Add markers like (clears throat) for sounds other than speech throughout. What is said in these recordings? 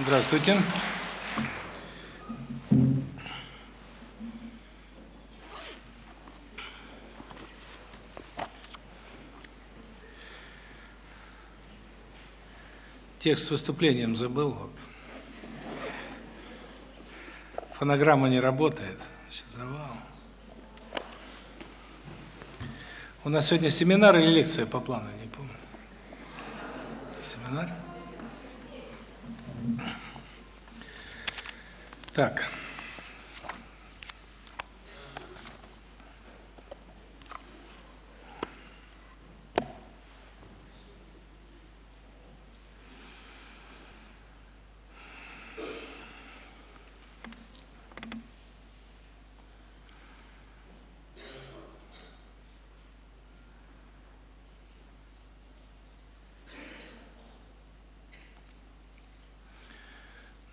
Здравствуйте. Текст с выступлением забыл. Вот. Фонограмма не работает. Сейчас завал. У нас сегодня семинар или лекция по плану, не помню. Семинар? Так.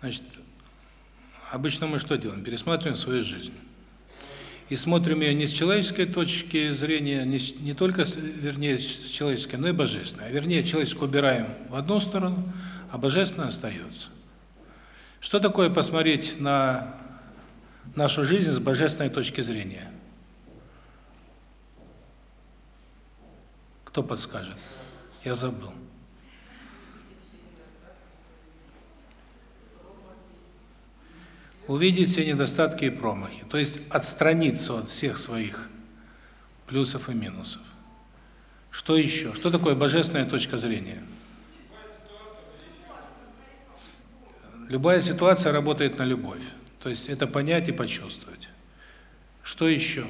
Значит, обычно мы что делаем? Пересматриваем свою жизнь. И смотрим ее не с человеческой точки зрения, не, не только, вернее, с человеческой, но и божественной. А вернее, человеческую убираем в одну сторону, а божественное остается. Что такое посмотреть на нашу жизнь с божественной точки зрения? Кто подскажет? Я забыл. Увидеть все недостатки и промахи, то есть отстраниться от всех своих плюсов и минусов. Что еще? Что такое божественная точка зрения? Любая ситуация работает на любовь. То есть это понять и почувствовать. Что еще?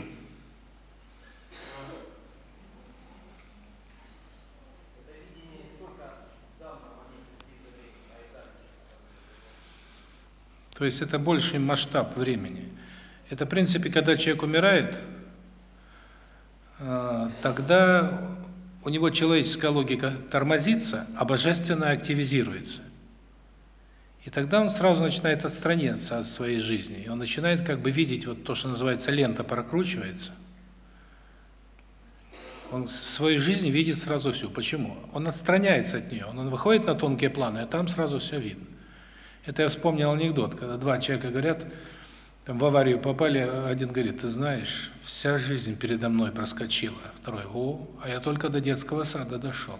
То есть это больший масштаб времени. Это, в принципе, когда человек умирает, э, тогда у него человеческая логика тормозится, а божественная активизируется. И тогда он сразу начинает отстраняться от своей жизни. И он начинает как бы видеть вот то, что называется лента прокручивается. Он в своей жизни видит сразу всю. Почему? Он отстраняется от нее. Он выходит на тонкие планы, а там сразу все видно. Это я вспомнил анекдот, когда два человека говорят, там в аварию попали, один говорит: "Ты знаешь, вся жизнь передо мной проскочила". Второй: "О, а я только до детского сада дошел.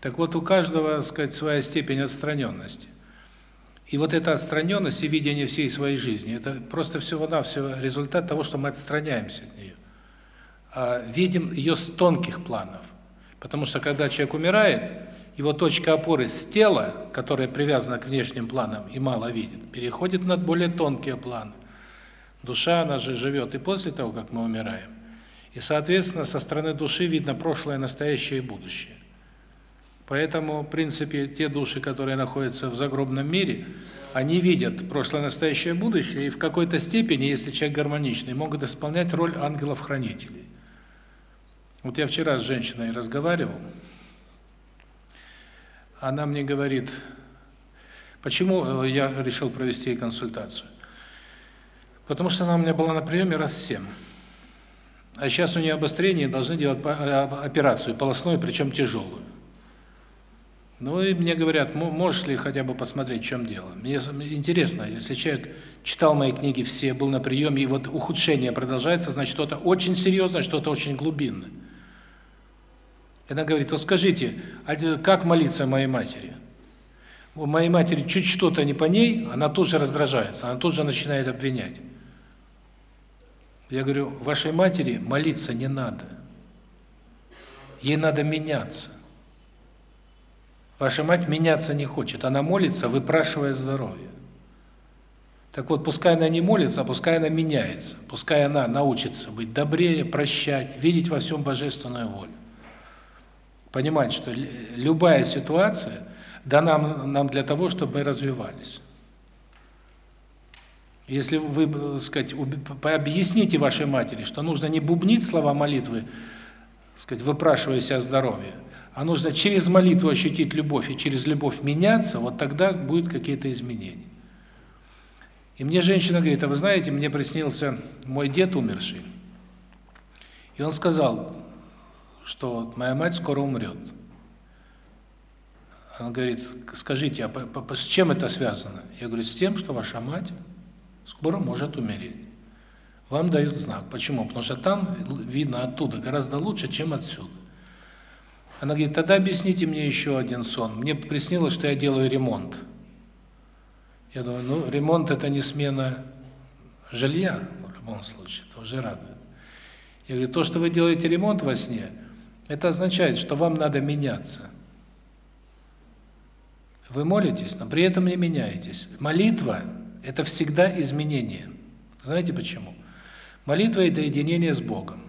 Так вот у каждого, так сказать, своя степень отстраненности. И вот эта отстраненность и видение всей своей жизни это просто всего-навсего результат того, что мы отстраняемся от нее. А видим ее с тонких планов. Потому что когда человек умирает, его точка опоры с тела, которое привязано к внешним планам и мало видит, переходит на более тонкие планы. Душа, она же живет и после того, как мы умираем. И, соответственно, со стороны души видно прошлое, настоящее и будущее. Поэтому, в принципе, те души, которые находятся в загробном мире, они видят прошлое, настоящее, будущее, и в какой-то степени, если человек гармоничный, могут исполнять роль ангелов-хранителей. Вот я вчера с женщиной разговаривал, она мне говорит, почему э, я решил провести ей консультацию. Потому что она у меня была на приеме раз семь. А сейчас у нее обострение, должны делать э, операцию полостную, причем тяжелую. Ну и мне говорят, можешь ли хотя бы посмотреть, в чем дело. Мне интересно, если человек читал мои книги все, был на приеме, и вот ухудшение продолжается, значит, что-то очень серьезное, что-то очень глубинное. Она говорит: "Вот скажите, а как молиться моей матери?" У моей матери чуть что-то не по ней, она тут же раздражается, она тут же начинает обвинять. Я говорю: "Вашей матери молиться не надо. Ей надо меняться. Ваша мать меняться не хочет, она молится, выпрашивая здоровье. Так вот, пускай она не молится, а пускай она меняется. Пускай она научится быть добрее, прощать, видеть во всем божественную волю понимать, что любая ситуация дана нам для того, чтобы мы развивались. Если вы, так сказать, объясните вашей матери, что нужно не бубнить слова молитвы, так сказать, выпрашивая себя здоровье, а нужно через молитву ощутить любовь и через любовь меняться, вот тогда будут какие-то изменения. И мне женщина говорит: "А вы знаете, мне приснился мой дед умерший". И он сказал: что моя мать скоро умрет. Она говорит, скажите, а с чем это связано? Я говорю, с тем, что ваша мать скоро может умереть. Вам дают знак. Почему? Потому что там видно оттуда гораздо лучше, чем отсюда. Она говорит, тогда объясните мне еще один сон. Мне приснилось, что я делаю ремонт. Я думаю, ну, ремонт это не смена жилья, в любом случае, это уже радует. Я говорю, то, что вы делаете ремонт во сне, это означает, что вам надо меняться. Вы молитесь, но при этом не меняетесь. Молитва – это всегда изменение. Знаете почему? Молитва – это единение с Богом.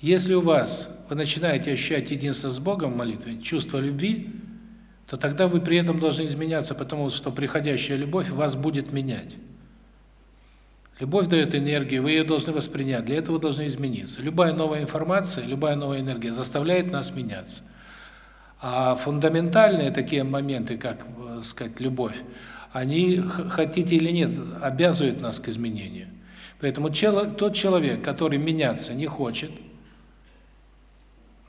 Если у вас, вы начинаете ощущать единство с Богом в молитве, чувство любви, то тогда вы при этом должны изменяться, потому что приходящая любовь вас будет менять. Любовь дает энергию, вы ее должны воспринять, для этого должны измениться. Любая новая информация, любая новая энергия заставляет нас меняться. А фундаментальные такие моменты, как, э, сказать, любовь, они, хотите или нет, обязывают нас к изменению. Поэтому тот человек, который меняться не хочет,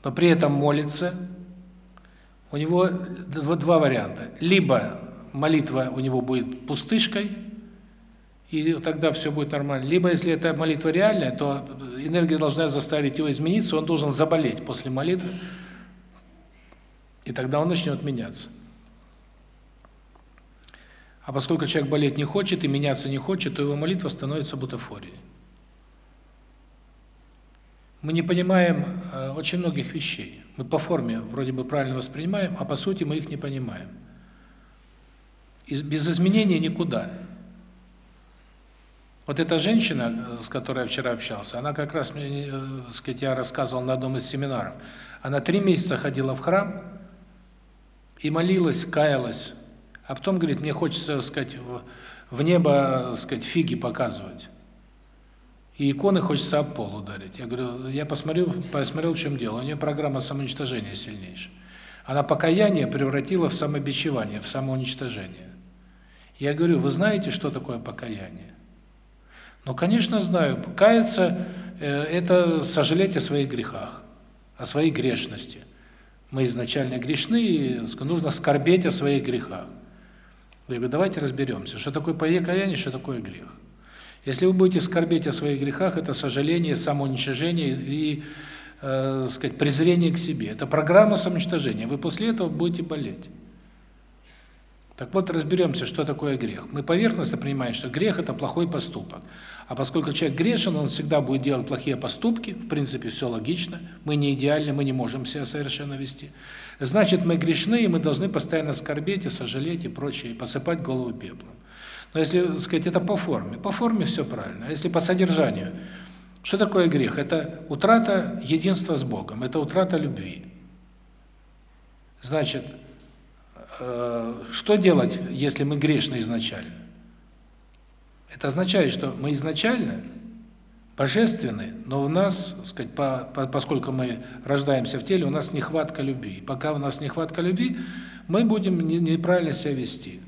но при этом молится, у него два варианта. Либо молитва у него будет пустышкой, и тогда все будет нормально. Либо, если эта молитва реальная, то энергия должна заставить его измениться, он должен заболеть после молитвы, и тогда он начнет меняться. А поскольку человек болеть не хочет и меняться не хочет, то его молитва становится бутафорией. Мы не понимаем э, очень многих вещей. Мы по форме вроде бы правильно воспринимаем, а по сути мы их не понимаем. И без изменения никуда. Вот эта женщина, э, с которой я вчера общался, она как раз мне, э, сказать, я рассказывал на одном из семинаров. Она три месяца ходила в храм и молилась, каялась, а потом говорит, мне хочется, сказать, в небо, сказать, фиги показывать. И иконы хочется об пол ударить. Я говорю, я посмотрел, посмотрел, в чем дело. У нее программа самоуничтожения сильнейшая. Она покаяние превратила в самобичевание, в самоуничтожение. Я говорю, вы знаете, что такое покаяние? Ну, конечно, знаю. Каяться э, это сожалеть о своих грехах, о своей грешности. Мы изначально грешны, и нужно скорбеть о своих грехах. Я говорю, давайте разберемся, что такое покаяние, что такое грех. Если вы будете скорбеть о своих грехах, это сожаление, самоуничижение и, э, сказать, презрение к себе. Это программа самоуничтожения. Вы после этого будете болеть. Так вот, разберемся, что такое грех. Мы поверхностно понимаем, что грех – это плохой поступок. А поскольку человек грешен, он всегда будет делать плохие поступки, в принципе, все логично, мы не идеальны, мы не можем себя совершенно вести. Значит, мы грешны, и мы должны постоянно скорбеть и сожалеть и прочее, и посыпать голову пеплом. Но если, так сказать, это по форме, по форме все правильно. А если по содержанию, что такое грех? Это утрата единства с Богом, это утрата любви. Значит, Э, что делать, если мы грешны изначально? Это означает, что мы изначально божественны, но у нас, сказать, по, по, поскольку мы рождаемся в теле, у нас нехватка любви. Пока у нас нехватка любви, мы будем неправильно себя вести.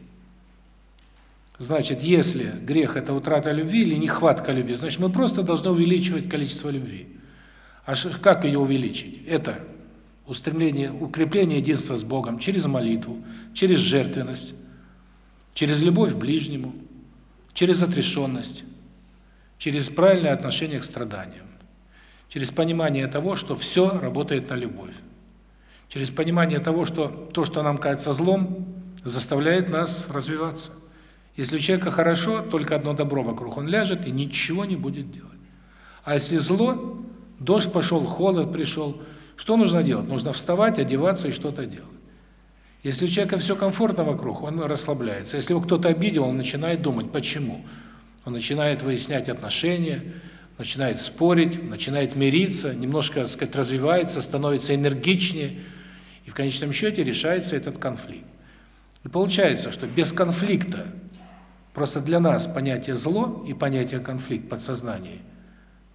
Значит, если грех это утрата любви или нехватка любви, значит, мы просто должны увеличивать количество любви. А как ее увеличить? Это устремление, укрепление единства с Богом через молитву, через жертвенность, через любовь к ближнему, через отрешенность, через правильное отношение к страданиям, через понимание того, что все работает на любовь, через понимание того, что то, что нам кажется злом, заставляет нас развиваться. Если у человека хорошо, только одно добро вокруг, он ляжет и ничего не будет делать. А если зло, дождь пошел, холод пришел, что нужно делать? Нужно вставать, одеваться и что-то делать. Если у человека все комфортно вокруг, он расслабляется. Если его кто-то обидел, он начинает думать, почему. Он начинает выяснять отношения, начинает спорить, начинает мириться, немножко, так сказать, развивается, становится энергичнее, и в конечном счете решается этот конфликт. И получается, что без конфликта, просто для нас понятие зло и понятие конфликт подсознания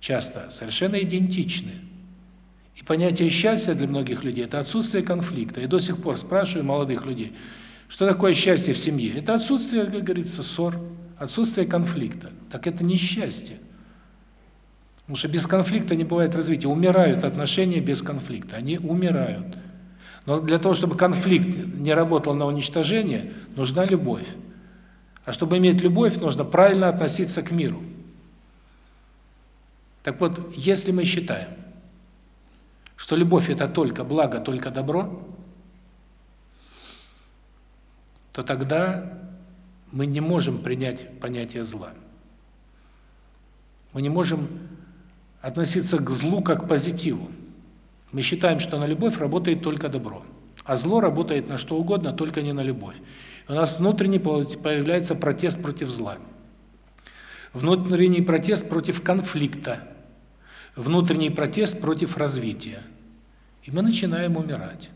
часто совершенно идентичны. И понятие счастья для многих людей – это отсутствие конфликта. И до сих пор спрашиваю молодых людей, что такое счастье в семье? Это отсутствие, как говорится, ссор, отсутствие конфликта. Так это не счастье. Потому что без конфликта не бывает развития. Умирают отношения без конфликта, они умирают. Но для того, чтобы конфликт не работал на уничтожение, нужна любовь. А чтобы иметь любовь, нужно правильно относиться к миру. Так вот, если мы считаем, что любовь это только благо, только добро, то тогда мы не можем принять понятие зла. Мы не можем относиться к злу как к позитиву. Мы считаем, что на любовь работает только добро, а зло работает на что угодно, только не на любовь. У нас внутренне появляется протест против зла. Внутренний протест против конфликта. Внутренний протест против развития. И мы начинаем умирать.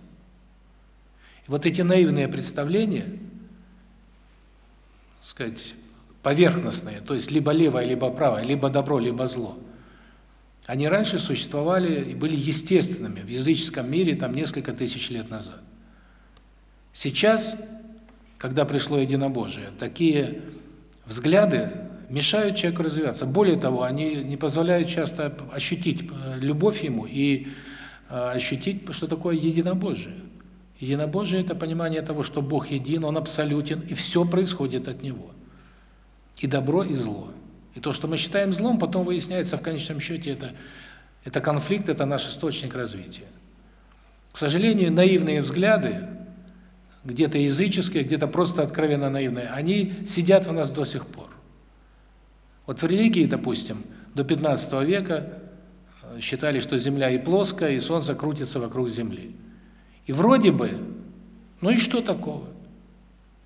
И вот эти наивные представления, сказать, поверхностные, то есть либо левое, либо правое, либо добро, либо зло – они раньше существовали и были естественными в языческом мире там несколько тысяч лет назад. Сейчас, когда пришло единобожие, такие взгляды мешают человеку развиваться. Более того, они не позволяют часто ощутить э, любовь ему и э, ощутить, что такое единобожие. Единобожие – это понимание того, что Бог един, Он абсолютен, и все происходит от Него. И добро, и зло. И то, что мы считаем злом, потом выясняется в конечном счете это это конфликт, это наш источник развития. К сожалению, наивные взгляды, где-то языческие, где-то просто откровенно наивные, они сидят в нас до сих пор. Вот в религии, допустим, до 15 века э, считали, что Земля и плоская, и Солнце крутится вокруг Земли. И вроде бы, ну и что такого?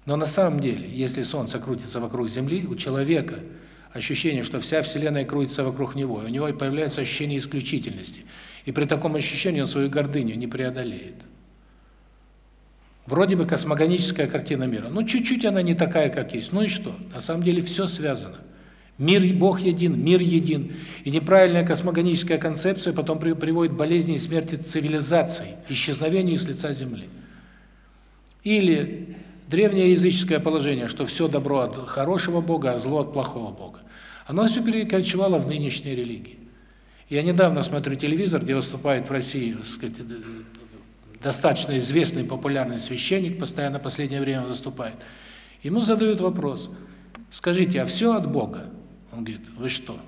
Но на самом деле, если Солнце крутится вокруг Земли, у человека – ощущение, что вся Вселенная крутится вокруг него, и у него появляется ощущение исключительности. И при таком ощущении он свою гордыню не преодолеет. Вроде бы космогоническая картина мира. Ну, чуть-чуть она не такая, как есть. Ну и что? На самом деле все связано. Мир, Бог един, мир един. И неправильная космогоническая концепция потом приводит к болезни и смерти цивилизаций, исчезновению с лица Земли. Или древнее языческое положение, что все добро от хорошего Бога, а зло от плохого Бога. Оно все перекочевало в нынешней религии. Я недавно смотрю телевизор, где выступает в России, так сказать, достаточно известный, популярный священник, постоянно в последнее время выступает. Ему задают вопрос, скажите, а все от Бога? Он говорит, вы что?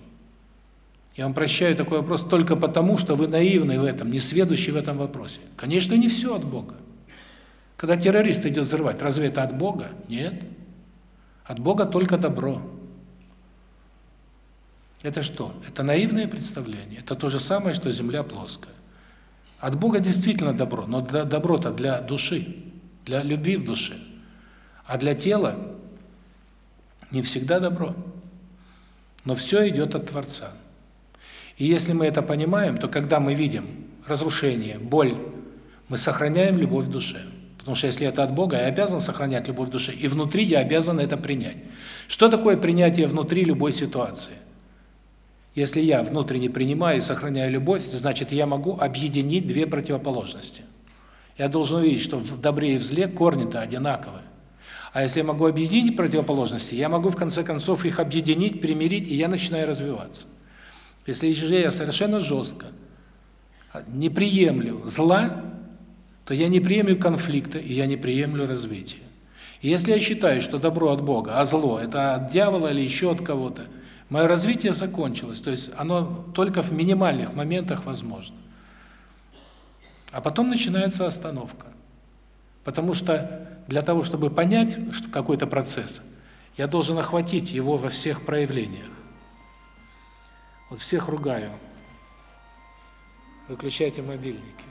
Я вам прощаю такой вопрос только потому, что вы наивны в этом, не сведущий в этом вопросе. Конечно, не все от Бога. Когда террорист идет взрывать, разве это от Бога? Нет. От Бога только добро. Это что? Это наивное представление. Это то же самое, что земля плоская. От Бога действительно добро, но добро-то для души, для любви в душе. А для тела не всегда добро. Но все идет от Творца. И если мы это понимаем, то когда мы видим разрушение, боль, мы сохраняем любовь в душе. Потому что если это от Бога, я обязан сохранять любовь в душе, и внутри я обязан это принять. Что такое принятие внутри любой ситуации? Если я внутренне принимаю и сохраняю любовь, значит, я могу объединить две противоположности. Я должен увидеть, что в добре и в зле корни-то одинаковые. А если я могу объединить противоположности, я могу в конце концов их объединить, примирить, и я начинаю развиваться. Если же я совершенно жестко не приемлю зла, то я не приемлю конфликта, и я не приемлю развития. И если я считаю, что добро от Бога, а зло это от дьявола или еще от кого-то, мое развитие закончилось. То есть оно только в минимальных моментах возможно. А потом начинается остановка. Потому что для того, чтобы понять какой-то процесс, я должен охватить его во всех проявлениях. Вот всех ругаю. Выключайте мобильники.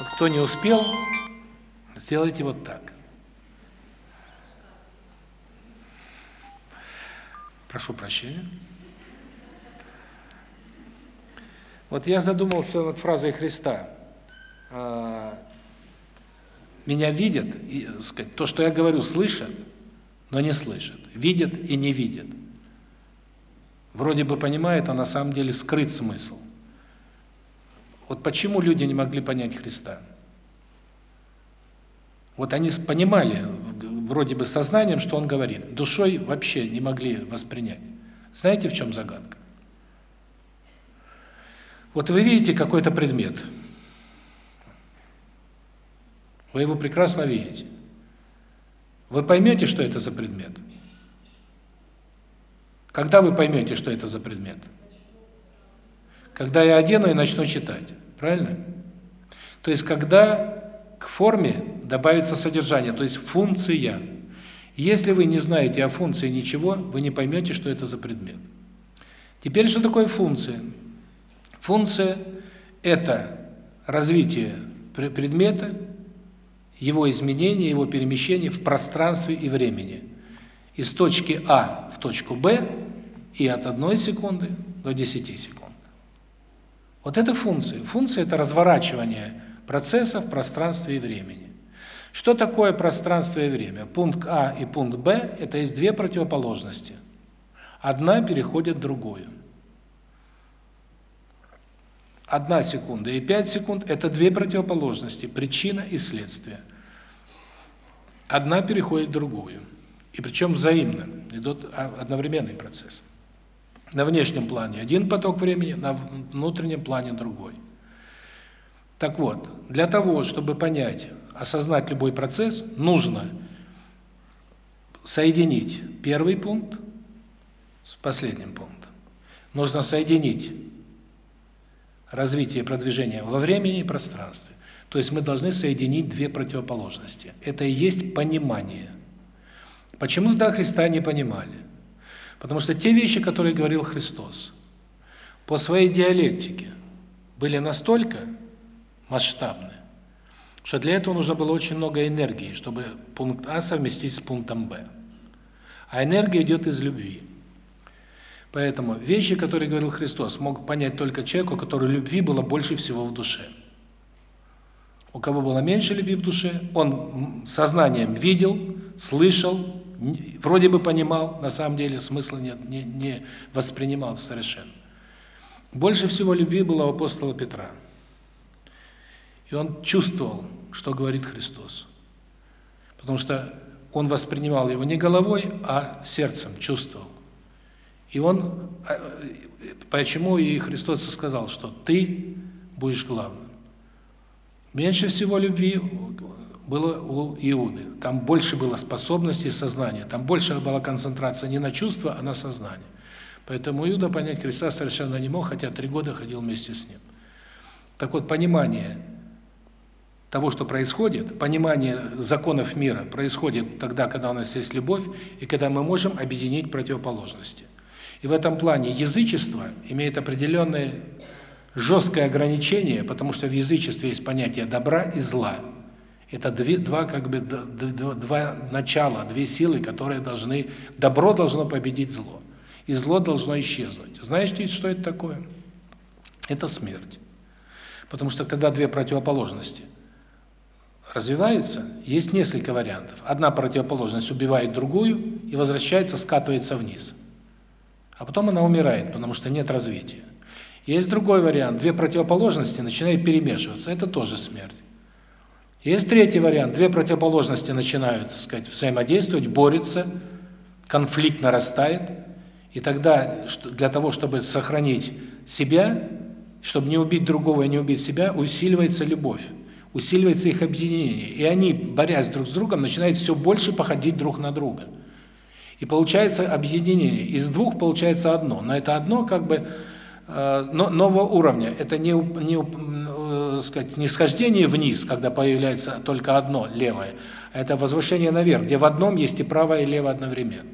Вот кто не успел, сделайте вот так. Прошу прощения. Вот я задумался над фразой Христа. А, меня видят, и, сказать, то, что я говорю, слышат, но не слышат. Видят и не видят. Вроде бы понимают, а на самом деле скрыт смысл. Вот почему люди не могли понять Христа? Вот они понимали, вроде бы сознанием, что он говорит, душой вообще не могли воспринять. Знаете, в чем загадка? Вот вы видите какой-то предмет. Вы его прекрасно видите. Вы поймете, что это за предмет? Когда вы поймете, что это за предмет? Когда я одену и начну читать. Правильно? То есть, когда к форме добавится содержание, то есть функция. Если вы не знаете о функции ничего, вы не поймете, что это за предмет. Теперь, что такое функция? Это развитие предмета, его изменение, его перемещение в пространстве и времени. Из точки А в точку Б и от 1 секунды до 10 секунд. Вот это функция. Функция – это разворачивание процесса в пространстве и времени. Что такое пространство и время? Пункт А и пункт Б – это есть две противоположности. Одна переходит в другую. Одна секунда и пять секунд – это две противоположности, причина и следствие. Одна переходит в другую. И причем взаимно, идет одновременный процесс. На внешнем плане один поток времени, на внутреннем плане другой. Так вот, для того, чтобы понять, осознать любой процесс, нужно соединить первый пункт с последним пунктом. Нужно соединить развитие и продвижение во времени и пространстве. То есть мы должны соединить две противоположности. Это и есть понимание. Почему тогда Христа не понимали? Потому что те вещи, которые говорил Христос, по своей диалектике были настолько масштабны, что для этого нужно было очень много энергии, чтобы пункт А совместить с пунктом Б. А энергия идет из любви. Поэтому вещи, которые говорил Христос, мог понять только человек, у которого любви было больше всего в душе. У кого было меньше любви в душе, он сознанием видел, слышал, вроде бы понимал, на самом деле смысла нет, не, не воспринимал совершенно. Больше всего любви было у апостола Петра. И он чувствовал, что говорит Христос. Потому что он воспринимал его не головой, а сердцем, чувствовал. И он, а, почему и Христос сказал, что ты будешь главным. Меньше всего любви было у Иуды. Там больше было способностей сознания, там больше была концентрация не на чувства, а на сознание. Поэтому Иуда понять Христа совершенно не мог, хотя три года ходил вместе с ним. Так вот, понимание того, что происходит, понимание законов мира происходит тогда, когда у нас есть любовь, и когда мы можем объединить противоположности. И в этом плане язычество имеет определенное жесткое ограничение, потому что в язычестве есть понятие добра и зла. Это две, два как бы два, два начала, две силы, которые должны добро должно победить зло, и зло должно исчезнуть. Знаете, что это такое? Это смерть. Потому что когда две противоположности развиваются, есть несколько вариантов. Одна противоположность убивает другую и возвращается, скатывается вниз. А потом она умирает, потому что нет развития. Есть другой вариант. Две противоположности начинают перемешиваться. Это тоже смерть. Есть третий вариант. Две противоположности начинают, так сказать, взаимодействовать, борются, конфликт нарастает. И тогда для того, чтобы сохранить себя, чтобы не убить другого и не убить себя, усиливается любовь. Усиливается их объединение. И они, борясь друг с другом, начинают все больше походить друг на друга. И получается объединение. Из двух получается одно. Но это одно как бы э, нового уровня. Это не, не, э, сказать, не схождение вниз, когда появляется только одно левое, это возвышение наверх, где в одном есть и правое, и левое одновременно.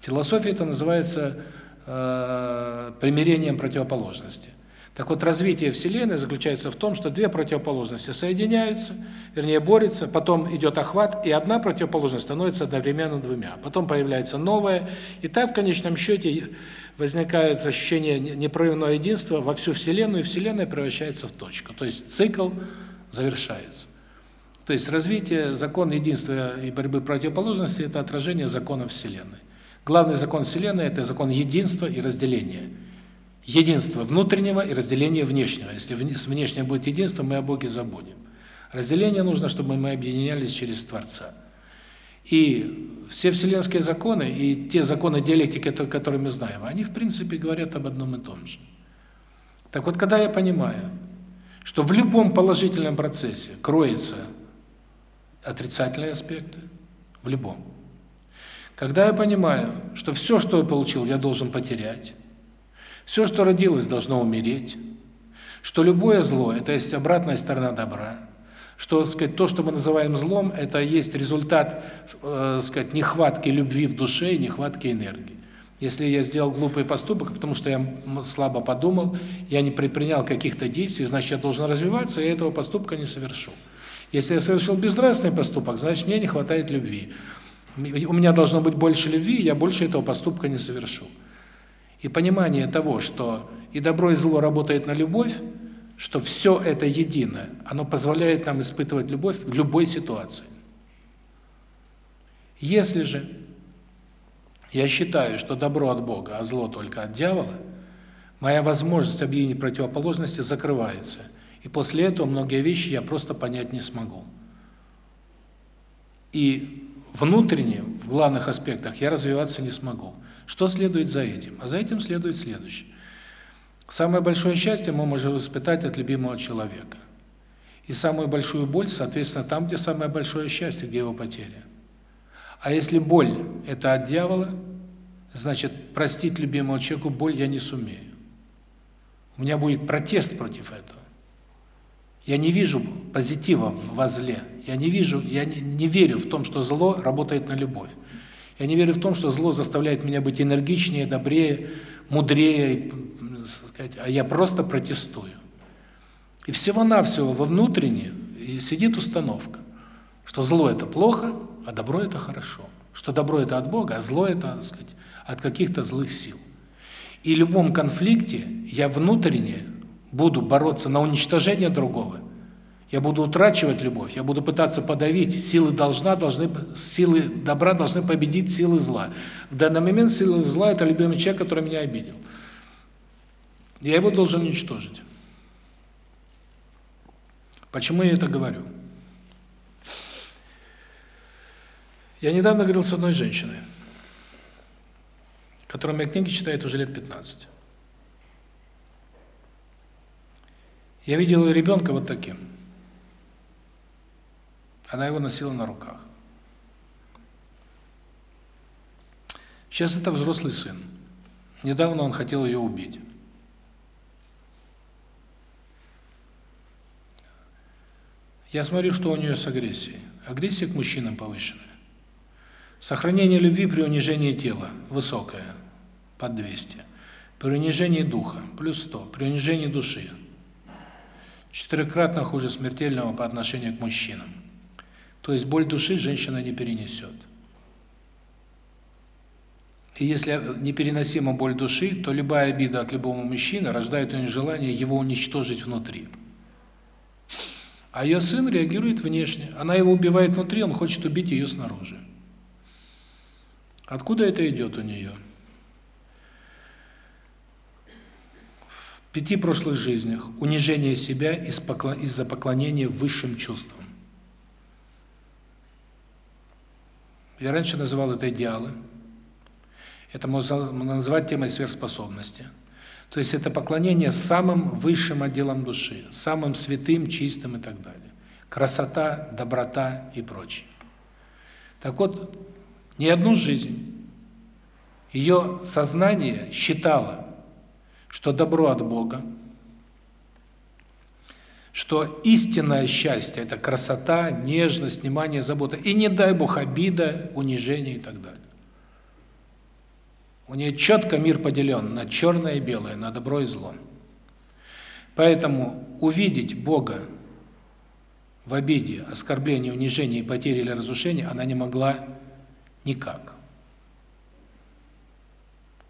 В философии это называется э, примирением противоположности. Так вот, развитие Вселенной заключается в том, что две противоположности соединяются, вернее, борются, потом идет охват, и одна противоположность становится одновременно двумя. Потом появляется новая, и так в конечном счете возникает ощущение непрерывного единства во всю Вселенную, и Вселенная превращается в точку. То есть цикл завершается. То есть развитие закона единства и борьбы противоположностей – это отражение закона Вселенной. Главный закон Вселенной – это закон единства и разделения – единство внутреннего и разделение внешнего. Если с внешним будет единство, мы о Боге забудем. Разделение нужно, чтобы мы объединялись через Творца. И все вселенские законы и те законы диалектики, которые мы знаем, они в принципе говорят об одном и том же. Так вот, когда я понимаю, что в любом положительном процессе кроется отрицательные аспекты, в любом. Когда я понимаю, что все, что я получил, я должен потерять, все, что родилось, должно умереть, что любое зло – это есть обратная сторона добра, что, сказать, то, что мы называем злом, это есть результат, э, сказать, нехватки любви в душе и нехватки энергии. Если я сделал глупый поступок, потому что я слабо подумал, я не предпринял каких-то действий, значит, я должен развиваться, и этого поступка не совершу. Если я совершил безнравственный поступок, значит, мне не хватает любви. У меня должно быть больше любви, я больше этого поступка не совершу. И понимание того, что и добро, и зло работает на любовь, что все это едино, оно позволяет нам испытывать любовь в любой ситуации. Если же я считаю, что добро от Бога, а зло только от дьявола, моя возможность объединить противоположности закрывается. И после этого многие вещи я просто понять не смогу. И внутренне, в главных аспектах, я развиваться не смогу. Что следует за этим? А за этим следует следующее. Самое большое счастье мы можем испытать от любимого человека. И самую большую боль, соответственно, там, где самое большое счастье, где его потеря. А если боль – это от дьявола, значит, простить любимому человеку боль я не сумею. У меня будет протест против этого. Я не вижу позитива в зле. Я не вижу, я не, не верю в том, что зло работает на любовь. Я не верю в том, что зло заставляет меня быть энергичнее, добрее, мудрее, сказать, а я просто протестую. И всего-навсего во внутренне сидит установка, что зло – это плохо, а добро – это хорошо. Что добро – это от Бога, а зло – это, сказать, от каких-то злых сил. И в любом конфликте я внутренне буду бороться на уничтожение другого. Я буду утрачивать любовь, я буду пытаться подавить. Силы должна должны силы добра должны победить силы зла. В данный момент силы зла это любимый человек, который меня обидел. Я его должен уничтожить. Почему я это говорю? Я недавно говорил с одной женщиной, которая мои книги читает уже лет 15. Я видел ребенка вот таким. Она его носила на руках. Сейчас это взрослый сын. Недавно он хотел ее убить. Я смотрю, что у нее с агрессией. Агрессия к мужчинам повышенная. Сохранение любви при унижении тела высокое, под 200. При унижении духа плюс 100. При унижении души четырехкратно хуже смертельного по отношению к мужчинам. То есть боль души женщина не перенесет. И если непереносима боль души, то любая обида от любого мужчины рождает у нее желание его уничтожить внутри. А ее сын реагирует внешне. Она его убивает внутри, он хочет убить ее снаружи. Откуда это идет у нее? В пяти прошлых жизнях унижение себя из-за поклонения высшим чувствам. Я раньше называл это идеалы. Это можно назвать темой сверхспособности. То есть это поклонение самым высшим отделам души, самым святым, чистым и так далее. Красота, доброта и прочее. Так вот, ни одну жизнь ее сознание считало, что добро от Бога, что истинное счастье – это красота, нежность, внимание, забота. И не дай Бог обида, унижение и так далее. У нее четко мир поделен на черное и белое, на добро и зло. Поэтому увидеть Бога в обиде, оскорблении, унижении, потере или разрушении она не могла никак.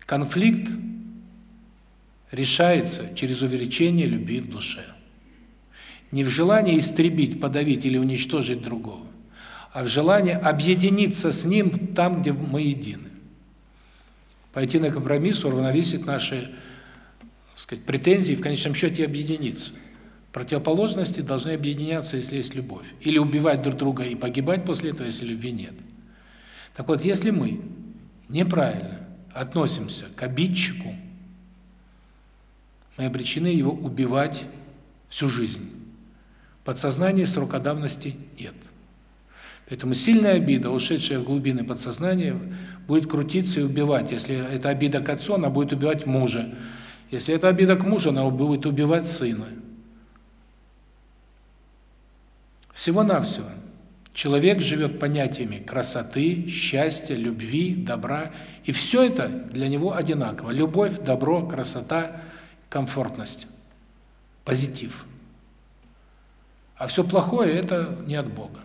Конфликт решается через увеличение любви в душе. Не в желании истребить, подавить или уничтожить другого, а в желании объединиться с ним там, где мы едины пойти на компромисс, уравновесить наши, так сказать, претензии в конечном счете объединиться. Противоположности должны объединяться, если есть любовь. Или убивать друг друга и погибать после этого, если любви нет. Так вот, если мы неправильно относимся к обидчику, мы обречены его убивать всю жизнь. Подсознания срока давности нет. Поэтому сильная обида, ушедшая в глубины подсознания, будет крутиться и убивать. Если это обида к отцу, она будет убивать мужа. Если это обида к мужу, она будет убивать сына. Всего-навсего. Человек живет понятиями красоты, счастья, любви, добра, и все это для него одинаково. Любовь, добро, красота, комфортность, позитив. А все плохое – это не от Бога.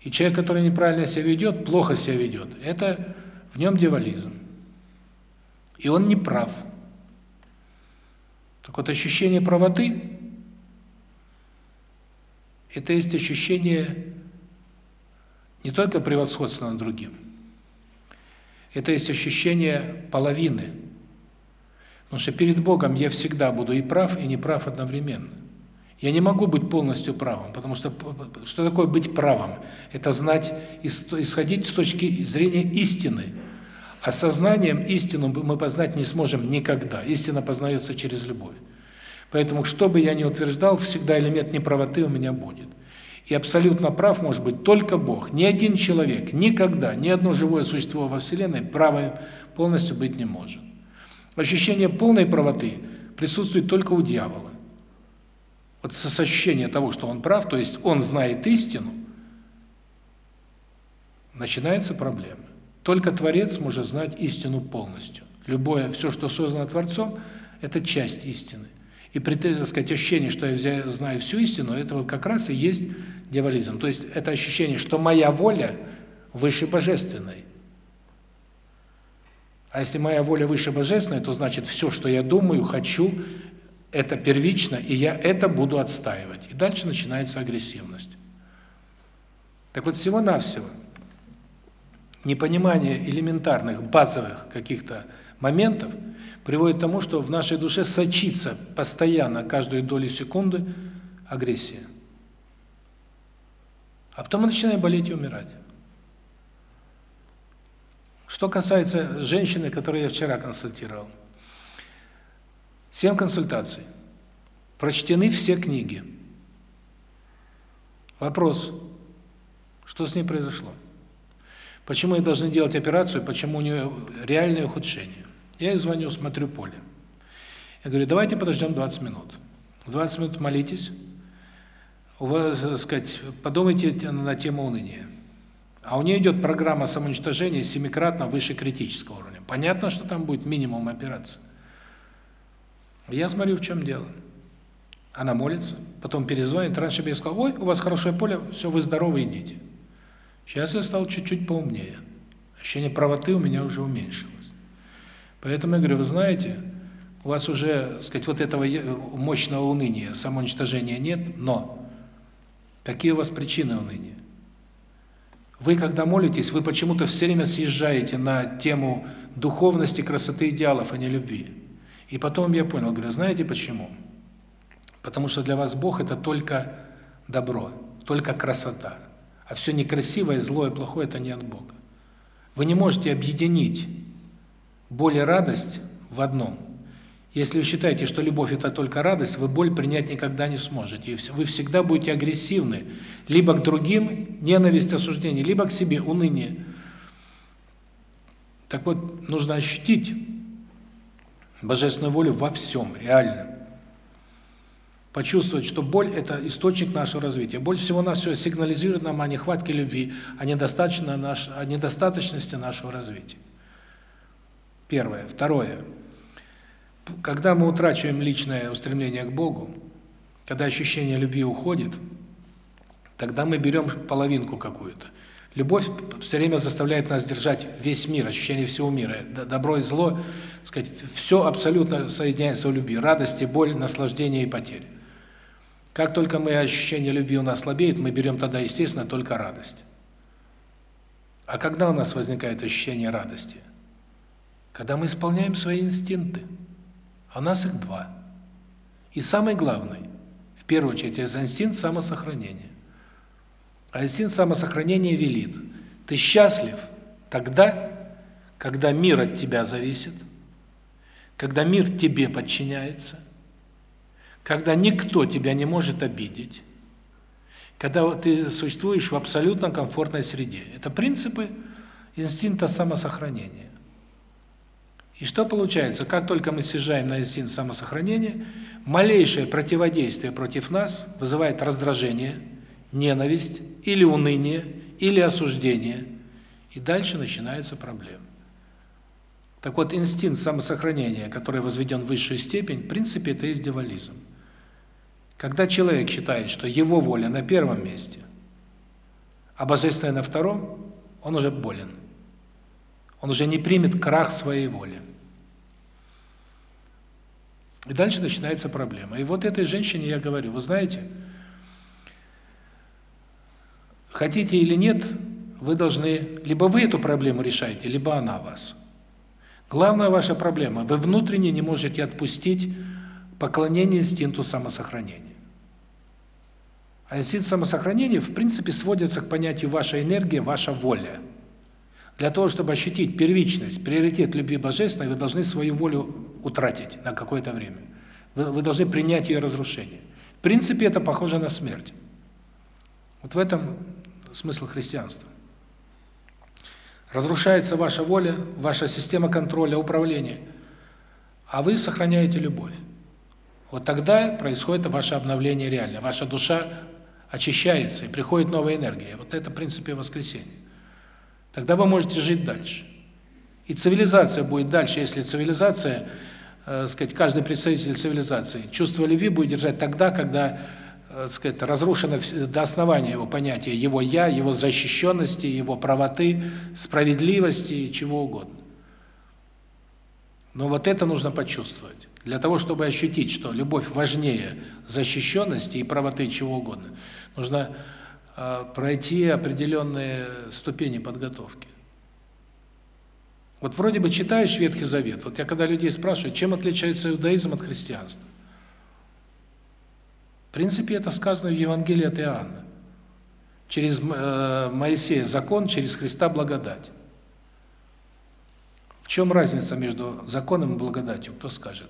И человек, который неправильно себя ведет, плохо себя ведет, это в нем дьяволизм. И он не прав. Так вот, ощущение правоты это есть ощущение не только превосходства над другим. Это есть ощущение половины. Потому что перед Богом я всегда буду и прав, и неправ одновременно. Я не могу быть полностью правым, потому что что такое быть правым? Это знать, исходить с точки зрения истины. А сознанием истину мы познать не сможем никогда. Истина познается через любовь. Поэтому, что бы я ни утверждал, всегда элемент неправоты у меня будет. И абсолютно прав может быть только Бог. Ни один человек, никогда, ни одно живое существо во Вселенной правым полностью быть не может. Ощущение полной правоты присутствует только у дьявола. Вот с ощущения того, что он прав, то есть он знает истину, начинается проблема. Только Творец может знать истину полностью. Любое, все, что создано Творцом, это часть истины. И так сказать, ощущении, что я знаю всю истину, это вот как раз и есть дьяволизм. То есть это ощущение, что моя воля выше божественной. А если моя воля выше божественной, то значит все, что я думаю, хочу, это первично, и я это буду отстаивать. И дальше начинается агрессивность. Так вот, всего-навсего непонимание элементарных, базовых каких-то моментов – приводит к тому, что в нашей душе сочится постоянно, каждую долю секунды агрессия. А потом мы начинаем болеть и умирать. Что касается женщины, которую я вчера консультировал. Семь консультаций. Прочтены все книги. Вопрос, что с ней произошло? Почему ей должны делать операцию, почему у нее реальное ухудшение? Я ей звоню, смотрю поле. Я говорю, давайте подождем 20 минут. 20 минут молитесь, у вас, так сказать, подумайте на тему уныния. А у нее идет программа самоуничтожения семикратно выше критического уровня. Понятно, что там будет минимум операции. Я смотрю, в чем дело. Она молится, потом перезвонит. Раньше бы я сказал, ой, у вас хорошее поле, все, вы здоровы, идите. Сейчас я стал чуть-чуть поумнее. Ощущение правоты у меня уже уменьшилось. Поэтому я говорю, вы знаете, у вас уже, сказать, вот этого мощного уныния, самоуничтожения нет, но какие у вас причины уныния? Вы, когда молитесь, вы почему-то все время съезжаете на тему духовности, красоты, идеалов, а не любви. И потом я понял, говорю, знаете почему? Потому что для вас Бог – это только добро, только красота. А все некрасивое, злое, плохое – это не от Бога. Вы не можете объединить боль и радость в одном. Если вы считаете, что любовь это только радость, вы боль принять никогда не сможете. Вы всегда будете агрессивны либо к другим ненависть, осуждение, либо к себе уныние. Так вот, нужно ощутить божественную волю во всем, реально. Почувствовать, что боль это источник нашего развития. Боль всего на все сигнализирует нам о нехватке любви, о недостаточности о недостаточности нашего развития. Первое. Второе. Когда мы утрачиваем личное устремление к Богу, когда ощущение любви уходит, тогда мы берем половинку какую-то. Любовь все время заставляет нас держать весь мир, ощущение всего мира. Добро и зло, сказать, все абсолютно соединяется в любви. Радость и боль, наслаждение и потеря. Как только мы ощущение любви у нас слабеет, мы берем тогда, естественно, только радость. А когда у нас возникает ощущение радости? Когда мы исполняем свои инстинкты, а у нас их два. И самый главный, в первую очередь, это инстинкт самосохранения. А инстинкт самосохранения велит, ты счастлив тогда, когда мир от тебя зависит, когда мир тебе подчиняется, когда никто тебя не может обидеть, когда ты существуешь в абсолютно комфортной среде. Это принципы инстинкта самосохранения. И что получается? Как только мы съезжаем на инстинкт самосохранения, малейшее противодействие против нас вызывает раздражение, ненависть или уныние, или осуждение. И дальше начинаются проблемы. Так вот, инстинкт самосохранения, который возведен в высшую степень, в принципе, это есть дьяволизм. Когда человек считает, что его воля на первом месте, а божественное на втором, он уже болен. Он уже не примет крах своей воли. И дальше начинается проблема. И вот этой женщине я говорю, вы знаете, хотите или нет, вы должны, либо вы эту проблему решаете, либо она вас. Главная ваша проблема, вы внутренне не можете отпустить поклонение инстинкту самосохранения. А инстинкт самосохранения, в принципе, сводится к понятию ваша энергия, ваша воля. Для того, чтобы ощутить первичность, приоритет любви божественной, вы должны свою волю утратить на какое-то время. Вы, вы должны принять ее разрушение. В принципе, это похоже на смерть. Вот в этом смысл христианства. Разрушается ваша воля, ваша система контроля, управления, а вы сохраняете любовь. Вот тогда происходит ваше обновление реально. Ваша душа очищается, и приходит новая энергия. Вот это в принципе воскресение. Тогда вы можете жить дальше. И цивилизация будет дальше, если цивилизация, э, сказать, каждый представитель цивилизации чувство любви будет держать тогда, когда, сказать, разрушено до основания его понятия его я, его защищенности, его правоты, справедливости и чего угодно. Но вот это нужно почувствовать. Для того, чтобы ощутить, что любовь важнее защищенности и правоты чего угодно, нужно а, пройти определенные ступени подготовки. Вот вроде бы читаешь Ветхий Завет. Вот я когда людей спрашиваю, чем отличается иудаизм от христианства? В принципе, это сказано в Евангелии от Иоанна. Через э, Моисея закон, через Христа благодать. В чем разница между законом и благодатью, кто скажет?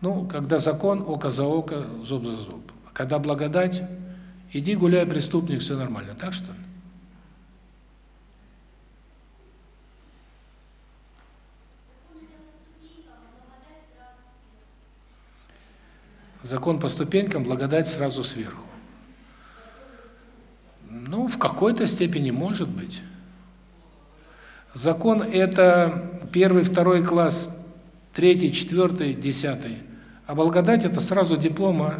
Ну, когда закон, око за око, зуб за зуб. Когда благодать, иди гуляй, преступник, все нормально. Так что ли? Закон по ступенькам, благодать сразу сверху. Ну, в какой-то степени может быть. Закон – это первый, второй класс, третий, четвертый, десятый. А благодать это сразу диплом о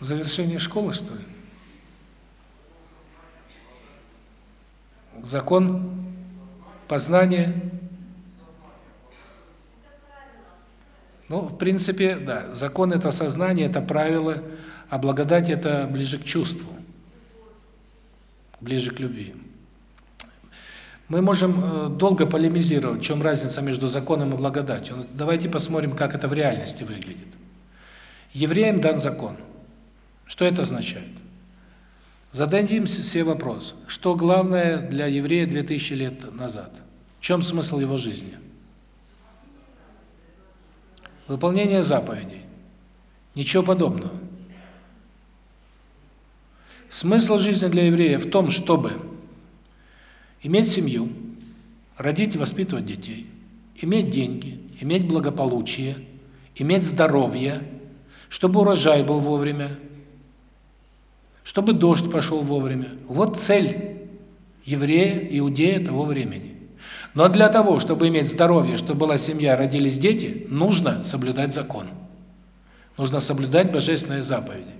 завершении школы, что ли? Закон познания. Ну, в принципе, да, закон это сознание, это правило, а благодать это ближе к чувству, ближе к любви. Мы можем э, долго полемизировать, в чем разница между законом и благодатью. Давайте посмотрим, как это в реальности выглядит. Евреям дан закон. Что это означает? Зададим себе вопрос, что главное для еврея 2000 лет назад? В чем смысл его жизни? Выполнение заповедей. Ничего подобного. Смысл жизни для еврея в том, чтобы иметь семью, родить и воспитывать детей, иметь деньги, иметь благополучие, иметь здоровье, чтобы урожай был вовремя, чтобы дождь пошел вовремя. Вот цель еврея, иудея того времени. Но для того, чтобы иметь здоровье, чтобы была семья, родились дети, нужно соблюдать закон. Нужно соблюдать божественные заповеди.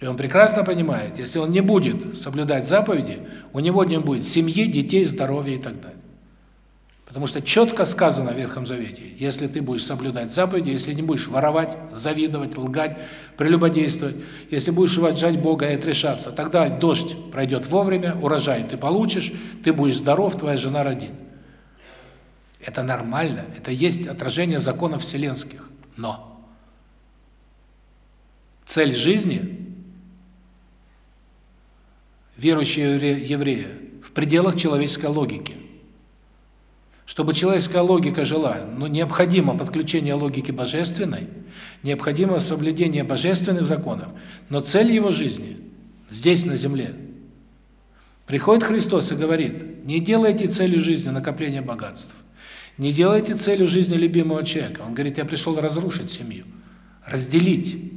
И он прекрасно понимает, если он не будет соблюдать заповеди, у него не будет семьи, детей, здоровья и так далее. Потому что четко сказано в Ветхом Завете, если ты будешь соблюдать заповеди, если не будешь воровать, завидовать, лгать, прелюбодействовать, если будешь уважать Бога и отрешаться, тогда дождь пройдет вовремя, урожай ты получишь, ты будешь здоров, твоя жена родит. Это нормально, это есть отражение законов вселенских. Но цель жизни верующего еврея в пределах человеческой логики. Чтобы человеческая логика жила, ну, необходимо подключение логики божественной, необходимо соблюдение божественных законов, но цель его жизни здесь, на земле. Приходит Христос и говорит, не делайте целью жизни накопление богатств, не делайте целью жизни любимого человека. Он говорит, я пришел разрушить семью, разделить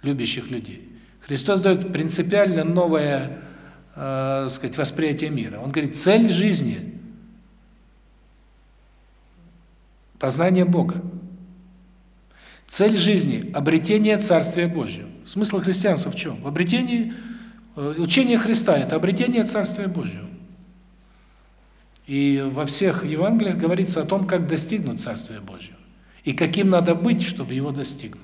любящих людей. Христос дает принципиально новое, э, сказать, восприятие мира. Он говорит, цель жизни познание Бога. Цель жизни обретение Царствия Божьего. Смысл христианства в чем? В обретении э, учение Христа это обретение Царствия Божьего. И во всех Евангелиях говорится о том, как достигнуть Царствия Божьего и каким надо быть, чтобы его достигнуть.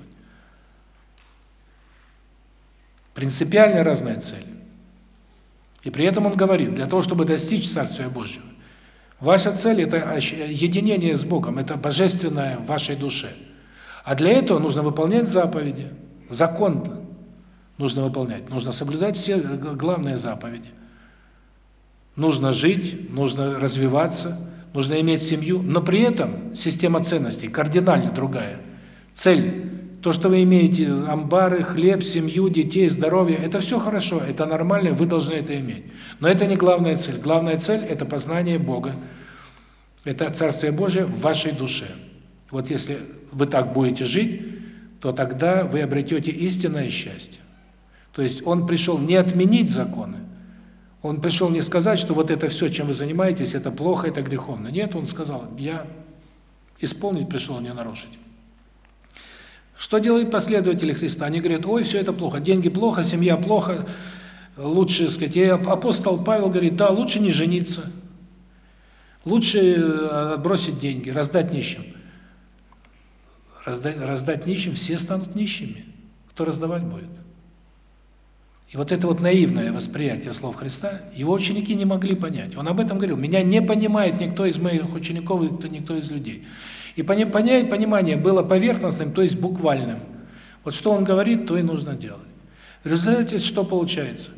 Принципиально разная цель. И при этом он говорит, для того, чтобы достичь Царствия Божьего, ваша цель – это единение с Богом, это божественное в вашей душе. А для этого нужно выполнять заповеди, закон нужно выполнять, нужно соблюдать все главные заповеди. Нужно жить, нужно развиваться, нужно иметь семью, но при этом система ценностей кардинально другая. Цель то, что вы имеете амбары, хлеб, семью, детей, здоровье, это все хорошо, это нормально, вы должны это иметь. Но это не главная цель. Главная цель – это познание Бога. Это Царствие Божие в вашей душе. Вот если вы так будете жить, то тогда вы обретете истинное счастье. То есть Он пришел не отменить законы, Он пришел не сказать, что вот это все, чем вы занимаетесь, это плохо, это греховно. Нет, Он сказал, я исполнить пришел, а не нарушить. Что делают последователи Христа? Они говорят, ой, все это плохо, деньги плохо, семья плохо, лучше, сказать, и апостол Павел говорит, да, лучше не жениться, лучше э, отбросить деньги, раздать нищим. Раздать, раздать нищим, все станут нищими. Кто раздавать будет? И вот это вот наивное восприятие слов Христа, его ученики не могли понять. Он об этом говорил. Меня не понимает никто из моих учеников, никто из людей. И понять, понимание было поверхностным, то есть буквальным. Вот что он говорит, то и нужно делать. В результате что получается?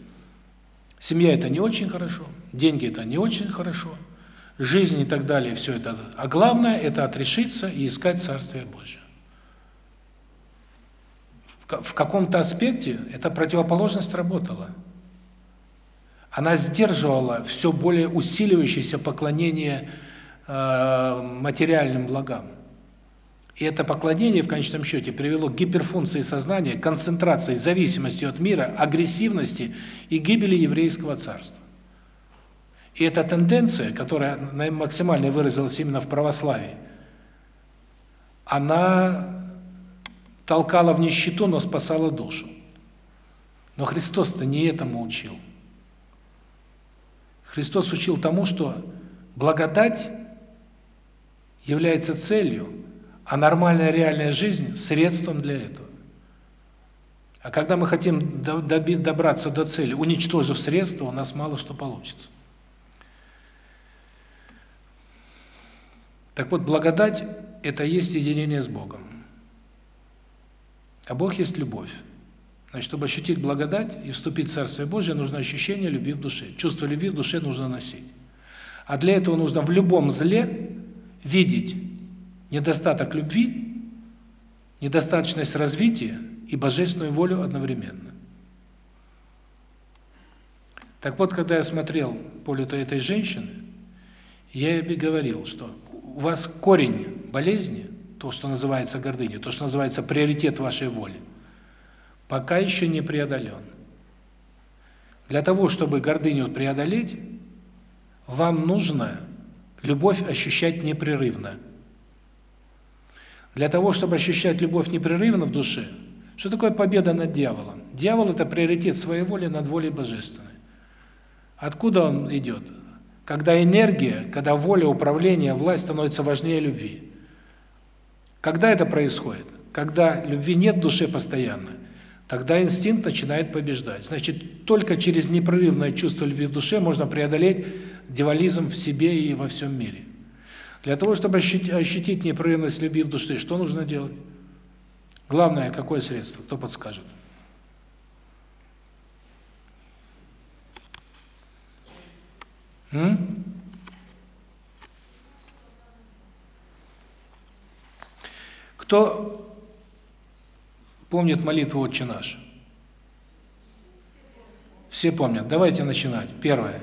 Семья это не очень хорошо, деньги это не очень хорошо, жизнь и так далее, все это. А главное это отрешиться и искать Царствие Божие. В каком-то аспекте эта противоположность работала. Она сдерживала все более усиливающееся поклонение Э, материальным благам. И это поклонение в конечном счете привело к гиперфункции сознания, концентрации, зависимости от мира, агрессивности и гибели еврейского царства. И эта тенденция, которая максимально выразилась именно в православии, она толкала в нищету, но спасала душу. Но Христос-то не этому учил. Христос учил тому, что благодать является целью, а нормальная реальная жизнь – средством для этого. А когда мы хотим добраться до цели, уничтожив средства, у нас мало что получится. Так вот, благодать – это есть единение с Богом. А Бог есть любовь. Значит, чтобы ощутить благодать и вступить в Царствие Божие, нужно ощущение любви в душе. Чувство любви в душе нужно носить. А для этого нужно в любом зле видеть недостаток любви, недостаточность развития и божественную волю одновременно. Так вот, когда я смотрел поле этой женщины, я ей говорил, что у вас корень болезни, то, что называется гордыня, то, что называется приоритет вашей воли, пока еще не преодолен. Для того, чтобы гордыню преодолеть, вам нужно любовь ощущать непрерывно. Для того, чтобы ощущать любовь непрерывно в душе, что такое победа над дьяволом? Дьявол – это приоритет своей воли над волей божественной. Откуда он идет? Когда энергия, когда воля, управление, власть становится важнее любви. Когда это происходит? Когда любви нет в душе постоянно, тогда инстинкт начинает побеждать. Значит, только через непрерывное чувство любви в душе можно преодолеть дьяволизм в себе и во всем мире. Для того, чтобы ощутить непрерывность любви в душе, что нужно делать? Главное, какое средство? Кто подскажет? М? Кто помнит молитву «Отче наш»? Все помнят. Давайте начинать. Первое.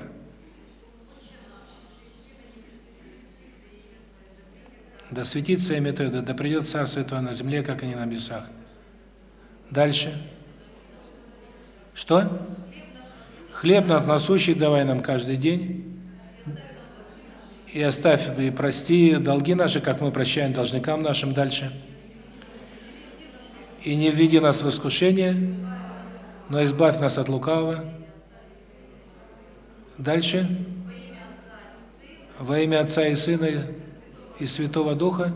Да светится имя Твое, да придет Царствие Твое на земле, как и на небесах. Дальше. Что? Хлеб наш насущий давай нам каждый день. И оставь, и прости долги наши, как мы прощаем должникам нашим. Дальше. И не введи нас в искушение, но избавь нас от лукавого. Дальше. Во имя Отца и Сына и Святого Духа,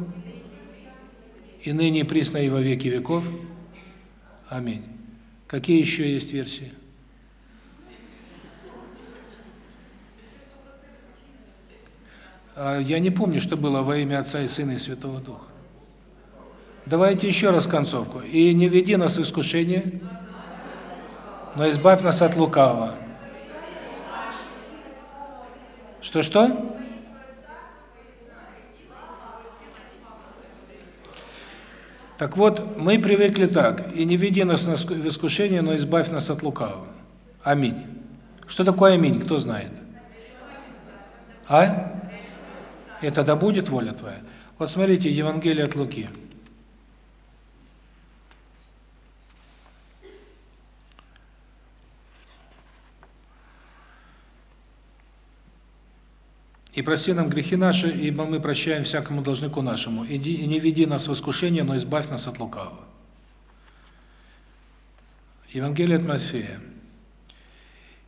и ныне и присно и во веки веков. Аминь. Какие еще есть версии? А, я не помню, что было во имя Отца и Сына и Святого Духа. Давайте еще раз концовку. «И не веди нас в искушение, но избавь нас от лукавого». Что-что? Так вот, мы привыкли так: "И не веди нас в искушение, но избавь нас от лукавого". Аминь. Что такое аминь, кто знает? А? Это да будет воля твоя. Вот смотрите, Евангелие от Луки. И прости нам грехи наши, ибо мы прощаем всякому должнику нашему. И не веди нас в искушение, но избавь нас от лукавого. Евангелие от Матфея.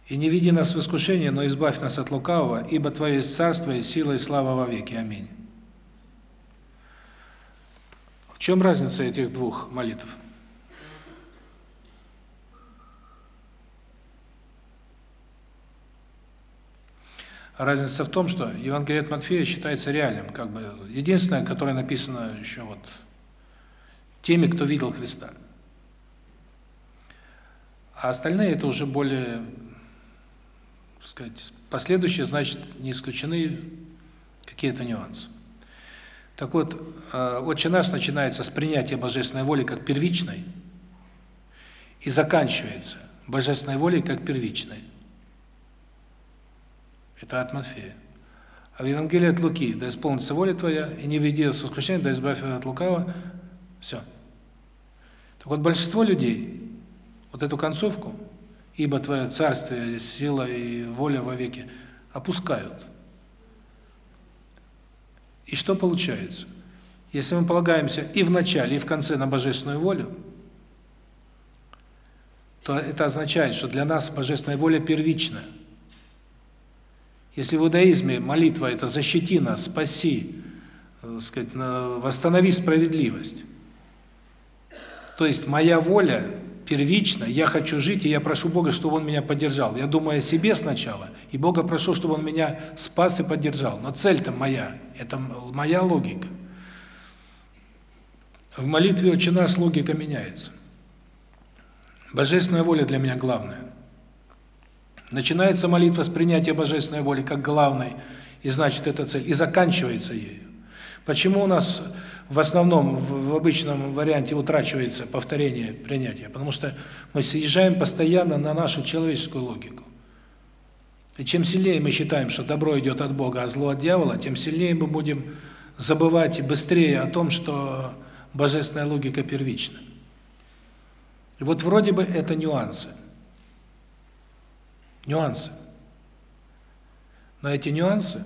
И не веди нас в искушение, но избавь нас от лукавого, ибо Твое есть царство и сила и слава во веки. Аминь. В чем разница этих двух молитв? Разница в том, что Евангелие от Матфея считается реальным, как бы единственное, которое написано еще вот теми, кто видел Христа. А остальные это уже более, так сказать, последующие, значит, не исключены какие-то нюансы. Так вот, э, Отче наш начинается с принятия божественной воли как первичной и заканчивается божественной волей как первичной. Это от Матфея. А в Евангелии от Луки, да исполнится воля твоя, и не веди нас в искушение, да избавь от лукавого. Все. Так вот, большинство людей вот эту концовку, ибо твое царствие, сила и воля во веки, опускают. И что получается? Если мы полагаемся и в начале, и в конце на божественную волю, то это означает, что для нас божественная воля первична – если в иудаизме молитва это защити нас, спаси, так сказать, восстанови справедливость. То есть моя воля первична, я хочу жить, и я прошу Бога, чтобы Он меня поддержал. Я думаю о себе сначала, и Бога прошу, чтобы Он меня спас и поддержал. Но цель-то моя, это моя логика. В молитве «Отче наш» логика меняется. Божественная воля для меня главная. Начинается молитва с принятия божественной воли как главной, и значит это цель, и заканчивается ею. Почему у нас в основном в обычном варианте утрачивается повторение принятия? Потому что мы съезжаем постоянно на нашу человеческую логику. И чем сильнее мы считаем, что добро идет от Бога, а зло от дьявола, тем сильнее мы будем забывать и быстрее о том, что божественная логика первична. И вот вроде бы это нюансы нюансы. Но эти нюансы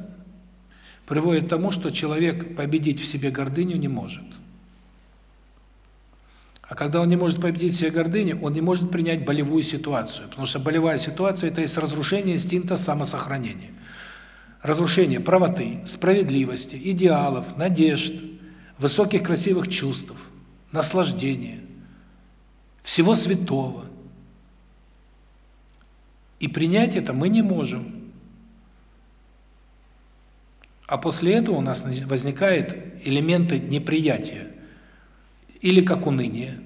приводят к тому, что человек победить в себе гордыню не может. А когда он не может победить себе гордыню, он не может принять болевую ситуацию, потому что болевая ситуация – это есть разрушение инстинкта самосохранения. Разрушение правоты, справедливости, идеалов, надежд, высоких красивых чувств, наслаждения, всего святого – и принять это мы не можем. А после этого у нас возникают элементы неприятия. Или как уныние.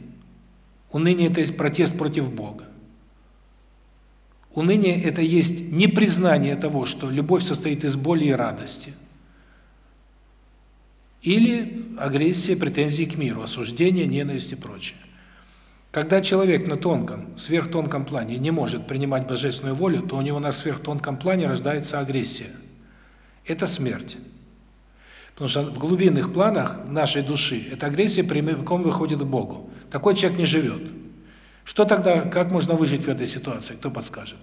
Уныние – это есть протест против Бога. Уныние – это есть непризнание того, что любовь состоит из боли и радости. Или агрессия, претензии к миру, осуждение, ненависть и прочее. Когда человек на тонком, сверхтонком плане не может принимать божественную волю, то у него на сверхтонком плане рождается агрессия. Это смерть. Потому что в глубинных планах нашей души эта агрессия прямиком выходит к Богу. Такой человек не живет. Что тогда, как можно выжить в этой ситуации? Кто подскажет?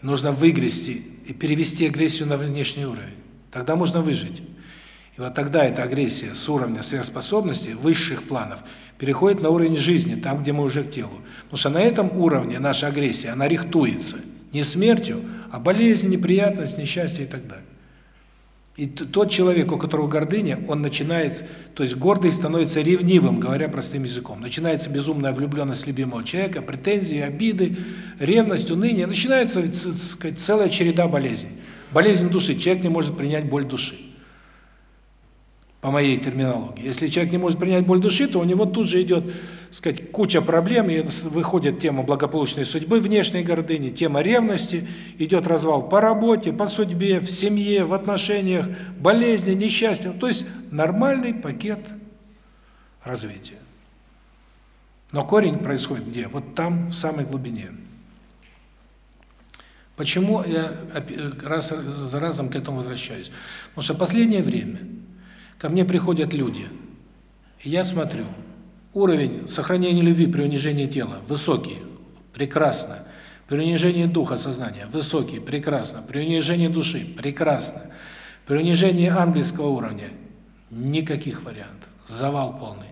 Нужно выгрести и перевести агрессию на внешний уровень. Тогда можно выжить. И вот тогда эта агрессия с уровня сверхспособности, высших планов, переходит на уровень жизни, там, где мы уже к телу. Потому что на этом уровне наша агрессия, она рихтуется. Не смертью, а болезнь, неприятность, несчастье и так далее. И тот человек, у которого гордыня, он начинает, то есть гордый становится ревнивым, говоря простым языком. Начинается безумная влюбленность любимого человека, претензии, обиды, ревность, уныние. Начинается, так сказать, целая череда болезней. Болезнь души. Человек не может принять боль души по моей терминологии. Если человек не может принять боль души, то у него тут же идет, сказать, куча проблем, и выходит тема благополучной судьбы, внешней гордыни, тема ревности, идет развал по работе, по судьбе, в семье, в отношениях, болезни, несчастья. То есть нормальный пакет развития. Но корень происходит где? Вот там, в самой глубине. Почему я раз за разом к этому возвращаюсь? Потому что последнее время Ко мне приходят люди, и я смотрю, уровень сохранения любви при унижении тела высокий, прекрасно. При унижении духа, сознания высокий, прекрасно. При унижении души прекрасно. При унижении ангельского уровня никаких вариантов. Завал полный.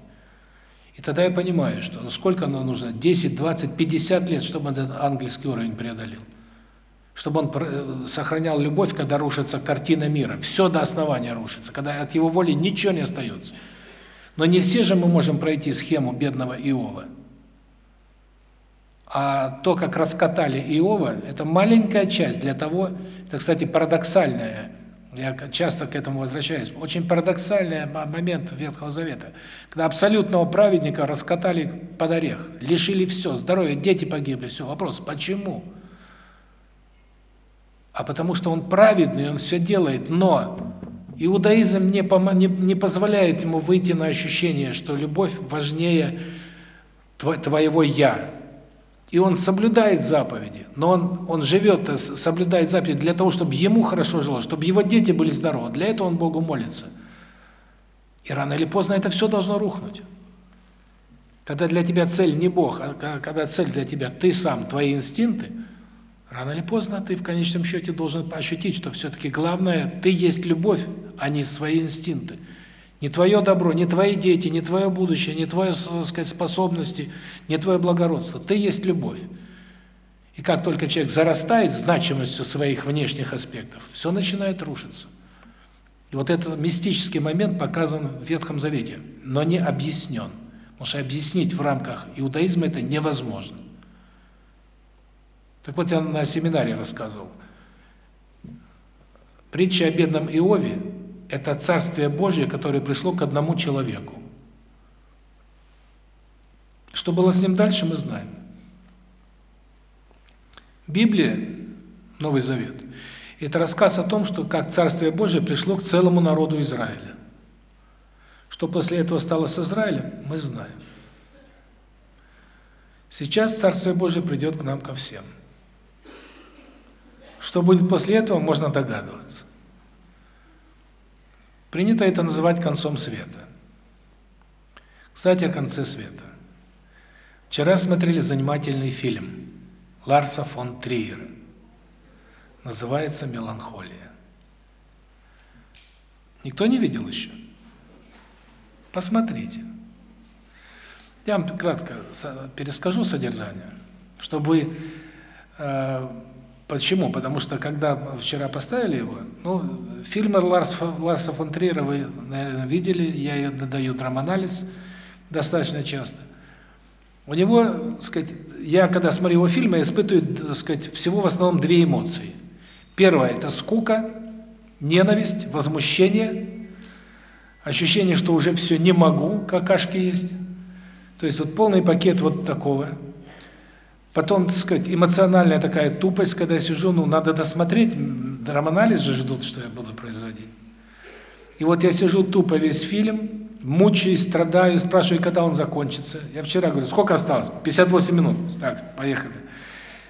И тогда я понимаю, что ну сколько нам нужно 10, 20, 50 лет, чтобы этот ангельский уровень преодолел чтобы он э, сохранял любовь, когда рушится картина мира. Все до основания рушится, когда от его воли ничего не остается. Но не все же мы можем пройти схему бедного Иова. А то, как раскатали Иова, это маленькая часть для того, это, кстати, парадоксальная, я часто к этому возвращаюсь, очень парадоксальный момент Ветхого Завета, когда абсолютного праведника раскатали под орех, лишили все, здоровья, дети погибли, все. Вопрос, почему? Почему? А потому что он праведный, он все делает, но иудаизм не, не, позволяет ему выйти на ощущение, что любовь важнее твоего «я». И он соблюдает заповеди, но он, он живет, э, соблюдает заповеди для того, чтобы ему хорошо жило, чтобы его дети были здоровы. Для этого он Богу молится. И рано или поздно это все должно рухнуть. Когда для тебя цель не Бог, а когда цель для тебя ты сам, твои инстинкты – Рано или поздно ты в конечном счете должен ощутить, что все-таки главное, ты есть любовь, а не свои инстинкты. Не твое добро, не твои дети, не твое будущее, не твои, сказать, способности, не твое благородство. Ты есть любовь. И как только человек зарастает значимостью своих внешних аспектов, все начинает рушиться. И вот этот мистический момент показан в Ветхом Завете, но не объяснен. Потому что объяснить в рамках иудаизма это невозможно. Так вот, я на семинаре рассказывал. Притча о бедном Иове – это Царствие Божье, которое пришло к одному человеку. Что было с ним дальше, мы знаем. Библия, Новый Завет, это рассказ о том, что как Царствие Божие пришло к целому народу Израиля. Что после этого стало с Израилем, мы знаем. Сейчас Царствие Божие придет к нам ко всем. Что будет после этого, можно догадываться. Принято это называть концом света. Кстати, о конце света. Вчера смотрели занимательный фильм Ларса фон Триера. Называется «Меланхолия». Никто не видел еще? Посмотрите. Я вам кратко перескажу содержание, чтобы вы э, Почему? Потому что когда вчера поставили его, ну, фильмы Ларс, Ларса фон Триера вы, наверное, видели, я ее даю драманализ достаточно часто. У него, сказать, я когда смотрю его фильмы, испытываю, сказать, всего в основном две эмоции. Первое это скука, ненависть, возмущение, ощущение, что уже все не могу, какашки есть. То есть вот полный пакет вот такого. Потом, так сказать, эмоциональная такая тупость, когда я сижу, ну, надо досмотреть, драманализ же ждут, что я буду производить. И вот я сижу тупо весь фильм, мучаюсь, страдаю, спрашиваю, когда он закончится. Я вчера говорю, сколько осталось? 58 минут. Так, поехали.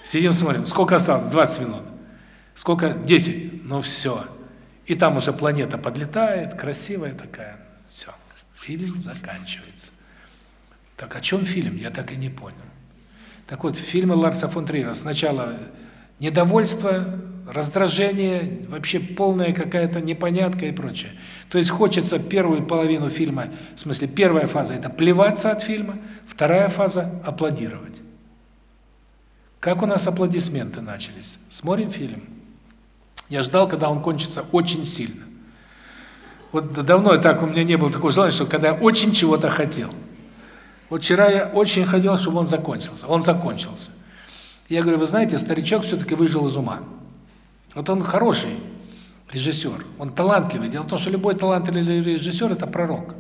Сидим, смотрим. Сколько осталось? 20 минут. Сколько? 10. Ну все. И там уже планета подлетает, красивая такая. Все. Фильм заканчивается. Так о чем фильм? Я так и не понял. Так вот, фильмы Ларса фон Триера сначала недовольство, раздражение, вообще полная какая-то непонятка и прочее. То есть хочется первую половину фильма, в смысле, первая фаза это плеваться от фильма, вторая фаза аплодировать. Как у нас аплодисменты начались? Смотрим фильм. Я ждал, когда он кончится очень сильно. Вот давно так у меня не было такого желания, что когда я очень чего-то хотел. Вот вчера я очень хотел, чтобы он закончился. Он закончился. Я говорю, вы знаете, старичок все-таки выжил из ума. Вот он хороший режиссер, он талантливый. Дело в том, что любой талантливый режиссер – это пророк.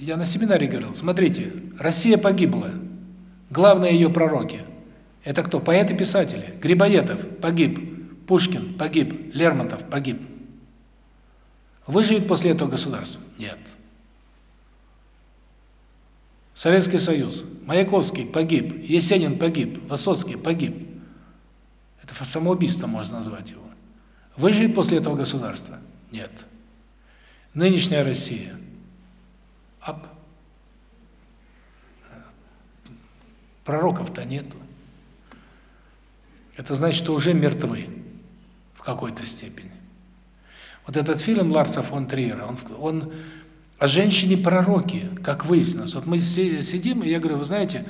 Я на семинаре говорил, смотрите, Россия погибла, главные ее пророки – это кто? Поэты-писатели. Грибоедов погиб, Пушкин погиб, Лермонтов погиб. Выживет после этого государство? Нет. Советский Союз. Маяковский погиб, Есенин погиб, Высоцкий погиб. Это самоубийство можно назвать его. Выживет после этого государства? Нет. Нынешняя Россия. Ап. Пророков-то нету. Это значит, что уже мертвы в какой-то степени. Вот этот фильм Ларса фон Триера, он, он о женщине-пророке, как выяснилось. Вот мы сидим, и я говорю, вы знаете,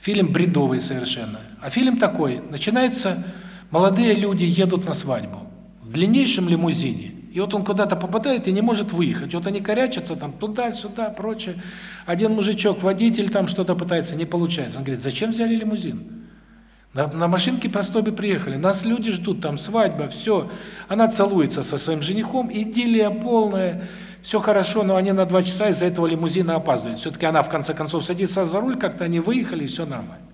фильм бредовый совершенно. А фильм такой, начинается, молодые люди едут на свадьбу в длиннейшем лимузине. И вот он куда-то попадает и не может выехать. Вот они корячатся там туда-сюда, прочее. Один мужичок, водитель там что-то пытается, не получается. Он говорит, зачем взяли лимузин? На, на машинке простой бы приехали. Нас люди ждут, там свадьба, все. Она целуется со своим женихом, идиллия полная все хорошо, но они на два часа из-за этого лимузина опаздывают. Все-таки она в конце концов садится за руль, как-то они выехали, и все нормально.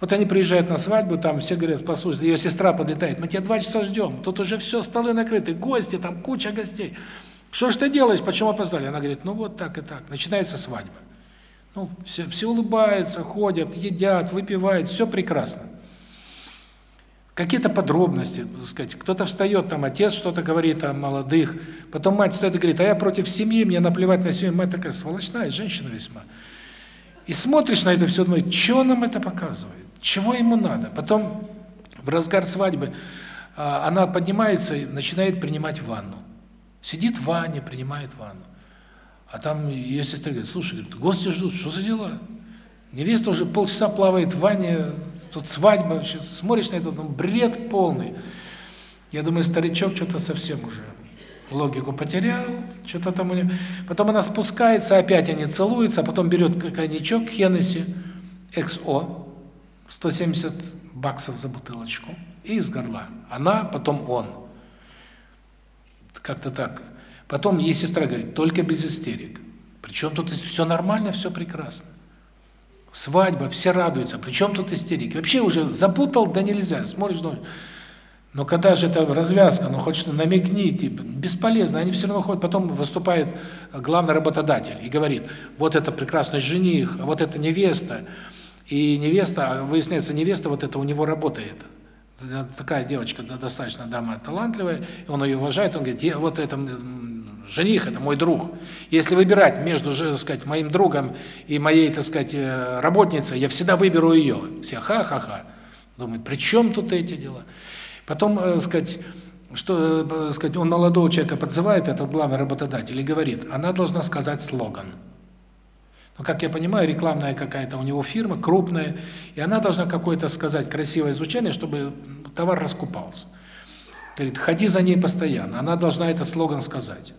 Вот они приезжают на свадьбу, там все говорят, послушай, ее сестра подлетает, мы тебя два часа ждем, тут уже все, столы накрыты, гости, там куча гостей. Что ж ты делаешь, почему опоздали? Она говорит, ну вот так и так, начинается свадьба. Ну, все, все улыбаются, ходят, едят, выпивают, все прекрасно какие-то подробности, так сказать. Кто-то встает, там отец что-то говорит о молодых, потом мать и говорит: "А я против семьи, мне наплевать на семью". Мать такая сволочная женщина весьма. И смотришь на это все, думаешь, что нам это показывает? Чего ему надо? Потом в разгар свадьбы а, она поднимается и начинает принимать ванну. Сидит в ванне, принимает ванну. А там ее сестра говорит: "Слушай, гости ждут, что за дела?" Невеста уже полчаса плавает в ванне, тут свадьба, сейчас смотришь на это, ну, бред полный. Я думаю, старичок что-то совсем уже логику потерял, что-то там у него. Потом она спускается, опять они целуются, а потом берет коньячок Хеннесси XO, 170 баксов за бутылочку, и из горла. Она, потом он. Как-то так. Потом ей сестра говорит, только без истерик. Причем тут все нормально, все прекрасно свадьба, все радуются. Причем тут истерики? Вообще уже запутал, да нельзя. Смотришь, думаешь, но когда же это развязка, ну хоть что намекни, типа, бесполезно, они все равно ходят, потом выступает главный работодатель и говорит, вот это прекрасный жених, а вот это невеста, и невеста, а выясняется, невеста вот это у него работает. Такая девочка достаточно дама талантливая, он ее уважает, он говорит, вот это жених это мой друг. Если выбирать между, так сказать, моим другом и моей, так сказать, э, работницей, я всегда выберу ее. Все ха-ха-ха. Думает, при чем тут эти дела? Потом, так э, сказать, что, э, так сказать, он молодого человека подзывает, этот главный работодатель, и говорит, она должна сказать слоган. Ну, как я понимаю, рекламная какая-то у него фирма, крупная, и она должна какое-то сказать красивое звучание, чтобы товар раскупался. Говорит, ходи за ней постоянно, она должна этот слоган сказать.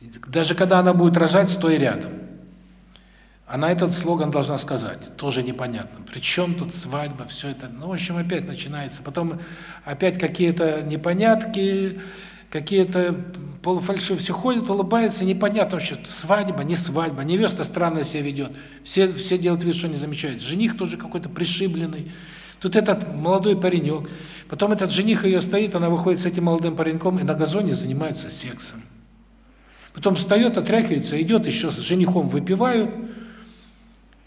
Даже когда она будет рожать, стой рядом. Она этот слоган должна сказать, тоже непонятно. Причем тут свадьба, все это. Ну, в общем, опять начинается. Потом опять какие-то непонятки, какие-то полуфальшивые, все ходят, улыбаются, непонятно вообще, свадьба, не свадьба, невеста странно себя ведет, все, все делают вид, что не замечают, жених тоже какой-то пришибленный, тут этот молодой паренек, потом этот жених ее стоит, она выходит с этим молодым пареньком и на газоне занимаются сексом. Потом встает, отряхивается, идет еще с женихом выпивают,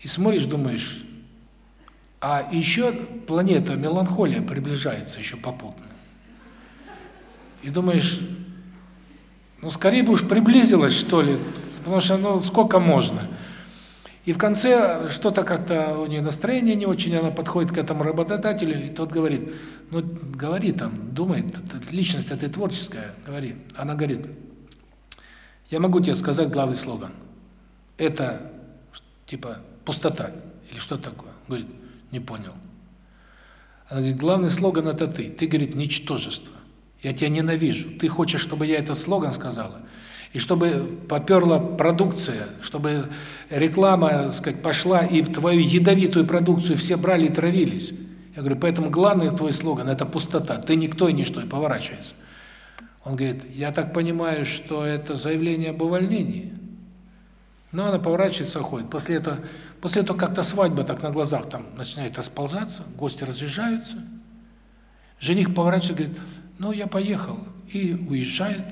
и смотришь, думаешь, а еще планета меланхолия приближается еще попутно. И думаешь, ну скорее бы уж приблизилась, что ли, потому что ну сколько можно. И в конце что-то как-то у нее настроение не очень, она подходит к этому работодателю, и тот говорит, ну говори там, думает, личность это творческая, говори. Она говорит, я могу тебе сказать главный слоган. Это типа пустота или что такое? Говорит, не понял. Она говорит, главный слоган это ты. Ты, говорит, ничтожество. Я тебя ненавижу. Ты хочешь, чтобы я этот слоган сказала? И чтобы поперла продукция, чтобы реклама, так сказать, пошла, и твою ядовитую продукцию все брали и травились. Я говорю, поэтому главный твой слоган – это пустота. Ты никто и ничто, и поворачивается. Он говорит, я так понимаю, что это заявление об увольнении. Но она поворачивается, уходит. После этого, после этого как-то свадьба так на глазах там начинает расползаться, гости разъезжаются. Жених поворачивается говорит, ну, я поехал. И уезжает.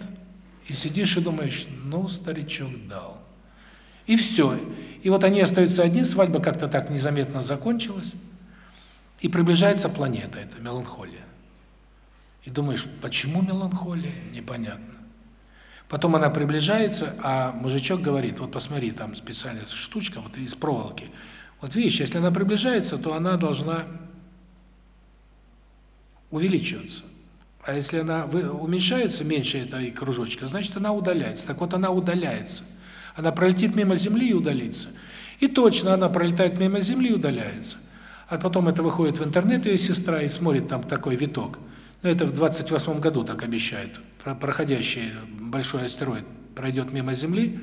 И сидишь и думаешь, ну, старичок дал. И все. И вот они остаются одни, свадьба как-то так незаметно закончилась. И приближается планета, это меланхолия. И думаешь, почему меланхолия? Непонятно. Потом она приближается, а мужичок говорит, вот посмотри, там специальная штучка вот из проволоки. Вот видишь, если она приближается, то она должна увеличиваться. А если она уменьшается, меньше этой кружочка, значит она удаляется. Так вот она удаляется. Она пролетит мимо Земли и удалится. И точно она пролетает мимо Земли и удаляется. А потом это выходит в интернет, ее сестра, и смотрит там такой виток. Но это в 28 году так обещают. Проходящий большой астероид пройдет мимо Земли,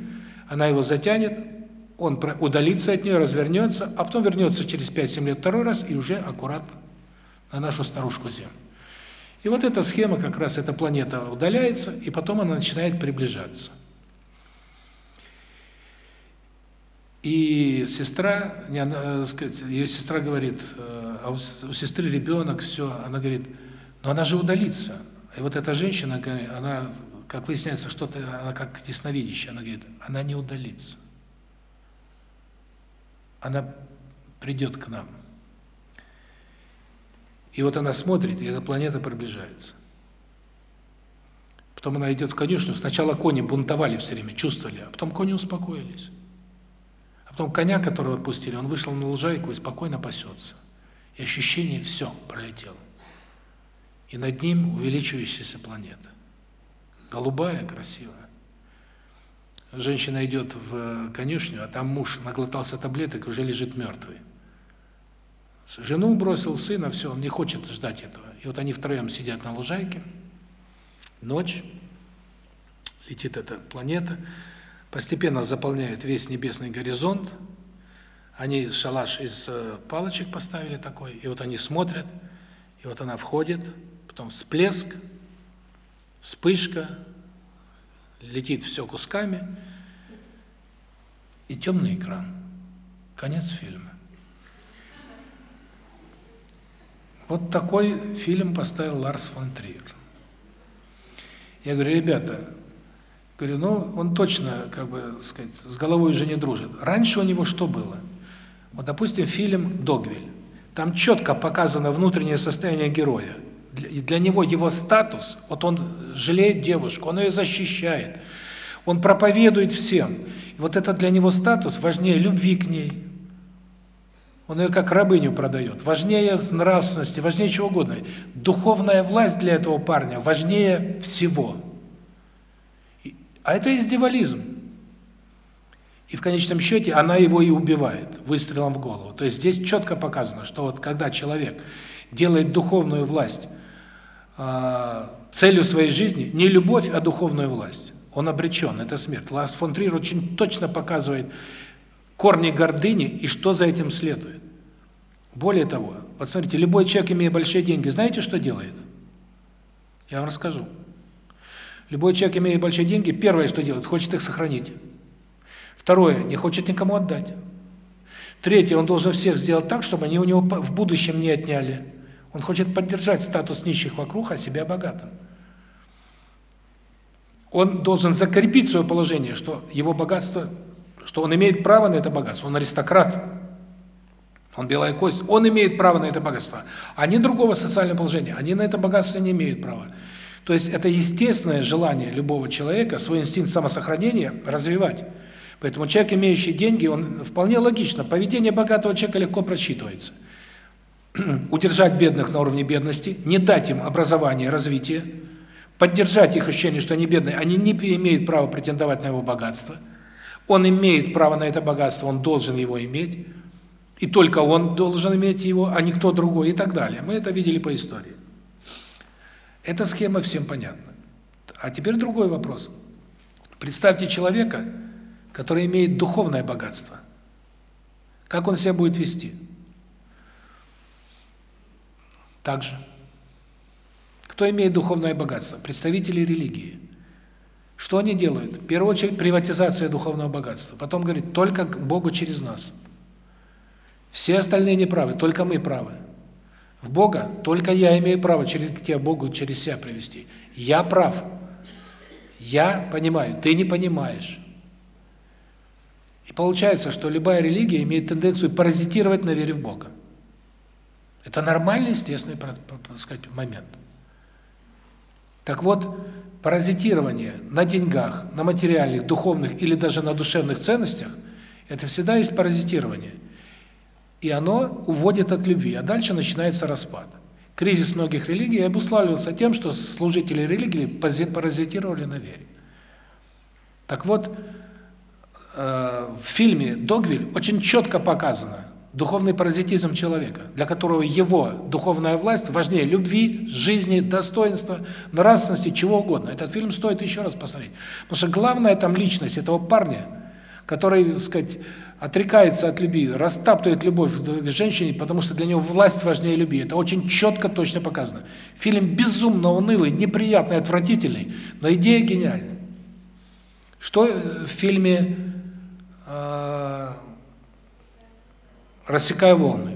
она его затянет, он удалится от нее, развернется, а потом вернется через 5-7 лет второй раз и уже аккурат на нашу старушку Землю. И вот эта схема, как раз эта планета удаляется, и потом она начинает приближаться. И сестра, не она, сказать, ее сестра говорит, э, а у сестры ребенок, все, она говорит, но она же удалится. И вот эта женщина, она, как выясняется, что-то, она как ясновидящая, она говорит, она не удалится. Она придет к нам. И вот она смотрит, и эта планета приближается. Потом она идет в конюшню. Сначала кони бунтовали все время, чувствовали, а потом кони успокоились. А потом коня, которого отпустили, он вышел на лужайку и спокойно пасется. И ощущение все пролетело. И над ним увеличивающаяся планета. Голубая, красивая. Женщина идет в конюшню, а там муж наглотался таблеток и уже лежит мертвый. Жену бросил, сына, все, он не хочет ждать этого. И вот они втроем сидят на лужайке, ночь, летит эта планета, постепенно заполняет весь небесный горизонт, они шалаш из э, палочек поставили такой, и вот они смотрят, и вот она входит, потом всплеск, вспышка, летит все кусками, и темный экран. Конец фильма. Вот такой фильм поставил Ларс фон Триер. Я говорю, ребята, говорю, ну, он точно, как бы, сказать, с головой уже не дружит. Раньше у него что было? Вот, допустим, фильм «Догвиль». Там четко показано внутреннее состояние героя. Для, него его статус, вот он жалеет девушку, он ее защищает, он проповедует всем. И вот это для него статус важнее любви к ней, он ее как рабыню продает. Важнее нравственности, важнее чего угодно. Духовная власть для этого парня важнее всего. А это издевализм. И в конечном счете она его и убивает выстрелом в голову. То есть здесь четко показано, что вот когда человек делает духовную власть целью своей жизни, не любовь, а духовную власть, он обречен, это смерть. Ларс фон Трир очень точно показывает, корни гордыни и что за этим следует. Более того, вот смотрите, любой человек, имея большие деньги, знаете, что делает? Я вам расскажу. Любой человек, имеет большие деньги, первое, что делает, хочет их сохранить. Второе, не хочет никому отдать. Третье, он должен всех сделать так, чтобы они у него в будущем не отняли. Он хочет поддержать статус нищих вокруг, а себя богатым. Он должен закрепить свое положение, что его богатство, что он имеет право на это богатство. Он аристократ. Он белая кость. Он имеет право на это богатство. Они другого социального положения. Они на это богатство не имеют права. То есть это естественное желание любого человека свой инстинкт самосохранения развивать. Поэтому человек, имеющий деньги, он вполне логично. Поведение богатого человека легко просчитывается. (clears throat) Удержать бедных на уровне бедности, не дать им образование, развитие, поддержать их ощущение, что они бедные, они не имеют права претендовать на его богатство. Он имеет право на это богатство, он должен его иметь. И только он должен иметь его, а никто другой и так далее. Мы это видели по истории. Эта схема всем понятна. А теперь другой вопрос. Представьте человека, который имеет духовное богатство. Как он себя будет вести? Так же. Кто имеет духовное богатство? Представители религии. Что они делают? В первую очередь приватизация духовного богатства. Потом говорит, только к Богу через нас. Все остальные не правы, только мы правы. В Бога только я имею право через тебя Богу через себя привести. Я прав. Я понимаю, ты не понимаешь. И получается, что любая религия имеет тенденцию паразитировать на вере в Бога. Это нормальный, естественный, сказать, момент. Так вот, паразитирование на деньгах, на материальных, духовных или даже на душевных ценностях это всегда есть паразитирование и оно уводит от любви, а дальше начинается распад. Кризис многих религий обуславливался тем, что служители религии паразитировали на вере. Так вот, э, в фильме «Догвиль» очень четко показано духовный паразитизм человека, для которого его духовная власть важнее любви, жизни, достоинства, нравственности, чего угодно. Этот фильм стоит еще раз посмотреть. Потому что главная там личность этого парня, который, так сказать, отрекается от любви, растаптывает любовь к женщине, потому что для него власть важнее любви. Это очень четко, точно показано. Фильм безумно унылый, неприятный, отвратительный, но идея гениальная. Что в фильме э, «Рассекая волны»?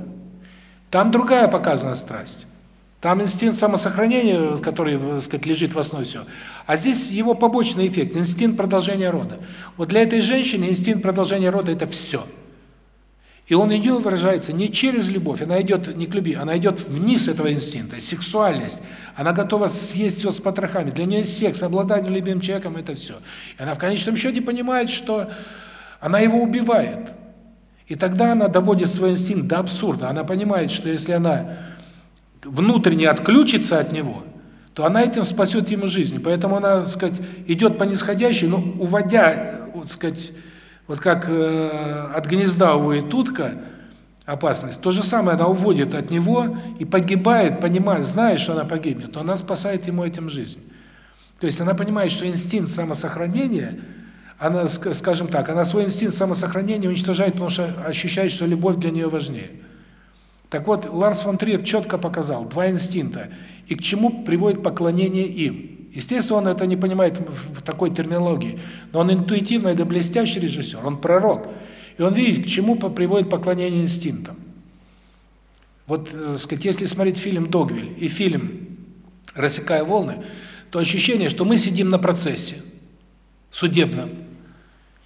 Там другая показана страсть. Там инстинкт самосохранения, который, так сказать, лежит в основе всего. А здесь его побочный эффект инстинкт продолжения рода. Вот для этой женщины инстинкт продолжения рода это все. И он ее выражается не через любовь, она идет не к любви, она идет вниз этого инстинкта, сексуальность. Она готова съесть все с потрохами. Для нее секс, обладание любимым человеком это все. И она в конечном счете понимает, что она его убивает. И тогда она доводит свой инстинкт до абсурда. Она понимает, что если она внутренне отключится от него, то она этим спасет ему жизнь. Поэтому она, так сказать, идет по нисходящей, но уводя, вот сказать, вот как э, от гнезда уводит утка опасность, то же самое она уводит от него и погибает, понимая, зная, что она погибнет, но она спасает ему этим жизнь. То есть она понимает, что инстинкт самосохранения, она, скажем так, она свой инстинкт самосохранения уничтожает, потому что ощущает, что любовь для нее важнее. Так вот, Ларс фон Триер четко показал два инстинкта и к чему приводит поклонение им. Естественно, он это не понимает в такой терминологии, но он интуитивно это блестящий режиссер, он пророк. И он видит, к чему приводит поклонение инстинктам. Вот, э, сказать, если смотреть фильм Догвиль и фильм Рассекая волны, то ощущение, что мы сидим на процессе судебном.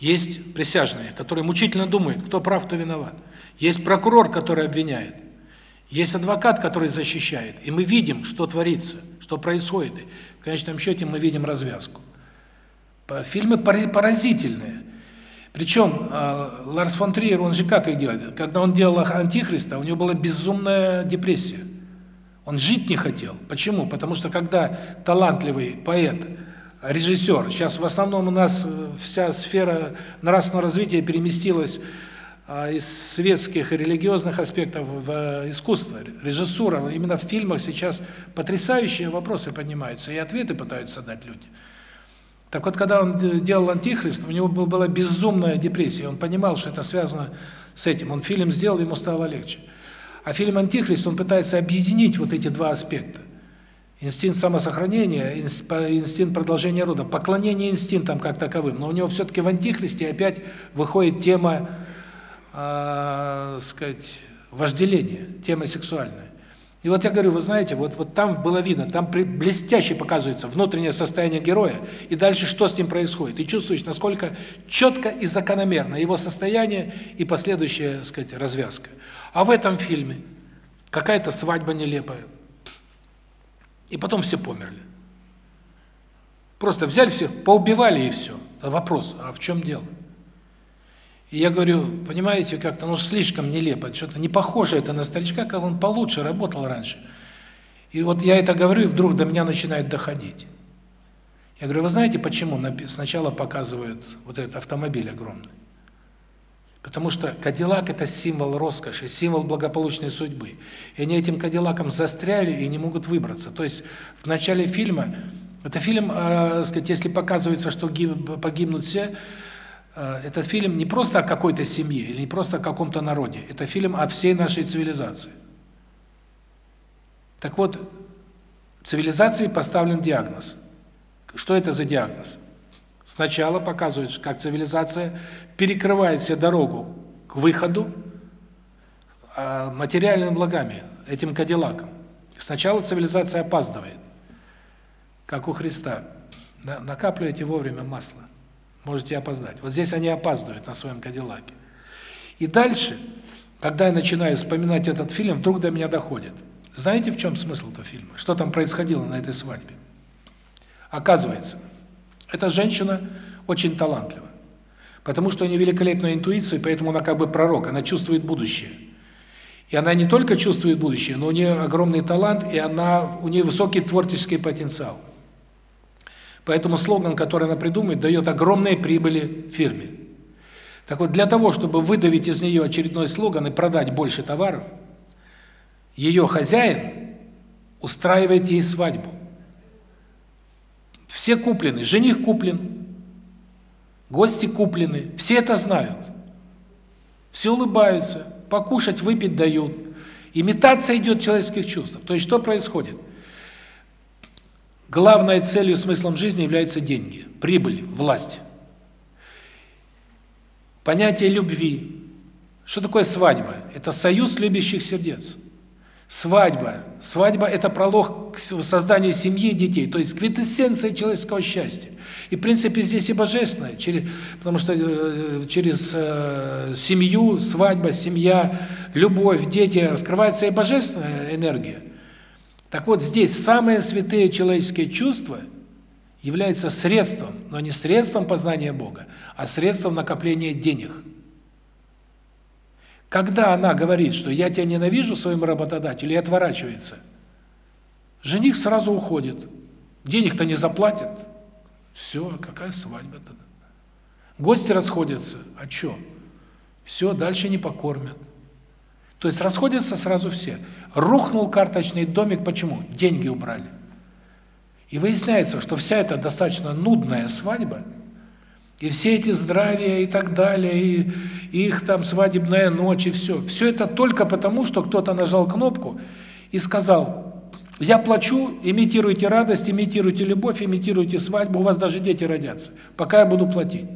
Есть присяжные, которые мучительно думают, кто прав, кто виноват. Есть прокурор, который обвиняет. Есть адвокат, который защищает, и мы видим, что творится, что происходит. И в конечном счете мы видим развязку. Фильмы поразительные. Причем э, Ларс фон Триер, он же как их делает? Когда он делал Антихриста, у него была безумная депрессия. Он жить не хотел. Почему? Потому что когда талантливый поэт, режиссер, сейчас в основном у нас э, вся сфера нравственного развития переместилась а, из светских и религиозных аспектов в э, искусство, режиссура. Именно в фильмах сейчас потрясающие вопросы поднимаются, и ответы пытаются дать люди. Так вот, когда он делал «Антихрист», у него была безумная депрессия, он понимал, что это связано с этим. Он фильм сделал, ему стало легче. А фильм «Антихрист», он пытается объединить вот эти два аспекта. Инстинкт самосохранения, инстинкт продолжения рода, поклонение инстинктам как таковым. Но у него все-таки в Антихристе опять выходит тема, э, сказать, вожделения, тема сексуальная. И вот я говорю, вы знаете, вот вот там было видно, там блестяще показывается внутреннее состояние героя, и дальше что с ним происходит. И чувствуешь, насколько четко и закономерно его состояние и последующая, так сказать, развязка. А в этом фильме какая-то свадьба нелепая. И потом все померли. Просто взяли все, поубивали и все. Вопрос, а в чем дело? И я говорю, понимаете, как-то ну слишком нелепо, что-то не похоже это на старичка, как он получше работал раньше. И вот я это говорю, и вдруг до меня начинает доходить. Я говорю, вы знаете, почему сначала показывают вот этот автомобиль огромный? Потому что Кадиллак это символ роскоши, символ благополучной судьбы. И они этим Кадиллаком застряли и не могут выбраться. То есть в начале фильма это фильм, э, сказать, если показывается, что погибнут все, Э, этот фильм не просто о какой-то семье или не просто о каком-то народе, это фильм о всей нашей цивилизации. Так вот, цивилизации поставлен диагноз. Что это за диагноз? Сначала показывают, как цивилизация перекрывает все дорогу к выходу а, материальными благами, этим кадиллаком. Сначала цивилизация опаздывает, как у Христа. Накапливайте вовремя масло можете опоздать. Вот здесь они опаздывают на своем Кадиллаке. И дальше, когда я начинаю вспоминать этот фильм, вдруг до меня доходит. Знаете, в чем смысл этого фильма? Что там происходило на этой свадьбе? Оказывается, эта женщина очень талантлива. Потому что у нее великолепная интуиция, поэтому она как бы пророк, она чувствует будущее. И она не только чувствует будущее, но у нее огромный талант, и она у нее высокий творческий потенциал. Поэтому слоган, который она придумает, дает огромные прибыли фирме. Так вот, для того, чтобы выдавить из нее очередной слоган и продать больше товаров, ее хозяин устраивает ей свадьбу. Все куплены, жених куплен, гости куплены, все это знают. Все улыбаются, покушать, выпить дают. Имитация идет человеческих чувств. То есть что происходит? Главной целью, смыслом жизни являются деньги, прибыль, власть. Понятие любви. Что такое свадьба? Это союз любящих сердец. Свадьба. Свадьба – это пролог к созданию семьи детей, то есть квинтэссенция человеческого счастья. И, в принципе, здесь и божественное, через, потому что э, через э, семью, свадьба, семья, любовь, дети раскрывается и божественная энергия. Так вот, здесь самые святые человеческие чувства являются средством, но не средством познания Бога, а средством накопления денег. Когда она говорит, что я тебя ненавижу своему работодателю, и отворачивается, жених сразу уходит. Денег-то не заплатят. Все, какая свадьба-то? Гости расходятся. А что? Все, дальше не покормят. То есть расходятся сразу все. Рухнул карточный домик, почему? Деньги убрали. И выясняется, что вся эта достаточно нудная свадьба, и все эти здравия и так далее, и, их там свадебная ночь, и все. Все это только потому, что кто-то нажал кнопку и сказал, я плачу, имитируйте радость, имитируйте любовь, имитируйте свадьбу, у вас даже дети родятся, пока я буду платить.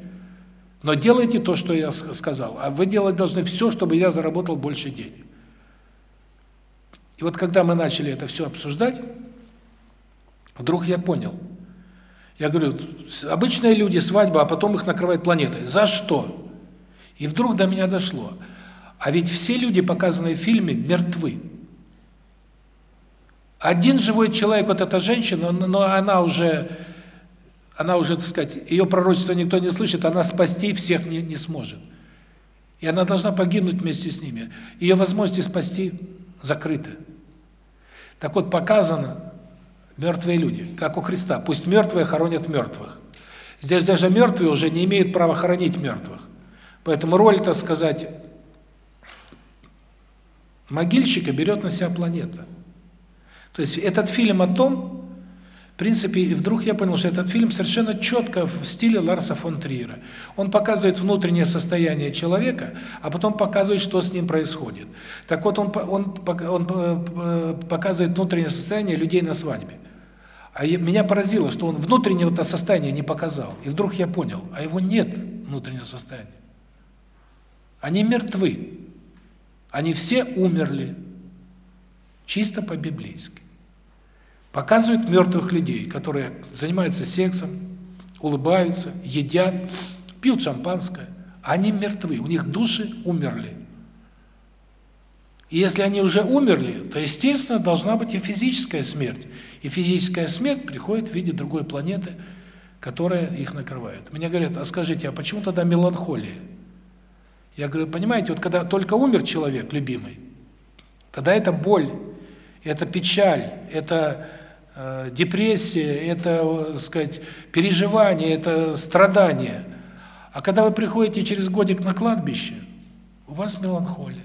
Но делайте то, что я сказал. А вы делать должны все, чтобы я заработал больше денег. И вот когда мы начали это все обсуждать, вдруг я понял. Я говорю, обычные люди, свадьба, а потом их накрывает планетой. За что? И вдруг до меня дошло. А ведь все люди, показанные в фильме, мертвы. Один живой человек, вот эта женщина, но она уже она уже, так сказать, ее пророчество никто не слышит, она спасти всех не, не сможет. И она должна погибнуть вместе с ними. Ее возможности спасти закрыты. Так вот, показано мертвые люди, как у Христа. Пусть мертвые хоронят мертвых. Здесь даже мертвые уже не имеют права хоронить мертвых. Поэтому роль, так сказать, могильщика берет на себя планета. То есть этот фильм о том, в принципе, и вдруг я понял, что этот фильм совершенно четко в стиле Ларса фон Триера. Он показывает внутреннее состояние человека, а потом показывает, что с ним происходит. Так вот, он, он, он э, показывает внутреннее состояние людей на свадьбе. А меня поразило, что он внутреннего-то состояния не показал. И вдруг я понял, а его нет внутреннего состояния. Они мертвы. Они все умерли. Чисто по-библейски. Показывают мертвых людей, которые занимаются сексом, улыбаются, едят, пьют шампанское. Они мертвы, у них души умерли. И если они уже умерли, то, естественно, должна быть и физическая смерть. И физическая смерть приходит в виде другой планеты, которая их накрывает. Мне говорят, а скажите, а почему тогда меланхолия? Я говорю, понимаете, вот когда только умер человек любимый, тогда это боль, это печаль, это э, депрессия, это, так сказать, переживание, это страдание. А когда вы приходите через годик на кладбище, у вас меланхолия.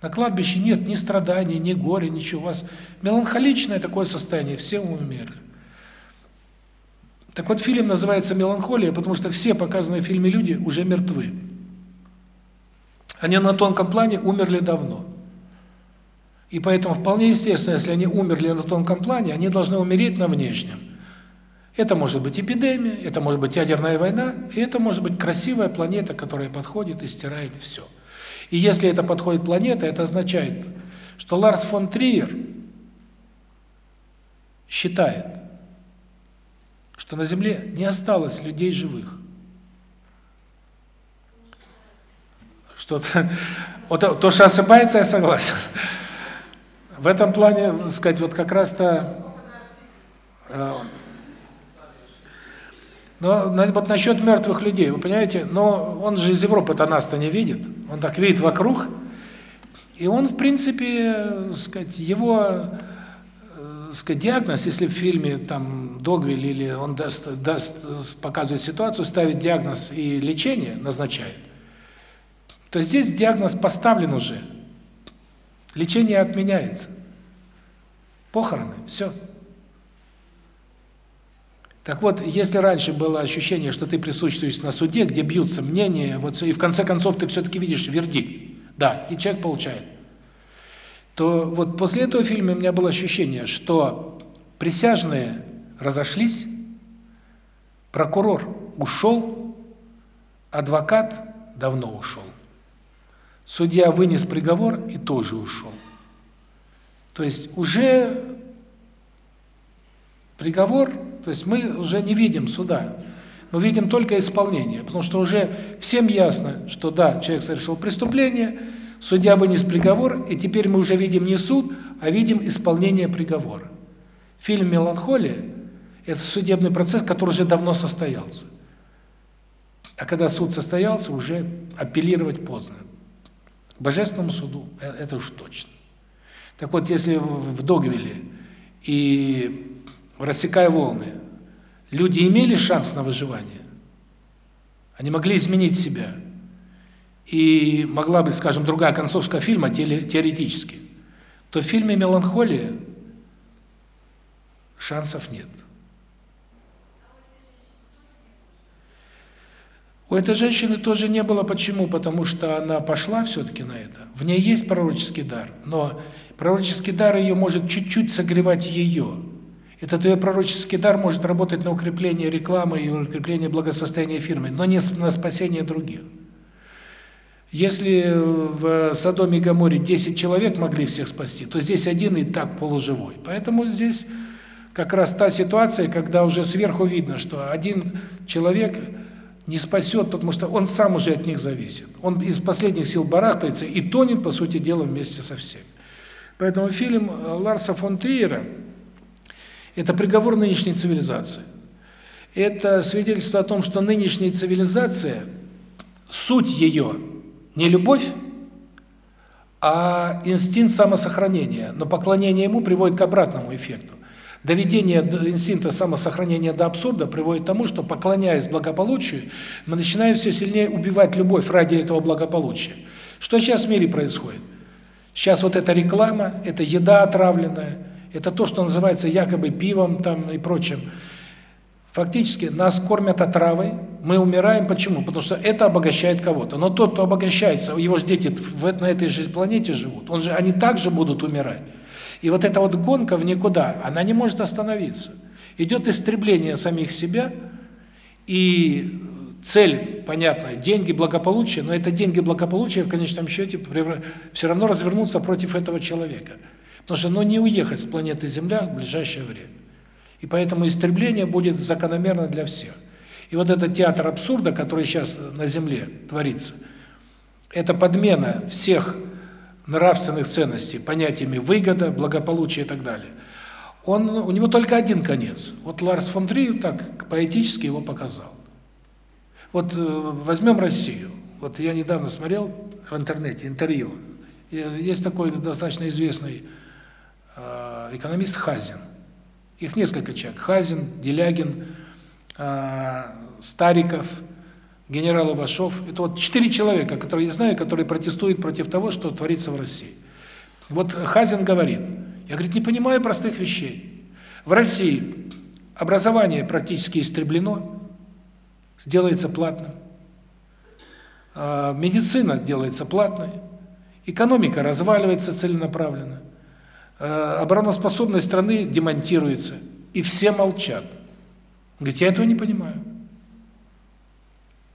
На кладбище нет ни страданий, ни горя, ничего. У вас меланхоличное такое состояние, все умерли. Так вот, фильм называется «Меланхолия», потому что все показанные в фильме люди уже мертвы. Они на тонком плане умерли давно. И поэтому вполне естественно, если они умерли на тонком плане, они должны умереть на внешнем. Это может быть эпидемия, это может быть ядерная война, и это может быть красивая планета, которая подходит и стирает все. И если это подходит планета, это означает, что Ларс фон Триер считает, что на Земле не осталось людей живых. Что-то вот то, что ошибается, я согласен. В этом плане, сказать, вот как раз-то э, но вот насчет мертвых людей, вы понимаете, но он же из Европы-то нас-то не видит. Он так видит вокруг. И он, в принципе, сказать, его сказать, диагноз, если в фильме там Догвиль или он даст, даст показывает ситуацию, ставит диагноз и лечение назначает, то здесь диагноз поставлен уже. Лечение отменяется. Похороны, все. Так вот, если раньше было ощущение, что ты присутствуешь на суде, где бьются мнения, вот и в конце концов ты все-таки видишь вердикт, да, и человек получает, то вот после этого фильма у меня было ощущение, что присяжные разошлись, прокурор ушел, адвокат давно ушел, судья вынес приговор и тоже ушел. То есть уже приговор то есть мы уже не видим суда. Мы видим только исполнение, потому что уже всем ясно, что да, человек совершил преступление, судья вынес приговор, и теперь мы уже видим не суд, а видим исполнение приговора. Фильм «Меланхолия» – это судебный процесс, который уже давно состоялся. А когда суд состоялся, уже апеллировать поздно. Божественному суду – э, это уж точно. Так вот, если в Догвиле и рассекая волны, люди имели шанс на выживание. Они могли изменить себя. И могла бы, скажем, другая концовка фильма теоретически. То в фильме «Меланхолия» шансов нет. У этой женщины тоже не было. Почему? Потому что она пошла все-таки на это. В ней есть пророческий дар, но пророческий дар ее может чуть-чуть согревать ее. Этот ее пророческий дар может работать на укрепление рекламы и укрепление благосостояния фирмы, но не на спасение других. Если в Содоме и Гоморе 10 человек могли всех спасти, то здесь один и так полуживой. Поэтому здесь как раз та ситуация, когда уже сверху видно, что один человек не спасет, потому что он сам уже от них зависит. Он из последних сил барахтается и тонет, по сути дела, вместе со всеми. Поэтому фильм Ларса фон Триера это приговор нынешней цивилизации. Это свидетельство о том, что нынешняя цивилизация, суть ее не любовь, а инстинкт самосохранения. Но поклонение ему приводит к обратному эффекту. Доведение инстинкта самосохранения до абсурда приводит к тому, что, поклоняясь благополучию, мы начинаем все сильнее убивать любовь ради этого благополучия. Что сейчас в мире происходит? Сейчас вот эта реклама, это еда отравленная, это то, что называется якобы пивом там и прочим. Фактически нас кормят отравой, мы умираем. Почему? Потому что это обогащает кого-то. Но тот, кто обогащается, его же дети на этой же планете живут, он же, они также будут умирать. И вот эта вот гонка в никуда, она не может остановиться. Идет истребление самих себя, и цель, понятно, деньги, благополучие, но это деньги, благополучие в конечном счете все равно развернутся против этого человека. Потому что ну не уехать с планеты Земля в ближайшее время. И поэтому истребление будет закономерно для всех. И вот этот театр абсурда, который сейчас на Земле творится, это подмена всех нравственных ценностей понятиями выгода, благополучие и так далее. Он, у него только один конец. Вот Ларс фон Триер так поэтически его показал. Вот э, возьмем Россию. Вот я недавно смотрел в интернете интервью. Есть такой достаточно известный э, экономист Хазин. Их несколько человек. Хазин, Делягин, э, Стариков, генерал Ивашов. Это вот четыре человека, которые я знаю, которые протестуют против того, что творится в России. Вот Хазин говорит, я, говорит, не понимаю простых вещей. В России образование практически истреблено, сделается платным. А, медицина делается платной. Экономика разваливается целенаправленно. А, обороноспособность страны демонтируется. И все молчат. Говорит, я этого не понимаю.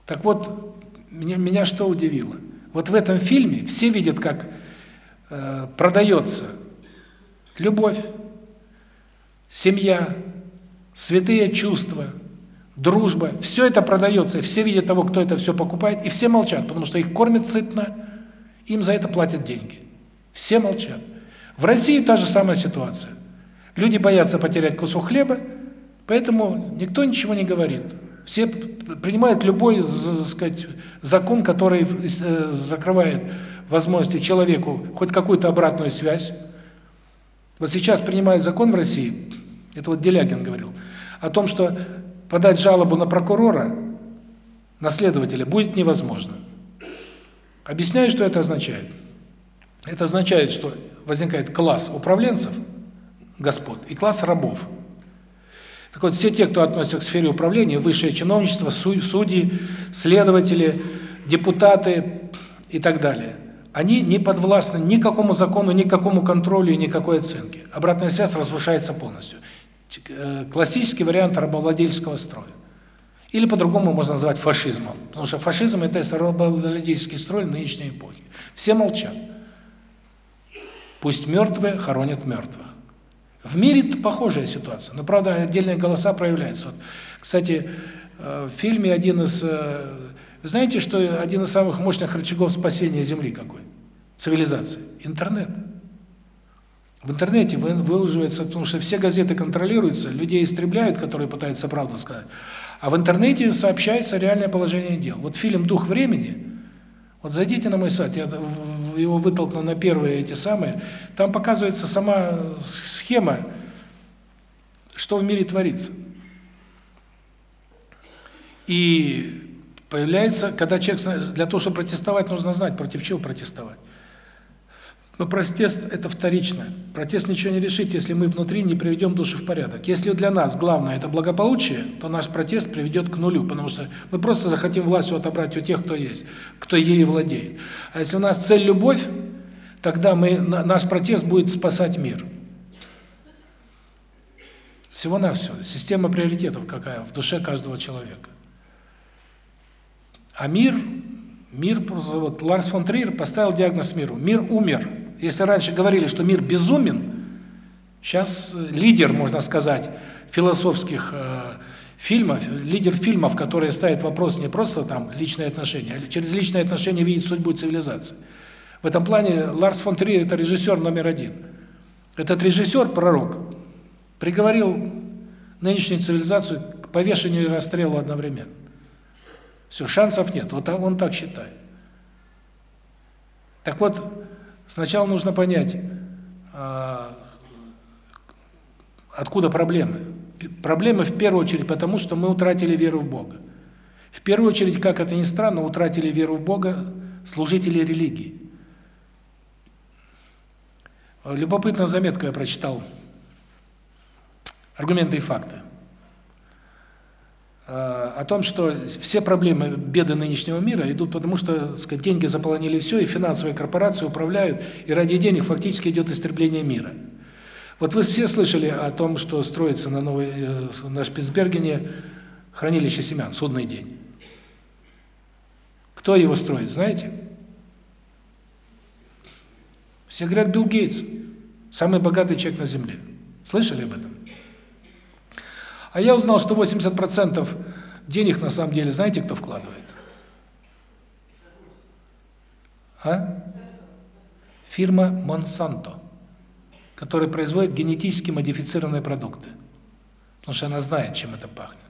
Так вот, меня, меня что удивило? Вот в этом фильме все видят, как э, продается любовь, семья, святые чувства, дружба. Все это продается, все видят того, кто это все покупает, и все молчат, потому что их кормят сытно, им за это платят деньги. Все молчат. В России та же самая ситуация. Люди боятся потерять кусок хлеба, поэтому никто ничего не говорит. Все принимают любой, так сказать, закон, который э, закрывает возможности человеку хоть какую-то обратную связь. Вот сейчас принимают закон в России, это вот Делягин говорил, о том, что подать жалобу на прокурора, на следователя будет невозможно. Объясняю, что это означает. Это означает, что возникает класс управленцев, господ, и класс рабов. Так вот, все те, кто относится к сфере управления, высшее чиновничество, судьи, следователи, депутаты и так далее, они не подвластны никакому закону, никакому контролю и никакой оценке. Обратная связь разрушается полностью. Э, классический вариант рабовладельческого строя. Или по-другому можно назвать фашизмом. Потому что фашизм – это рабовладельческий строй нынешней эпохи. Все молчат. Пусть мертвые хоронят мертвых. В мире похожая ситуация, но, правда, отдельные голоса проявляются. Вот, кстати, э, в фильме один из... Э, знаете, что один из самых мощных рычагов спасения Земли какой? Цивилизации. Интернет. В интернете выложивается, потому что все газеты контролируются, людей истребляют, которые пытаются правду сказать. А в интернете сообщается реальное положение дел. Вот фильм «Дух времени», вот зайдите на мой сайт, я его вытолкнул на первые эти самые, там показывается сама схема, что в мире творится. И появляется, когда человек, для того, чтобы протестовать, нужно знать, против чего протестовать. Но протест – это вторично. Протест ничего не решит, если мы внутри не приведем душу в порядок. Если для нас главное – это благополучие, то наш протест приведет к нулю, потому что мы просто захотим власть отобрать у тех, кто есть, кто ею владеет. А если у нас цель – любовь, тогда мы, наш протест будет спасать мир. Всего-навсего. Система приоритетов какая в душе каждого человека. А мир, мир, вот Ларс фон Триер поставил диагноз миру. Мир умер. Если раньше говорили, что мир безумен, сейчас э, лидер, можно сказать, философских э, фильмов, лидер фильмов, которые ставят вопрос не просто там личные отношения, а через личные отношения видит судьбу цивилизации. В этом плане Ларс фон Триер – это режиссер номер один. Этот режиссер, пророк, приговорил нынешнюю цивилизацию к повешению и расстрелу одновременно. Все, шансов нет, вот он так считает. Так вот, Сначала нужно понять, а, откуда проблемы. Проблемы в первую очередь потому, что мы утратили веру в Бога. В первую очередь, как это ни странно, утратили веру в Бога служители религии. Любопытную заметку я прочитал. Аргументы и факты. Э, о том, что все проблемы, беды нынешнего мира идут потому, что, сказать, деньги заполонили все, и финансовые корпорации управляют, и ради денег фактически идет истребление мира. Вот вы все слышали о том, что строится на новой э, на Шпицбергене хранилище семян, судный день. Кто его строит, знаете? Все говорят Билл Гейтс, самый богатый человек на земле. Слышали об этом? А я узнал, что 80% денег на самом деле, знаете, кто вкладывает? А? Фирма Monsanto, которая производит генетически модифицированные продукты. Потому что она знает, чем это пахнет.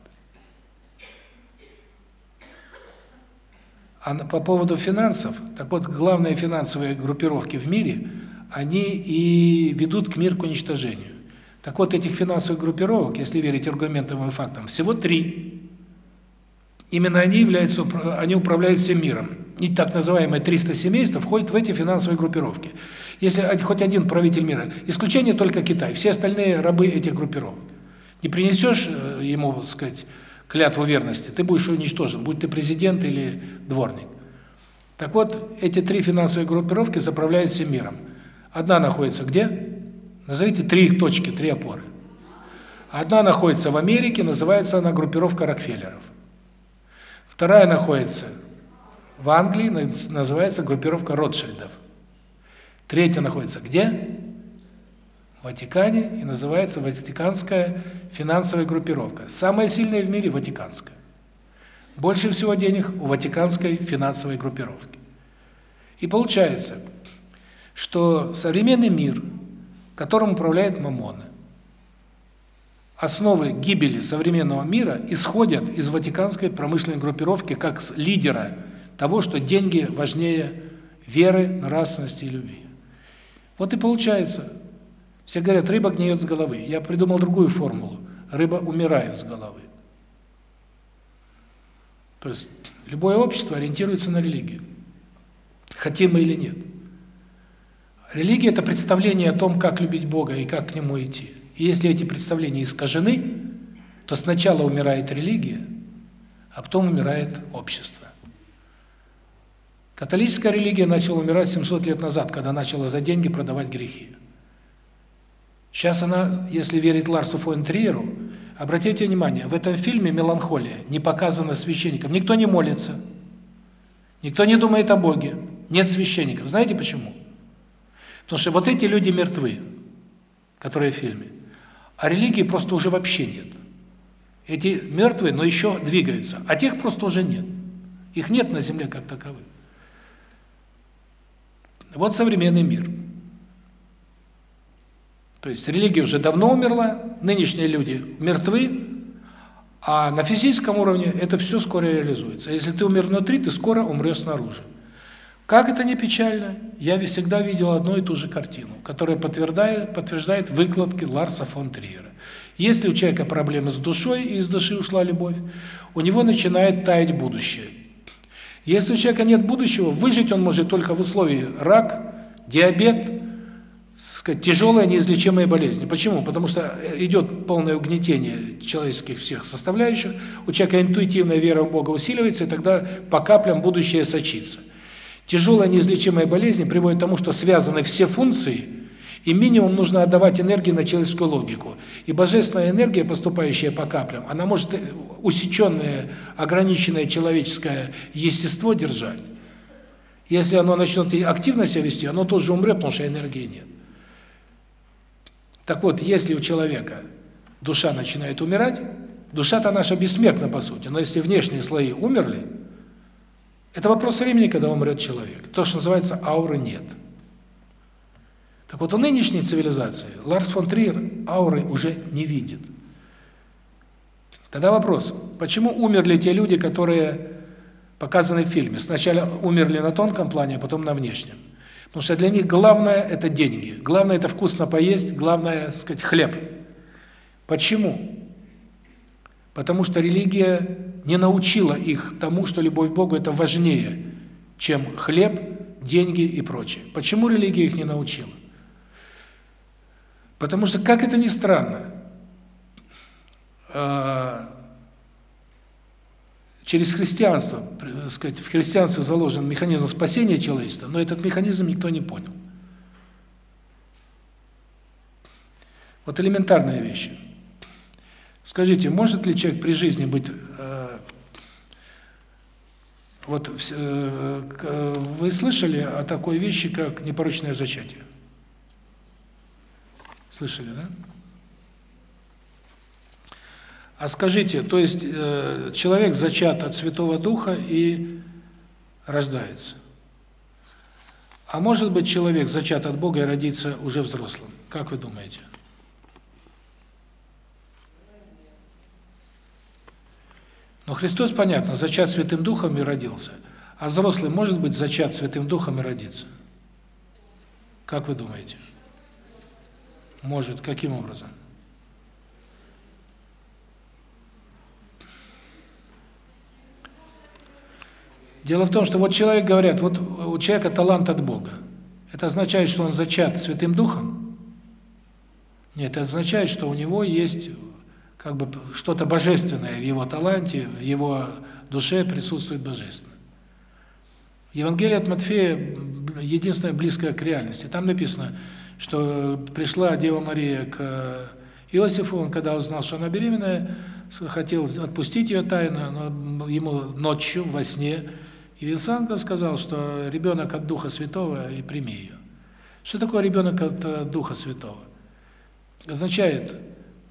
А по поводу финансов, так вот, главные финансовые группировки в мире, они и ведут к мир к уничтожению. Так вот, этих финансовых группировок, если верить аргументам и фактам, всего три. Именно они являются, они управляют всем миром. И так называемые 300 семейств входят в эти финансовые группировки. Если хоть один правитель мира, исключение только Китай, все остальные рабы этих группировок. Не принесешь э, ему, так сказать, клятву верности, ты будешь уничтожен, будь ты президент или дворник. Так вот, эти три финансовые группировки заправляют всем миром. Одна находится где? Назовите три их точки, три опоры. Одна находится в Америке, называется она группировка Рокфеллеров. Вторая находится в Англии, называется группировка Ротшильдов. Третья находится где? В Ватикане и называется Ватиканская финансовая группировка. Самая сильная в мире Ватиканская. Больше всего денег у Ватиканской финансовой группировки. И получается, что современный мир – которым управляет Мамона. Основы гибели современного мира исходят из Ватиканской промышленной группировки как лидера того, что деньги важнее веры, нравственности и любви. Вот и получается. Все говорят, рыба гниет с головы. Я придумал другую формулу. Рыба умирает с головы. То есть любое общество ориентируется на религию. Хотим мы или нет. Религия – это представление о том, как любить Бога и как к Нему идти. И если эти представления искажены, то сначала умирает религия, а потом умирает общество. Католическая религия начала умирать 700 лет назад, когда начала за деньги продавать грехи. Сейчас она, если верить Ларсу фон Триеру, обратите внимание, в этом фильме «Меланхолия» не показано священником. Никто не молится, никто не думает о Боге, нет священников. Знаете почему? Почему? Потому что вот эти люди мертвы, которые в фильме. А религии просто уже вообще нет. Эти мертвые, но еще двигаются, а тех просто уже нет. Их нет на земле как таковых. Вот современный мир. То есть религия уже давно умерла, нынешние люди мертвы, а на физическом уровне это все скоро реализуется. Если ты умер внутри, ты скоро умрешь снаружи. Как это не печально, я всегда видел одну и ту же картину, которая подтверждает, подтверждает выкладки Ларса фон Триера. Если у человека проблемы с душой, и из души ушла любовь, у него начинает таять будущее. Если у человека нет будущего, выжить он может только в условии рак, диабет, сказать, тяжелая неизлечимая болезнь. Почему? Потому что идет полное угнетение человеческих всех составляющих, у человека интуитивная вера в Бога усиливается, и тогда по каплям будущее сочится. Тяжелая неизлечимая болезнь приводит к тому, что связаны все функции, и минимум нужно отдавать энергии на человеческую логику. И божественная энергия, поступающая по каплям, она может усеченное, ограниченное человеческое естество держать. Если оно начнет активно себя вести, оно тоже умрет, потому что энергии нет. Так вот, если у человека душа начинает умирать, душа-то наша бессмертна по сути, но если внешние слои умерли, это вопрос времени, когда умрет человек. То, что называется ауры нет. Так вот, у нынешней цивилизации Ларс фон Триер ауры уже не видит. Тогда вопрос, почему умерли те люди, которые показаны в фильме? Сначала умерли на тонком плане, а потом на внешнем. Потому что для них главное – это деньги, главное – это вкусно поесть, главное, сказать, хлеб. Почему? Потому что религия не научила их тому, что любовь к Богу это важнее, чем хлеб, деньги и прочее. Почему религия их не научила? Потому что, как это ни странно, а, через христианство, сказать, в христианстве заложен механизм спасения человечества, но этот механизм никто не понял. Вот элементарные вещи. Скажите, может ли человек при жизни быть э, вот э, вы слышали о такой вещи, как непорочное зачатие? Слышали, да? А скажите, то есть э, человек зачат от Святого Духа и рождается. А может быть человек зачат от Бога и родится уже взрослым? Как вы думаете? Но Христос, понятно, зачат Святым Духом и родился. А взрослый может быть зачат Святым Духом и родиться? Как вы думаете? Может. Каким образом? Дело в том, что вот человек, говорят, вот у человека талант от Бога. Это означает, что он зачат Святым Духом? Нет, это означает, что у него есть как бы что-то божественное в его таланте, в его душе присутствует божественное. Евангелие от Матфея единственное близкое к реальности. Там написано, что пришла Дева Мария к Иосифу, он когда узнал, что она беременная, хотел отпустить ее тайно, но ему ночью во сне и Винсанта сказал, что ребенок от Духа Святого, и прими ее. Что такое ребенок от э, Духа Святого? Означает,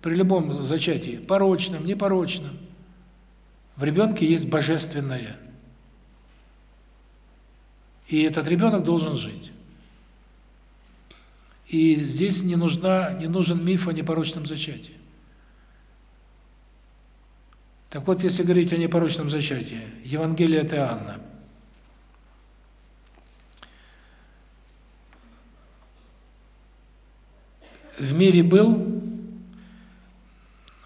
при любом зачатии, порочном, непорочном, в ребенке есть божественное. И этот ребенок должен жить. И здесь не нужна не нужен миф о непорочном зачатии. Так вот, если говорить о непорочном зачатии, Евангелие от Иоанна – в мире был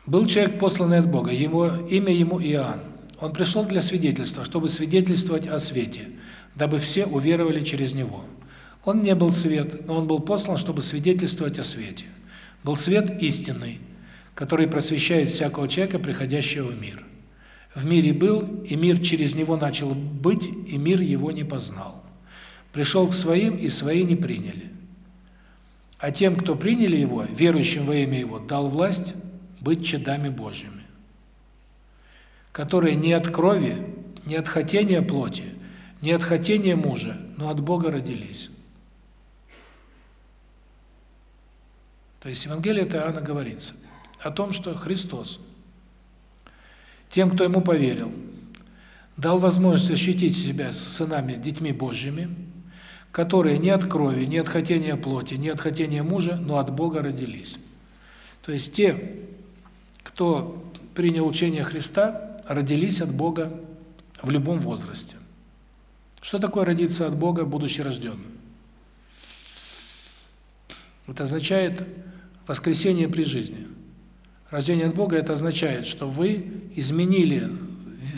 был человек, посланный от Бога, его имя ему Иоанн. Он пришел для свидетельства, чтобы свидетельствовать о свете, дабы все уверовали через него. Он не был свет, но он был послан, чтобы свидетельствовать о свете. Был свет истинный, который просвещает всякого человека, приходящего в мир. В мире был, и мир через него начал быть, и мир его не познал. Пришел к своим, и свои не приняли. А тем, кто приняли его, верующим во имя его, дал власть быть чадами Божьими, которые не от крови, не от хотения плоти, не от хотения мужа, но от Бога родились. То есть Евангелие это Иоанна говорится о том, что Христос тем, кто ему поверил, дал возможность ощутить себя сынами, детьми Божьими, которые не от крови, не от хотения плоти, не от хотения мужа, но от Бога родились. То есть те, кто принял учение Христа, родились от Бога в любом возрасте. Что такое родиться от Бога, будучи рожденным? Это означает воскресение при жизни. Рождение от Бога это означает, что вы изменили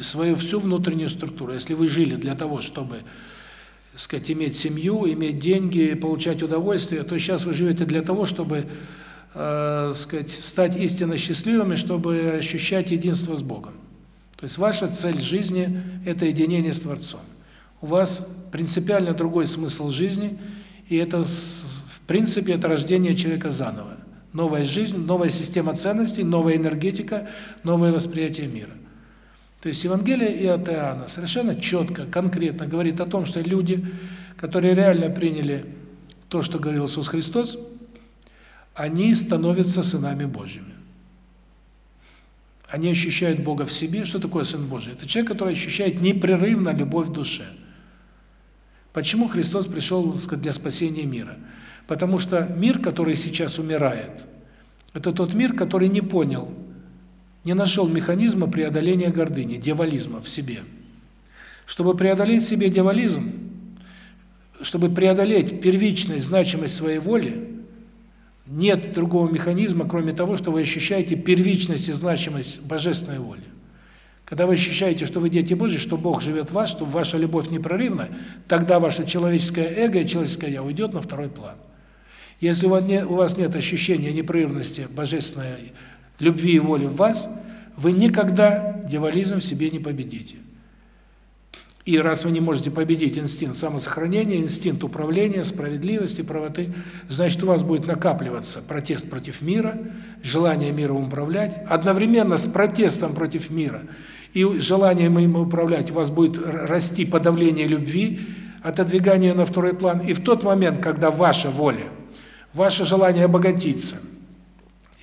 свою всю внутреннюю структуру. Если вы жили для того, чтобы сказать, иметь семью, иметь деньги, получать удовольствие, то сейчас вы живете для того, чтобы, э, сказать, стать истинно счастливыми, чтобы ощущать единство с Богом. То есть ваша цель жизни это единение с Творцом. У вас принципиально другой смысл жизни, и это в принципе это рождение человека заново. Новая жизнь, новая система ценностей, новая энергетика, новое восприятие мира. То есть Евангелие и от совершенно четко, конкретно говорит о том, что люди, которые реально приняли то, что говорил Иисус Христос, они становятся сынами Божьими. Они ощущают Бога в себе. Что такое сын Божий? Это человек, который ощущает непрерывно любовь в душе. Почему Христос пришел для спасения мира? Потому что мир, который сейчас умирает, это тот мир, который не понял не нашел механизма преодоления гордыни, дьяволизма в себе. Чтобы преодолеть в себе дьяволизм, чтобы преодолеть первичность, значимость своей воли, нет другого механизма, кроме того, что вы ощущаете первичность и значимость божественной воли. Когда вы ощущаете, что вы дети Божьи, что Бог живет в вас, что ваша любовь непрерывна, тогда ваше человеческое эго и человеческое я уйдет на второй план. Если у вас нет ощущения непрерывности божественной любви и воли в вас, вы никогда дьяволизм в себе не победите. И раз вы не можете победить инстинкт самосохранения, инстинкт управления, справедливости, правоты, значит, у вас будет накапливаться протест против мира, желание миром управлять, одновременно с протестом против мира и желанием им управлять у вас будет расти подавление любви, отодвигание на второй план. И в тот момент, когда ваша воля, ваше желание обогатиться,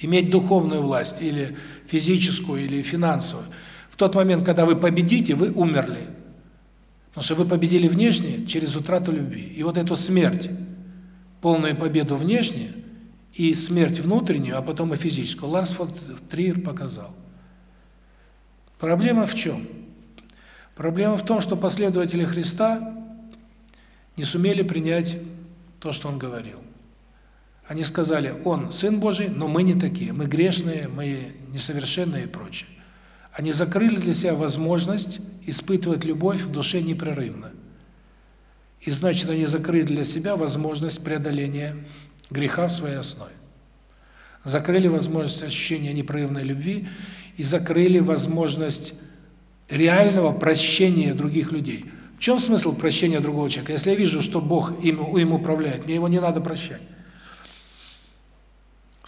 иметь духовную власть или физическую, или финансовую, в тот момент, когда вы победите, вы умерли. Потому что вы победили внешне через утрату любви. И вот эту смерть, полную победу внешне и смерть внутреннюю, а потом и физическую, Ларс фон Триер показал. Проблема в чем? Проблема в том, что последователи Христа не сумели принять то, что он говорил. Они сказали: "Он сын Божий, но мы не такие, мы грешные, мы несовершенные и прочее". Они закрыли для себя возможность испытывать любовь в душе непрерывно. И значит, они закрыли для себя возможность преодоления греха в своей основе. Закрыли возможность ощущения непрерывной любви и закрыли возможность реального прощения других людей. В чем смысл прощения другого человека? Если я вижу, что Бог им, им управляет, мне его не надо прощать.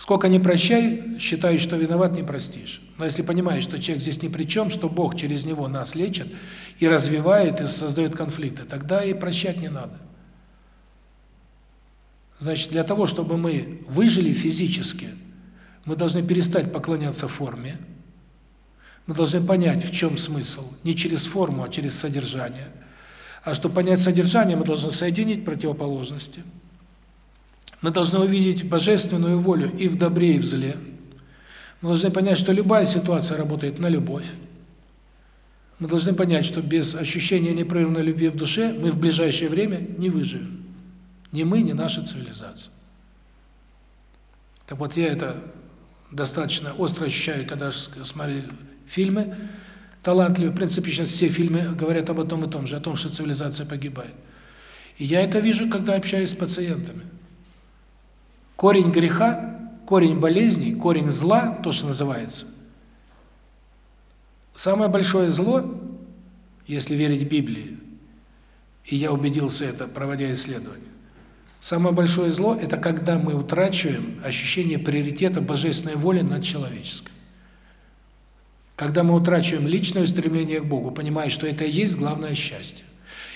Сколько не прощай, считай, что виноват, не простишь. Но если понимаешь, что человек здесь ни при чем, что Бог через него нас лечит и развивает, и создает конфликты, тогда и прощать не надо. Значит, для того, чтобы мы выжили физически, мы должны перестать поклоняться форме, мы должны понять, в чем смысл, не через форму, а через содержание – а чтобы понять содержание, мы должны соединить противоположности. Мы должны увидеть божественную волю и в добре, и в зле. Мы должны понять, что любая ситуация работает на любовь. Мы должны понять, что без ощущения непрерывной любви в душе мы в ближайшее время не выживем. Ни мы, ни наша цивилизация. Так вот, я это достаточно остро ощущаю, когда смотрю фильмы, талантливый. В принципе, сейчас все фильмы говорят об одном и том же, о том, что цивилизация погибает. И я это вижу, когда общаюсь с пациентами. Корень греха, корень болезней, корень зла, то, что называется. Самое большое зло, если верить Библии, и я убедился это, проводя исследования, самое большое зло – это когда мы утрачиваем ощущение приоритета божественной воли над человеческой. Когда мы утрачиваем личное стремление к Богу, понимая, что это и есть главное счастье.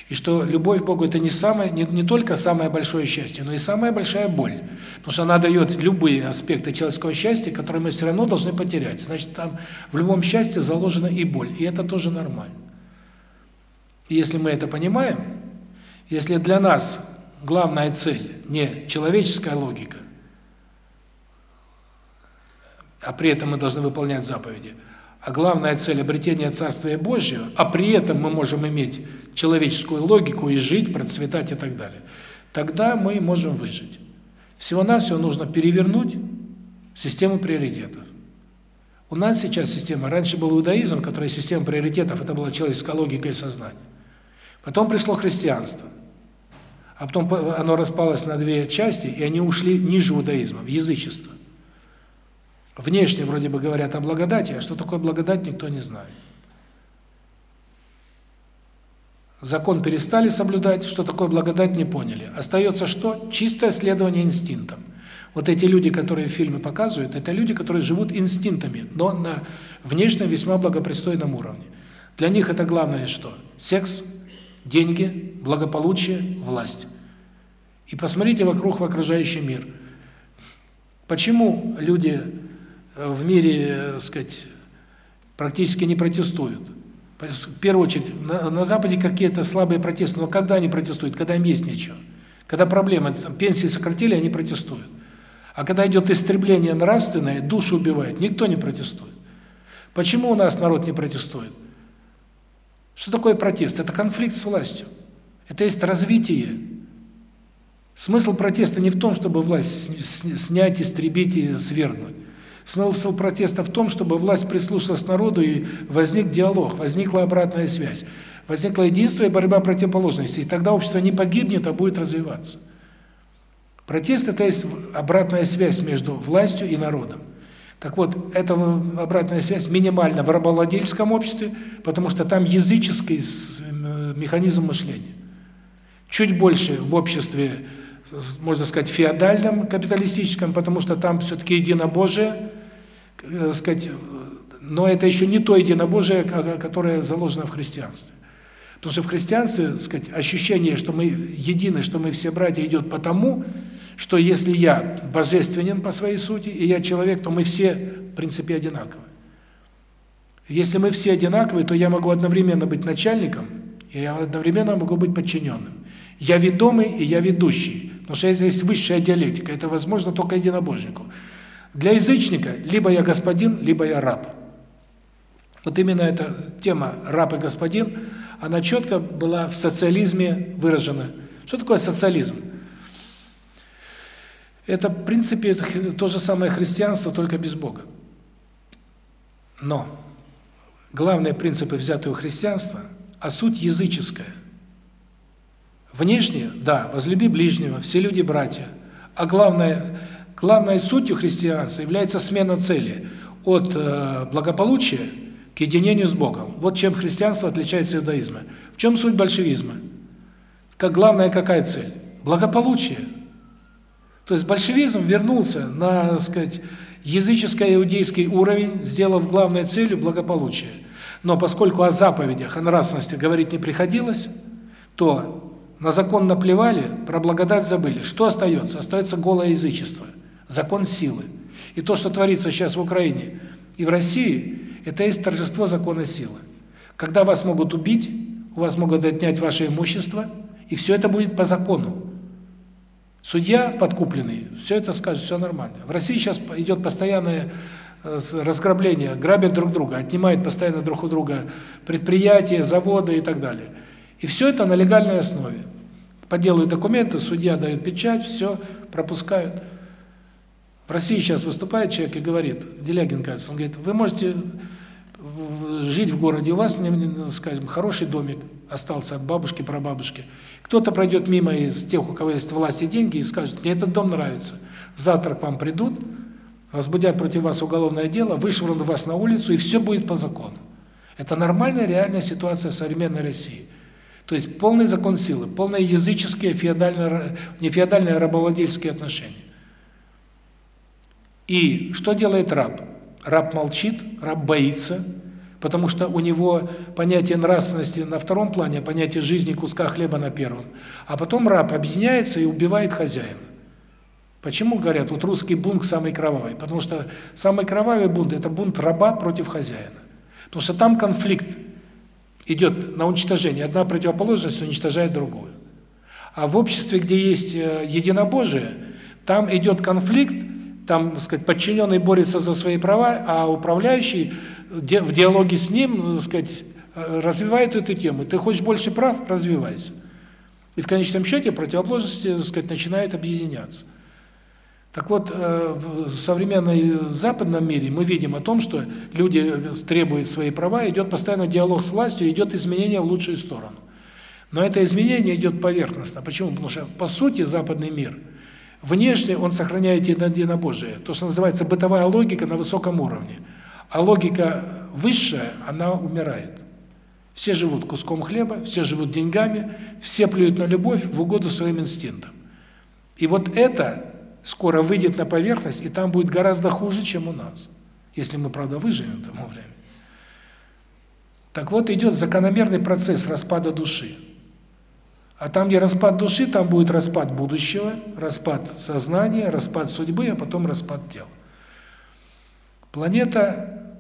И что любовь к Богу – это не, самое, не, не только самое большое счастье, но и самая большая боль. Потому что она дает любые аспекты человеческого счастья, которые мы все равно должны потерять. Значит, там в любом счастье заложена и боль. И это тоже нормально. И если мы это понимаем, если для нас главная цель не человеческая логика, а при этом мы должны выполнять заповеди – а главная цель обретения Царствия Божьего, а при этом мы можем иметь человеческую логику и жить, процветать и так далее, тогда мы можем выжить. Всего-навсего нужно перевернуть систему приоритетов. У нас сейчас система, раньше был иудаизм, который система приоритетов, это была человеческая логика и сознание. Потом пришло христианство. А потом оно распалось на две части, и они ушли ниже иудаизма, в язычество. Внешне вроде бы говорят о благодати, а что такое благодать, никто не знает. Закон перестали соблюдать, что такое благодать, не поняли. Остается что? Чистое следование инстинктам. Вот эти люди, которые в фильме показывают, это люди, которые живут инстинктами, но на внешнем весьма благопристойном уровне. Для них это главное что? Секс, деньги, благополучие, власть. И посмотрите вокруг в окружающий мир. Почему люди в мире, так сказать, практически не протестуют. В первую очередь, на, на Западе какие-то слабые протесты, но когда они протестуют? Когда им есть нечего. Когда проблемы, пенсии сократили, они протестуют. А когда идет истребление нравственное, душу убивает, никто не протестует. Почему у нас народ не протестует? Что такое протест? Это конфликт с властью. Это есть развитие. Смысл протеста не в том, чтобы власть снять, истребить и свергнуть. Смысл протеста в том, чтобы власть прислушалась к народу и возник диалог, возникла обратная связь. Возникло единство и борьба противоположностей. И тогда общество не погибнет, а будет развиваться. Протест – это есть обратная связь между властью и народом. Так вот, эта обратная связь минимальна в рабовладельческом обществе, потому что там языческий механизм мышления. Чуть больше в обществе, можно сказать, феодальном, капиталистическом, потому что там все-таки единобожие, так сказать, но это еще не то единобожие, которое заложено в христианстве. Потому что в христианстве, сказать, ощущение, что мы едины, что мы все братья, идет потому, что если я божественен по своей сути, и я человек, то мы все, в принципе, одинаковы. Если мы все одинаковые, то я могу одновременно быть начальником, и я одновременно могу быть подчиненным. Я ведомый, и я ведущий. Потому что это есть высшая диалектика, это возможно только единобожнику. Для язычника либо я господин, либо я раб. Вот именно эта тема раб и господин, она четко была в социализме выражена. Что такое социализм? Это, в принципе, то же самое христианство, только без Бога. Но главные принципы, взятые у христианства, а суть языческая. Внешне, да, возлюби ближнего, все люди братья. А главное, главной сутью христианства является смена цели от э, благополучия к единению с Богом. Вот чем христианство отличается от иудаизма. В чем суть большевизма? Как главная какая цель? Благополучие. То есть большевизм вернулся на, так сказать, языческо-иудейский уровень, сделав главной целью благополучие. Но поскольку о заповедях, о нравственности говорить не приходилось, то на закон наплевали, про благодать забыли. Что остается? Остается голое язычество, закон силы. И то, что творится сейчас в Украине и в России, это есть торжество закона силы. Когда вас могут убить, у вас могут отнять ваше имущество, и все это будет по закону. Судья подкупленный, все это скажет, все нормально. В России сейчас идет постоянное э, разграбление, грабят друг друга, отнимают постоянно друг у друга предприятия, заводы и так далее. И все это на легальной основе. Подделывают документы, судья дает печать, все пропускают. В России сейчас выступает человек и говорит, Делягин, кажется, он говорит, вы можете жить в городе, у вас, скажем, хороший домик остался от бабушки, прабабушки. Кто-то пройдет мимо из тех, у кого есть власть и деньги, и скажет, мне этот дом нравится. Завтра к вам придут, возбудят против вас уголовное дело, вышвырнут вас на улицу, и все будет по закону. Это нормальная реальная ситуация в современной России. То есть полный закон силы, полные языческие, феодальные, не феодальные, а рабовладельские отношения. И что делает раб? Раб молчит, раб боится, потому что у него понятие нравственности на втором плане, а понятие жизни куска хлеба на первом. А потом раб объединяется и убивает хозяина. Почему говорят, вот русский бунт самый кровавый? Потому что самый кровавый бунт – это бунт раба против хозяина. Потому что там конфликт идет на уничтожение. Одна противоположность уничтожает другую. А в обществе, где есть э, единобожие, там идет конфликт, там, так сказать, подчиненный борется за свои права, а управляющий в диалоге с ним, так сказать, развивает эту тему. Ты хочешь больше прав развивайся. И в конечном счете противоположности, так сказать, начинают объединяться. Так вот, э, в современном западном мире мы видим о том, что люди требуют свои права, идет постоянно диалог с властью, идет изменение в лучшую сторону. Но это изменение идет поверхностно. Почему? Потому что, по сути, западный мир – Внешне он сохраняет единобожие, то, что называется бытовая логика на высоком уровне. А логика высшая, она умирает. Все живут куском хлеба, все живут деньгами, все плюют на любовь в угоду своим инстинктам. И вот это скоро выйдет на поверхность, и там будет гораздо хуже, чем у нас. Если мы, правда, выживем к тому времени. Так вот, идет закономерный процесс распада души. А там, где распад души, там будет распад будущего, распад сознания, распад судьбы, а потом распад тела. Планета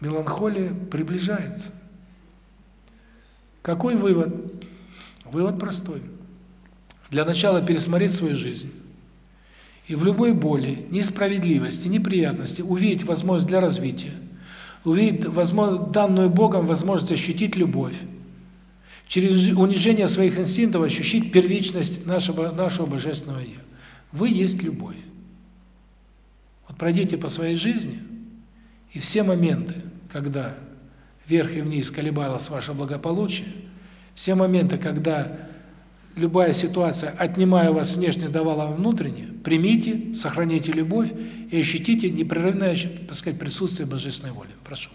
меланхолия приближается. Какой вывод? Вывод простой. Для начала пересмотреть свою жизнь. И в любой боли, несправедливости, неприятности увидеть возможность для развития, увидеть возможность, данную Богом возможность ощутить любовь, через унижение своих инстинктов ощутить первичность нашего нашего божественного я. Вы есть любовь. Вот пройдите по своей жизни, и все моменты, когда вверх и вниз колебалось ваше благополучие, все моменты, когда любая ситуация, отнимая у вас внешне, давала вам внутренне, примите, сохраните любовь и ощутите непрерывное, так сказать, присутствие божественной воли. Прошу.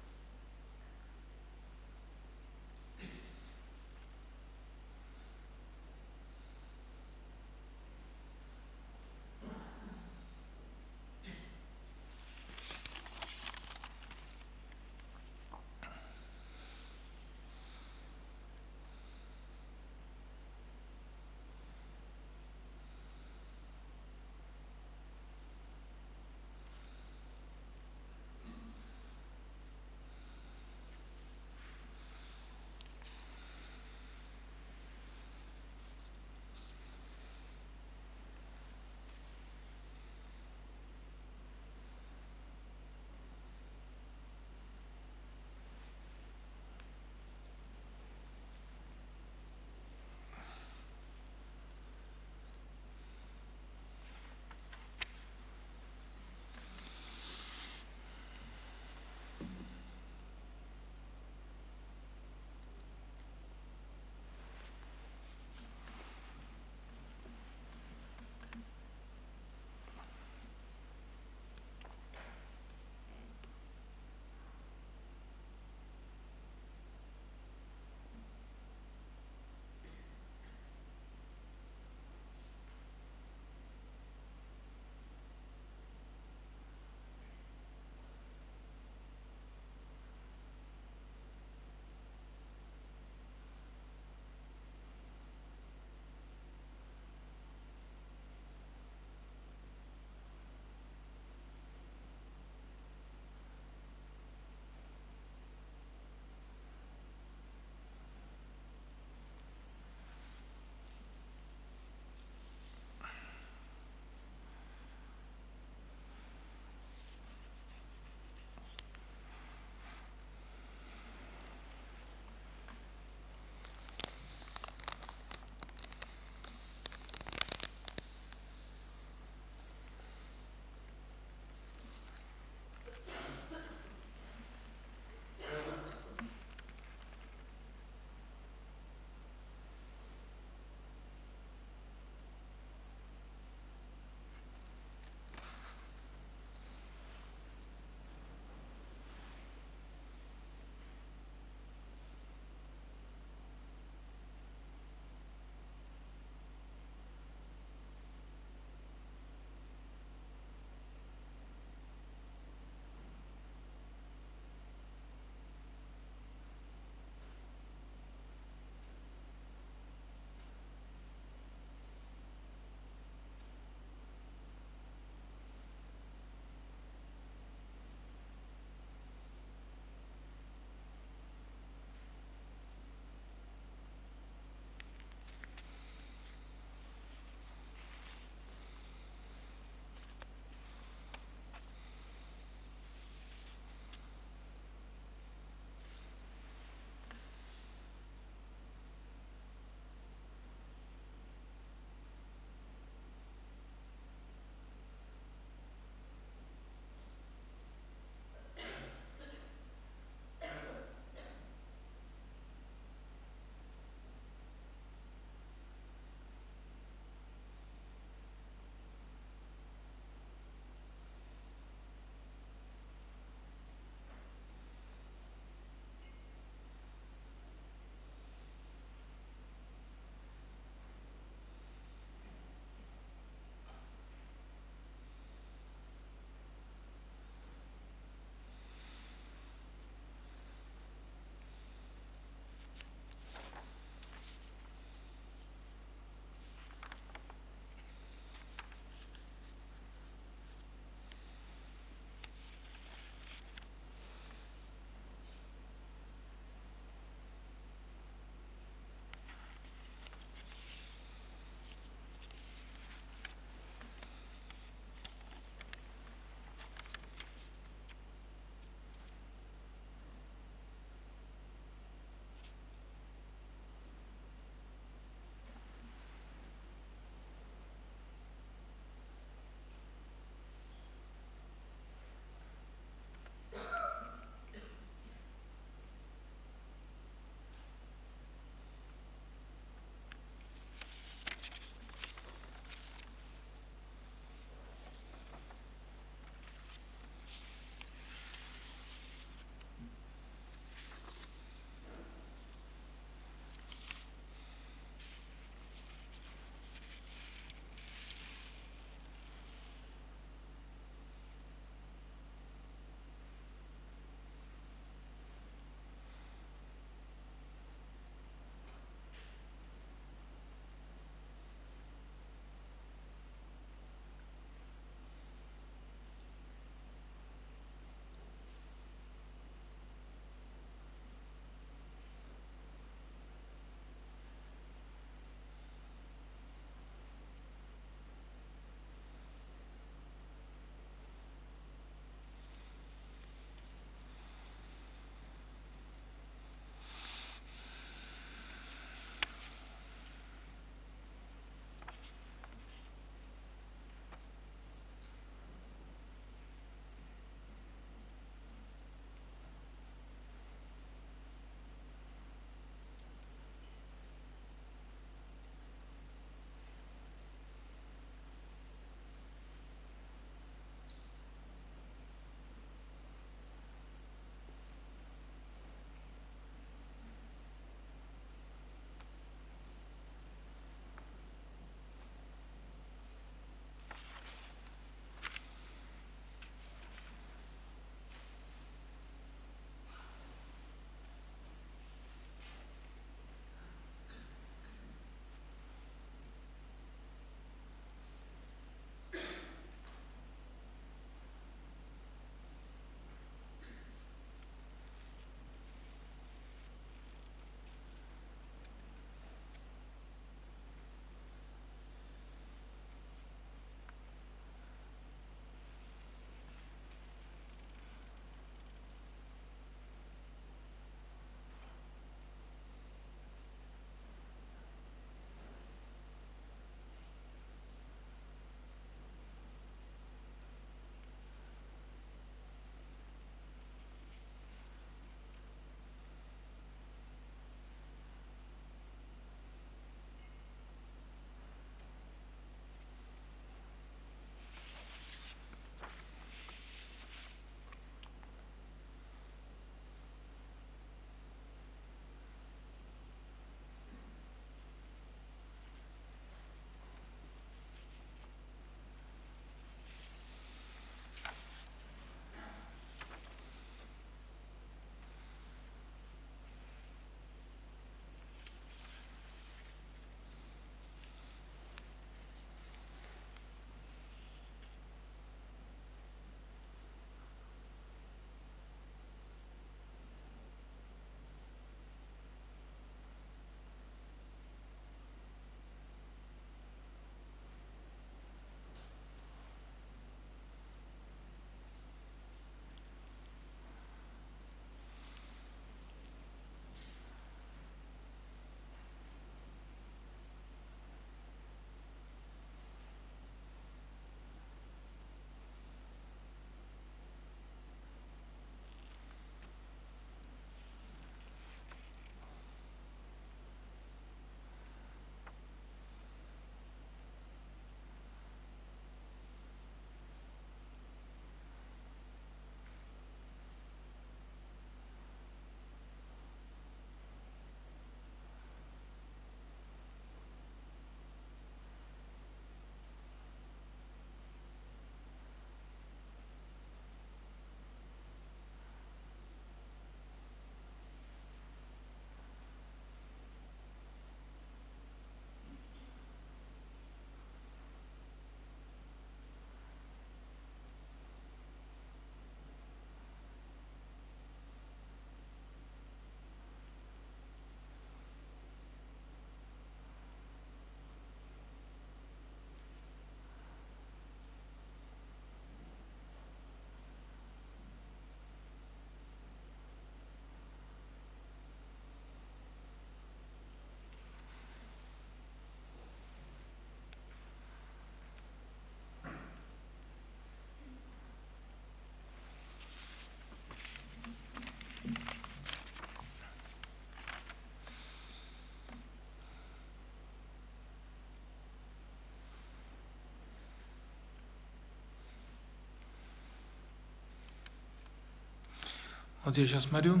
Вот я сейчас смотрю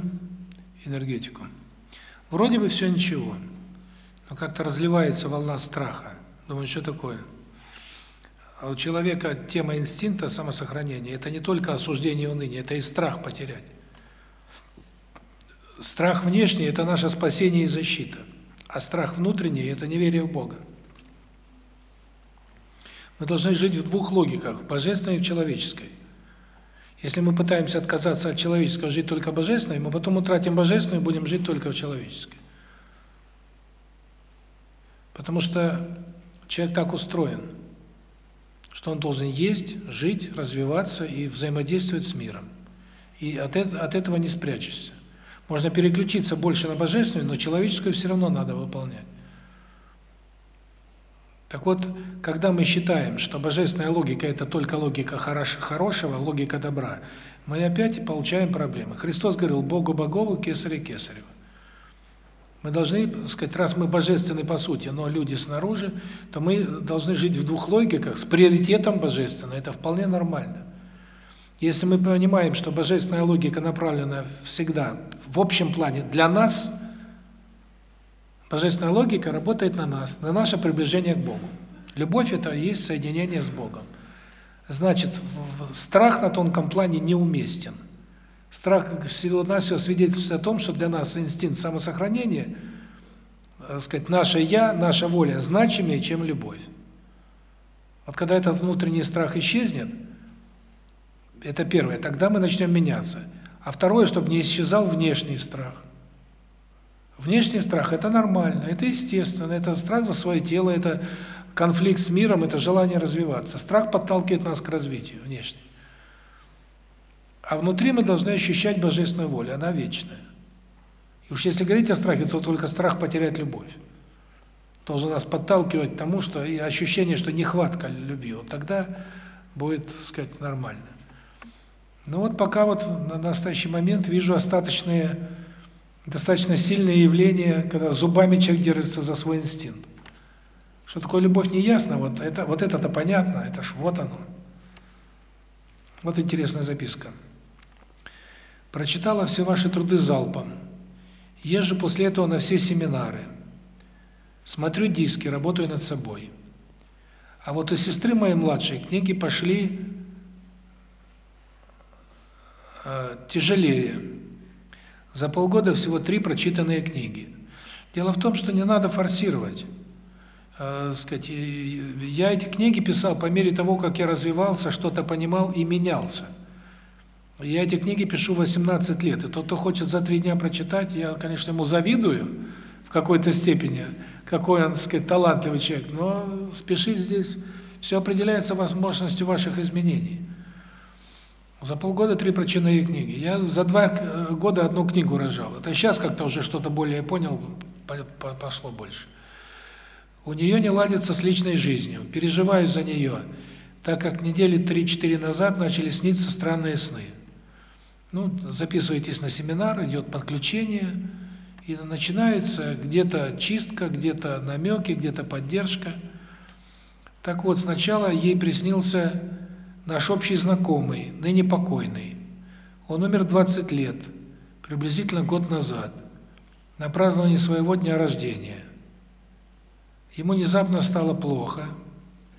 энергетику. Вроде бы все ничего, но как-то разливается волна страха. Думаю, что такое? А у человека тема инстинкта самосохранения – это не только осуждение и уныние, это и страх потерять. Страх внешний – это наше спасение и защита, а страх внутренний – это неверие в Бога. Мы должны жить в двух логиках – божественной и в человеческой. Если мы пытаемся отказаться от человеческого, жить только божественной, мы потом утратим божественную и будем жить только в человеческой. Потому что человек так устроен, что он должен есть, жить, развиваться и взаимодействовать с миром. И от, от этого не спрячешься. Можно переключиться больше на божественную, но человеческую все равно надо выполнять. Так вот, когда мы считаем, что божественная логика – это только логика хорошего, логика добра, мы опять получаем проблемы. Христос говорил «Богу Богову, кесарю кесарева». Мы должны, сказать, раз мы божественны по сути, но люди снаружи, то мы должны жить в двух логиках с приоритетом божественного. Это вполне нормально. Если мы понимаем, что божественная логика направлена всегда в общем плане для нас – Божественная логика работает на нас, на наше приближение к Богу. Любовь – это и есть соединение с Богом. Значит, страх на тонком плане неуместен. Страх всего-навсего свидетельствует о том, что для нас инстинкт самосохранения, так сказать, наше «я», наша воля значимее, чем любовь. Вот когда этот внутренний страх исчезнет, это первое, тогда мы начнем меняться. А второе, чтобы не исчезал внешний страх. Внешний страх – это нормально, это естественно, это страх за свое тело, это конфликт с миром, это желание развиваться. Страх подталкивает нас к развитию внешне. А внутри мы должны ощущать божественную волю, она вечная. И уж если говорить о страхе, то только страх потерять любовь. Должен нас подталкивать к тому, что и ощущение, что нехватка любви, вот тогда будет, так сказать, нормально. Ну вот пока вот на настоящий момент вижу остаточные достаточно сильное явление, когда зубами человек держится за свой инстинкт. Что такое любовь, не ясно, вот это вот это-то понятно, это ж вот оно. Вот интересная записка. Прочитала все ваши труды залпом. Езжу после этого на все семинары. Смотрю диски, работаю над собой. А вот у сестры моей младшей книги пошли э, тяжелее. За полгода всего три прочитанные книги. Дело в том, что не надо форсировать. Э, сказать, я эти книги писал по мере того, как я развивался, что-то понимал и менялся. Я эти книги пишу 18 лет, и тот, кто хочет за три дня прочитать, я, конечно, ему завидую в какой-то степени, какой он, так сказать, талантливый человек, но спешить здесь, все определяется возможностью ваших изменений. За полгода три прочитанные книги. Я за два э, года одну книгу рожал. Это сейчас как-то уже что-то более понял, пошло больше. У нее не ладится с личной жизнью. Переживаю за нее, так как недели 3-4 назад начали сниться странные сны. Ну, записывайтесь на семинар, идет подключение, и начинается где-то чистка, где-то намеки, где-то поддержка. Так вот, сначала ей приснился наш общий знакомый, ныне покойный. Он умер 20 лет, приблизительно год назад, на праздновании своего дня рождения. Ему внезапно стало плохо,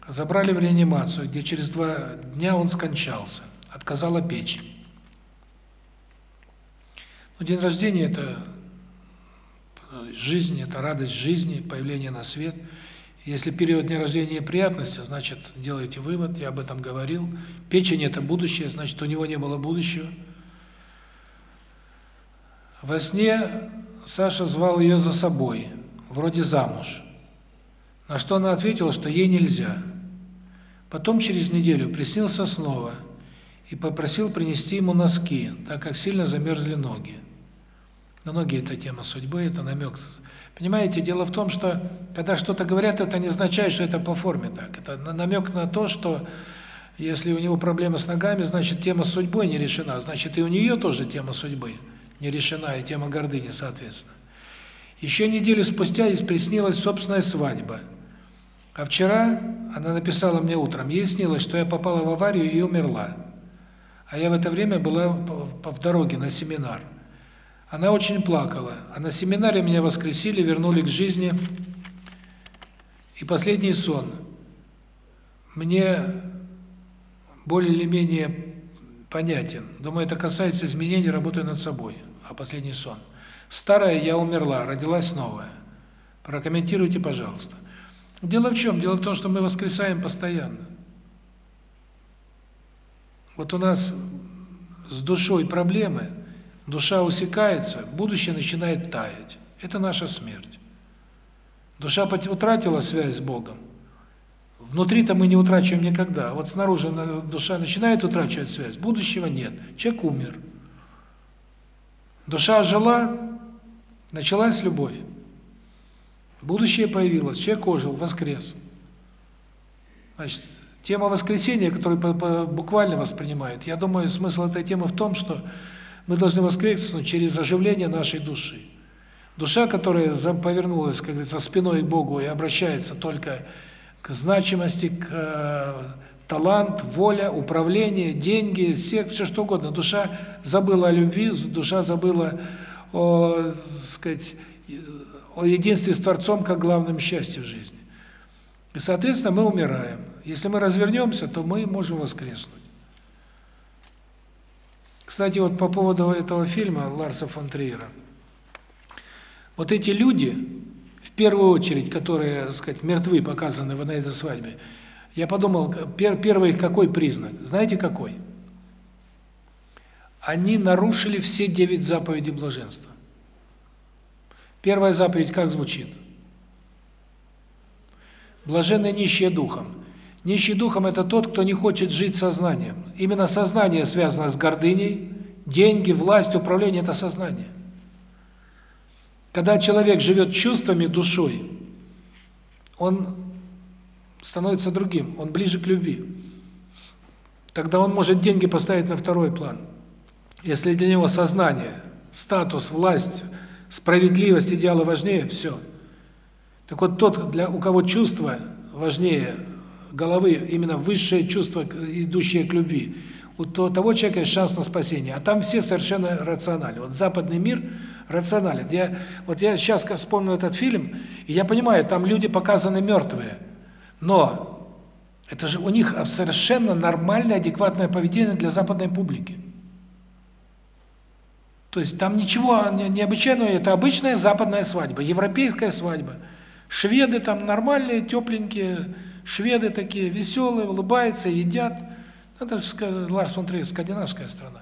забрали в реанимацию, где через два дня он скончался, отказала печень. Но день рождения – это жизнь, это радость жизни, появление на свет – если период дня рождения приятности, значит, делайте вывод, я об этом говорил. Печень – это будущее, значит, у него не было будущего. Во сне Саша звал ее за собой, вроде замуж. На что она ответила, что ей нельзя. Потом через неделю приснился снова и попросил принести ему носки, так как сильно замерзли ноги. Но ноги – это тема судьбы, это намек Понимаете, дело в том, что когда что-то говорят, это не означает, что это по форме так. Это намек на то, что если у него проблемы с ногами, значит, тема с судьбой не решена, значит, и у нее тоже тема судьбы не решена, и тема гордыни, соответственно. Еще неделю спустя ей приснилась собственная свадьба. А вчера она написала мне утром, ей снилось, что я попала в аварию и умерла. А я в это время была в дороге на семинар. Она очень плакала. А на семинаре меня воскресили, вернули к жизни. И последний сон. Мне более или менее понятен. Думаю, это касается изменений работы над собой. А последний сон. Старая я умерла, родилась новая. Прокомментируйте, пожалуйста. Дело в чем? Дело в том, что мы воскресаем постоянно. Вот у нас с душой проблемы, душа усекается, будущее начинает таять. Это наша смерть. Душа утратила связь с Богом. Внутри-то мы не утрачиваем никогда. Вот снаружи душа начинает утрачивать связь, будущего нет. Человек умер. Душа жила, началась любовь. Будущее появилось, человек ожил, воскрес. Значит, тема воскресения, которую буквально воспринимают, я думаю, смысл этой темы в том, что мы должны воскреснуть через оживление нашей души. Душа, которая повернулась, как говорится, спиной к Богу и обращается только к значимости, к э, талант, воля, управление, деньги, все, все что угодно. Душа забыла о любви, душа забыла о, сказать, о единстве с Творцом как главном счастье в жизни. И, соответственно, мы умираем. Если мы развернемся, то мы можем воскреснуть. Кстати, вот по поводу этого фильма Ларса фон Триера. Вот эти люди, в первую очередь, которые, так сказать, мертвы показаны на этой свадьбе, я подумал, пер, первый какой признак? Знаете какой? Они нарушили все девять заповедей блаженства. Первая заповедь как звучит? Блаженны нищие духом. Нищий духом – это тот, кто не хочет жить сознанием. Именно сознание связано с гордыней, деньги, власть, управление – это сознание. Когда человек живет чувствами, душой, он становится другим, он ближе к любви. Тогда он может деньги поставить на второй план. Если для него сознание, статус, власть, справедливость, идеалы важнее, все. Так вот тот, для у кого чувство важнее головы, именно высшее чувство, идущее к любви, у того человека есть шанс на спасение. А там все совершенно рациональны. Вот западный мир рационален. Я вот я сейчас вспомнил этот фильм, и я понимаю, там люди показаны мертвые. Но это же у них совершенно нормальное, адекватное поведение для западной публики. То есть там ничего необычайного, это обычная западная свадьба, европейская свадьба. Шведы там нормальные, тепленькие, шведы такие веселые, улыбаются, едят. Это Ларс фон Триер, скандинавская страна.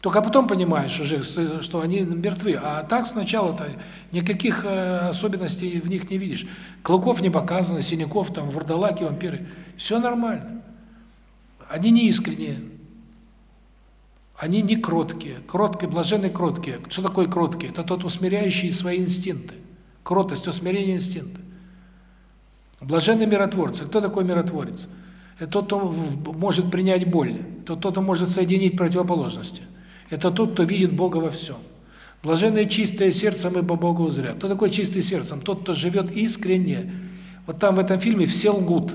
Только потом понимаешь уже, что они мертвы. А так сначала-то никаких э, особенностей в них не видишь. Клыков не показано, синяков, там, вурдалаки, вампиры. Все нормально. Они не искренние. Они не кроткие. Кроткие, блаженные кроткие. Что такое кроткие? Это тот, усмиряющий свои инстинкты. Кротость, усмирение инстинкта. Блаженные миротворцы. Кто такой миротворец? Это тот, кто может принять боль. Это тот, кто может соединить противоположности. Это тот, кто видит Бога во всем. Блаженное чистое сердцем, ибо Бога узрят. Кто такой чистый сердцем? Тот, кто живет искренне. Вот там в этом фильме все лгут.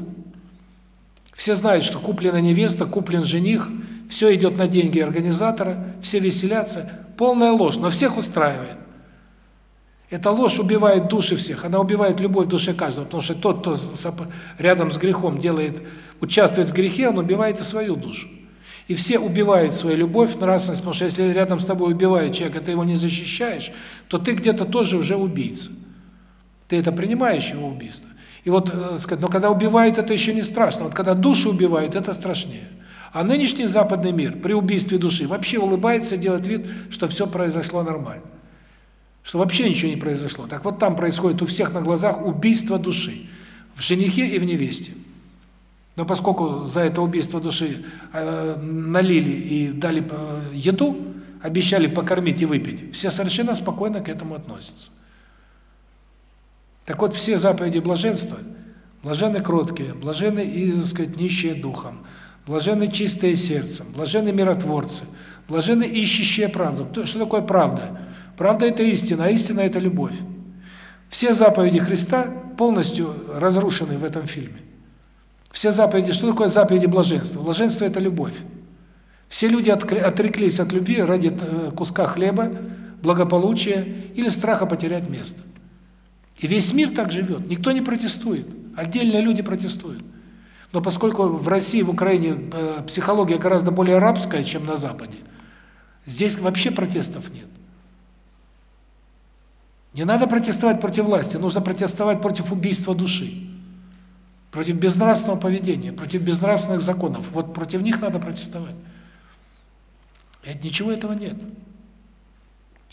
Все знают, что куплена невеста, куплен жених, все идет на деньги организатора, все веселятся. Полная ложь, но всех устраивает. Эта ложь убивает души всех, она убивает любовь в душе каждого, потому что тот, кто рядом с грехом делает, участвует в грехе, он убивает и свою душу. И все убивают свою любовь, нравственность, потому что если рядом с тобой убивает человек, а ты его не защищаешь, то ты где-то тоже уже убийца. Ты это принимаешь его убийство. И вот, э, сказать, но когда убивают, это еще не страшно. Вот когда душу убивают, это страшнее. А нынешний западный мир при убийстве души вообще улыбается, делает вид, что все произошло нормально. Что вообще ничего не произошло. Так вот там происходит у всех на глазах убийство души. В женихе и в невесте. Но поскольку за это убийство души э, налили и дали э, еду, обещали покормить и выпить, все совершенно спокойно к этому относятся. Так вот, все заповеди блаженства, блаженны кроткие, блаженны, и, так сказать, нищие духом, блаженны чистые сердцем, блаженны миротворцы, блаженны ищущие правду. Что такое правда? Правда – это истина, а истина – это любовь. Все заповеди Христа полностью разрушены в этом фильме. Все заповеди, что такое заповеди блаженства? Блаженство – это любовь. Все люди отреклись от любви ради э, куска хлеба, благополучия или страха потерять место. И весь мир так живет, никто не протестует, отдельные люди протестуют. Но поскольку в России, в Украине э, психология гораздо более арабская, чем на Западе, здесь вообще протестов нет. Не надо протестовать против власти, нужно протестовать против убийства души, против безнравственного поведения, против безнравственных законов. Вот против них надо протестовать. Ведь ничего этого нет.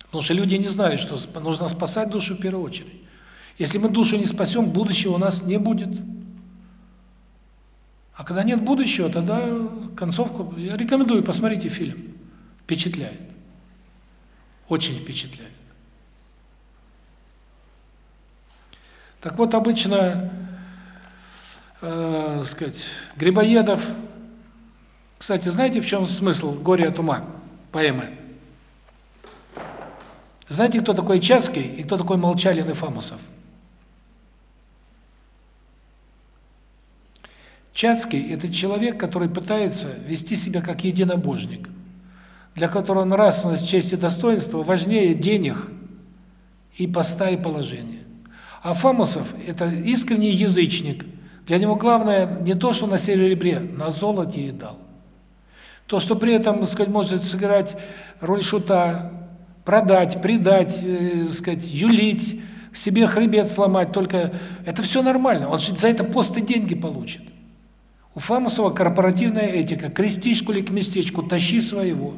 Потому что люди не знают, что нужно спасать душу в первую очередь. Если мы душу не спасем, будущего у нас не будет. А когда нет будущего, тогда концовку... Я рекомендую, посмотрите фильм. Впечатляет. Очень впечатляет. Так вот, обычно, э, сказать, Грибоедов... Кстати, знаете, в чем смысл «Горе от ума» поэмы? Знаете, кто такой Чацкий и кто такой Молчалин и Фамусов? Чацкий – это человек, который пытается вести себя как единобожник, для которого нравственность, честь и достоинство важнее денег и поста и положения. А Фамусов – это искренний язычник. Для него главное не то, что на серебре, на золоте и дал. То, что при этом, так сказать, может сыграть роль шута, продать, предать, э, сказать, юлить, себе хребет сломать, только это все нормально. Он же за это пост и деньги получит. У Фамусова корпоративная этика. Крестишку ли к местечку, тащи своего.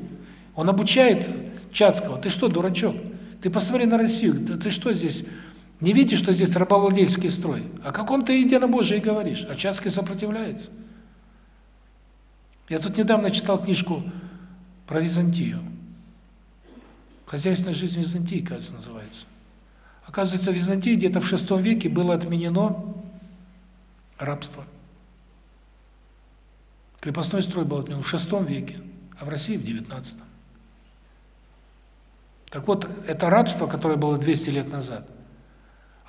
Он обучает Чацкого. Ты что, дурачок? Ты посмотри на Россию. Ты что здесь не видишь, что здесь рабовладельческий строй? О каком ты единобожии говоришь? А Чацкий сопротивляется. Я тут недавно читал книжку про Византию. Хозяйственная жизнь Византии, кажется, называется. Оказывается, в Византии где-то в VI веке было отменено рабство. Крепостной строй был отменен в VI веке, а в России в XIX. Так вот, это рабство, которое было 200 лет назад –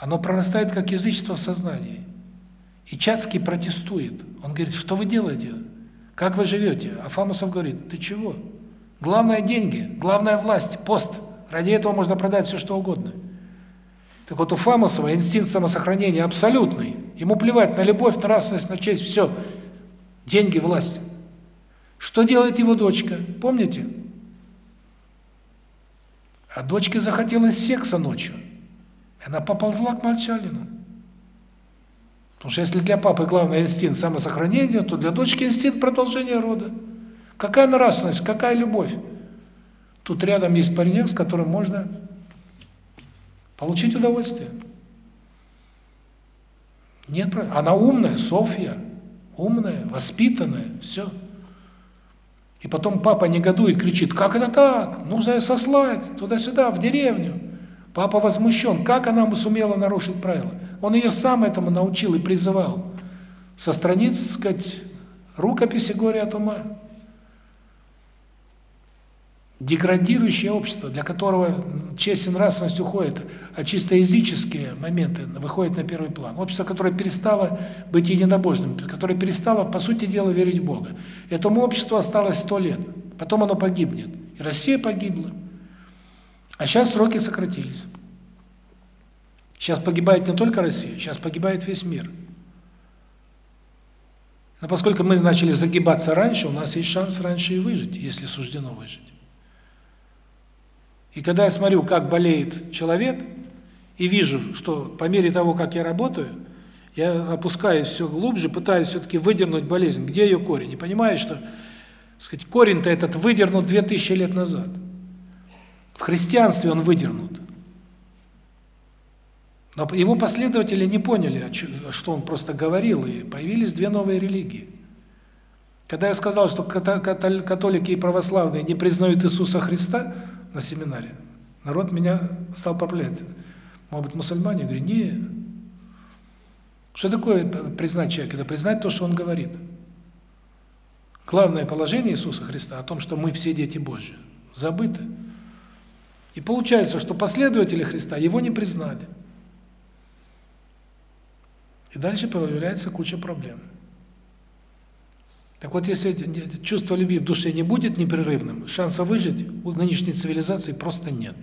оно прорастает как язычество в сознании. И Чацкий протестует. Он говорит, что вы делаете? Как вы живете? А Фамусов говорит, ты чего? Главное деньги, главная власть, пост. Ради этого можно продать все что угодно. Так вот у Фамусова инстинкт самосохранения абсолютный. Ему плевать на любовь, на нравственность, на честь, все. Деньги, власть. Что делает его дочка? Помните? А дочке захотелось секса ночью. Она поползла к Мальчалину. Потому что если для папы главный инстинкт самосохранения, то для дочки инстинкт продолжения рода. Какая нравственность, какая любовь? Тут рядом есть паренек, с которым можно получить удовольствие. Нет, она умная, Софья, умная, воспитанная, все. И потом папа негодует, кричит, как это так? Нужно ее сослать туда-сюда, в деревню. Папа возмущен, как она сумела нарушить правила. Он ее сам этому научил и призывал. Со страниц, так сказать, рукописи «Горе от ума». Деградирующее общество, для которого честь и нравственность уходят, а чисто языческие моменты выходят на первый план. Общество, которое перестало быть единобожным, которое перестало, по сути дела, верить в Бога. Этому обществу осталось сто лет, потом оно погибнет. И Россия погибла. А сейчас сроки сократились. Сейчас погибает не только Россия, сейчас погибает весь мир. Но поскольку мы начали загибаться раньше, у нас есть шанс раньше и выжить, если суждено выжить. И когда я смотрю, как болеет человек, и вижу, что по мере того, как я работаю, я опускаюсь все глубже, пытаюсь все-таки выдернуть болезнь. Где ее корень? И понимаю, что сказать, корень-то этот выдернут 2000 лет назад. Христианстве он выдернут. Но его последователи не поняли, что он просто говорил, и появились две новые религии. Когда я сказал, что католики и православные не признают Иисуса Христа на семинаре, народ меня стал поправлять. Может быть, мусульмане? Я говорю, не. Что такое признать человека? Это признать то, что он говорит. Главное положение Иисуса Христа о том, что мы все дети Божьи, забыто. И получается, что последователи Христа его не признали. И дальше появляется куча проблем. Так вот, если чувство любви в душе не будет непрерывным, шанса выжить у нынешней цивилизации просто нет.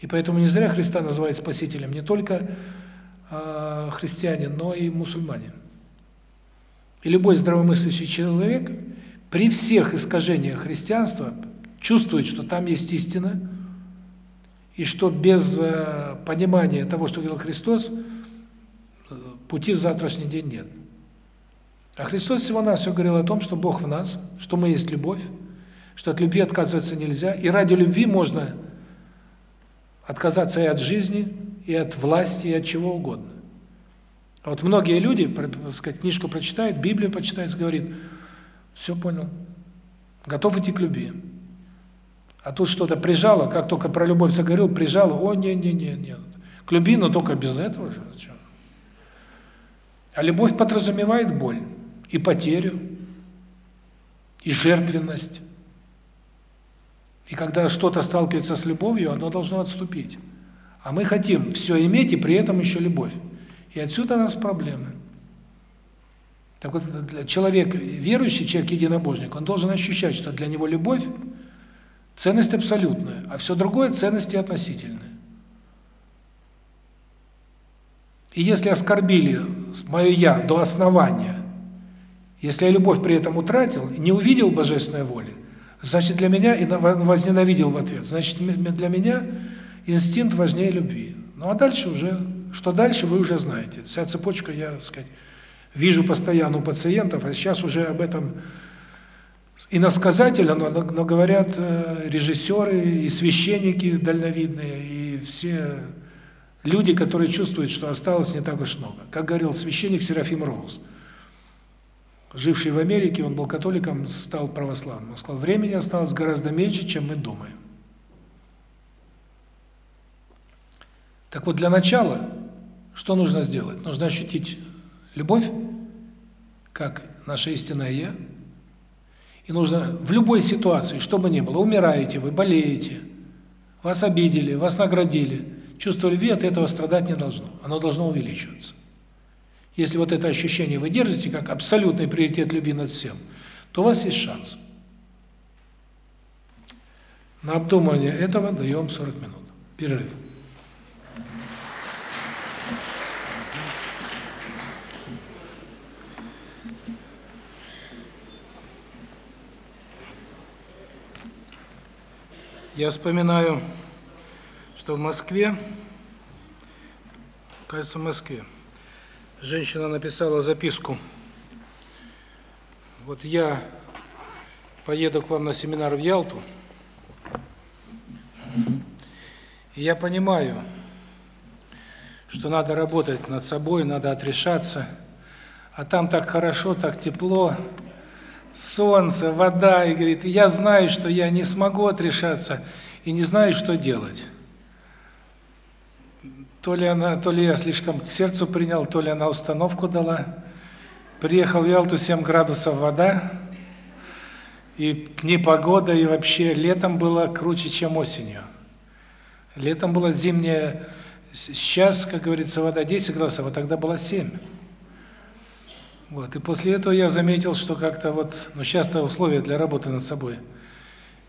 И поэтому не зря Христа называют спасителем не только э, христиане, но и мусульмане. И любой здравомыслящий человек при всех искажениях христианства чувствует, что там есть истина, и что без э, понимания того, что говорил Христос, э, пути в завтрашний день нет. А Христос всего нас все говорил о том, что Бог в нас, что мы есть любовь, что от любви отказываться нельзя, и ради любви можно отказаться и от жизни, и от власти, и от чего угодно. А вот многие люди, так сказать, книжку прочитают, Библию почитают, говорит, все понял, готов идти к любви. А тут что-то прижало, как только про любовь заговорил, прижало, о, не-не-не, к любви, но только без этого же. А любовь подразумевает боль и потерю, и жертвенность. И когда что-то сталкивается с любовью, оно должно отступить. А мы хотим все иметь и при этом еще любовь. И отсюда у нас проблемы. Так вот, человек, верующий человек, единобожник, он должен ощущать, что для него любовь – ценность абсолютная, а все другое – ценности относительные. И если оскорбили мое «я» до основания, если я любовь при этом утратил, не увидел божественной воли, значит для меня и возненавидел в ответ, значит для меня инстинкт важнее любви. Ну а дальше уже, что дальше, вы уже знаете. Вся цепочка, я, так сказать, вижу постоянно у пациентов, а сейчас уже об этом иносказательно, но, но говорят э, режиссеры и священники дальновидные, и все люди, которые чувствуют, что осталось не так уж много. Как говорил священник Серафим Роуз, живший в Америке, он был католиком, стал православным. Он сказал, времени осталось гораздо меньше, чем мы думаем. Так вот, для начала, что нужно сделать? Нужно ощутить любовь, как наше истинное «Я», и нужно в любой ситуации, что бы ни было, умираете вы, болеете, вас обидели, вас наградили, чувство любви от этого страдать не должно, оно должно увеличиваться. Если вот это ощущение вы держите как абсолютный приоритет любви над всем, то у вас есть шанс. На обдумывание этого даем 40 минут. Перерыв. Я вспоминаю, что в Москве, кажется, в Москве, женщина написала записку. Вот я поеду к вам на семинар в Ялту, и я понимаю, что надо работать над собой, надо отрешаться, а там так хорошо, так тепло, солнце, вода, и говорит, я знаю, что я не смогу отрешаться и не знаю, что делать. То ли она, то ли я слишком к сердцу принял, то ли она установку дала. Приехал в Ялту 7 градусов вода, и не погода, и вообще летом было круче, чем осенью. Летом было зимнее, сейчас, как говорится, вода 10 градусов, а тогда было 7. Вот, и после этого я заметил, что как-то вот, ну сейчас-то условия для работы над собой.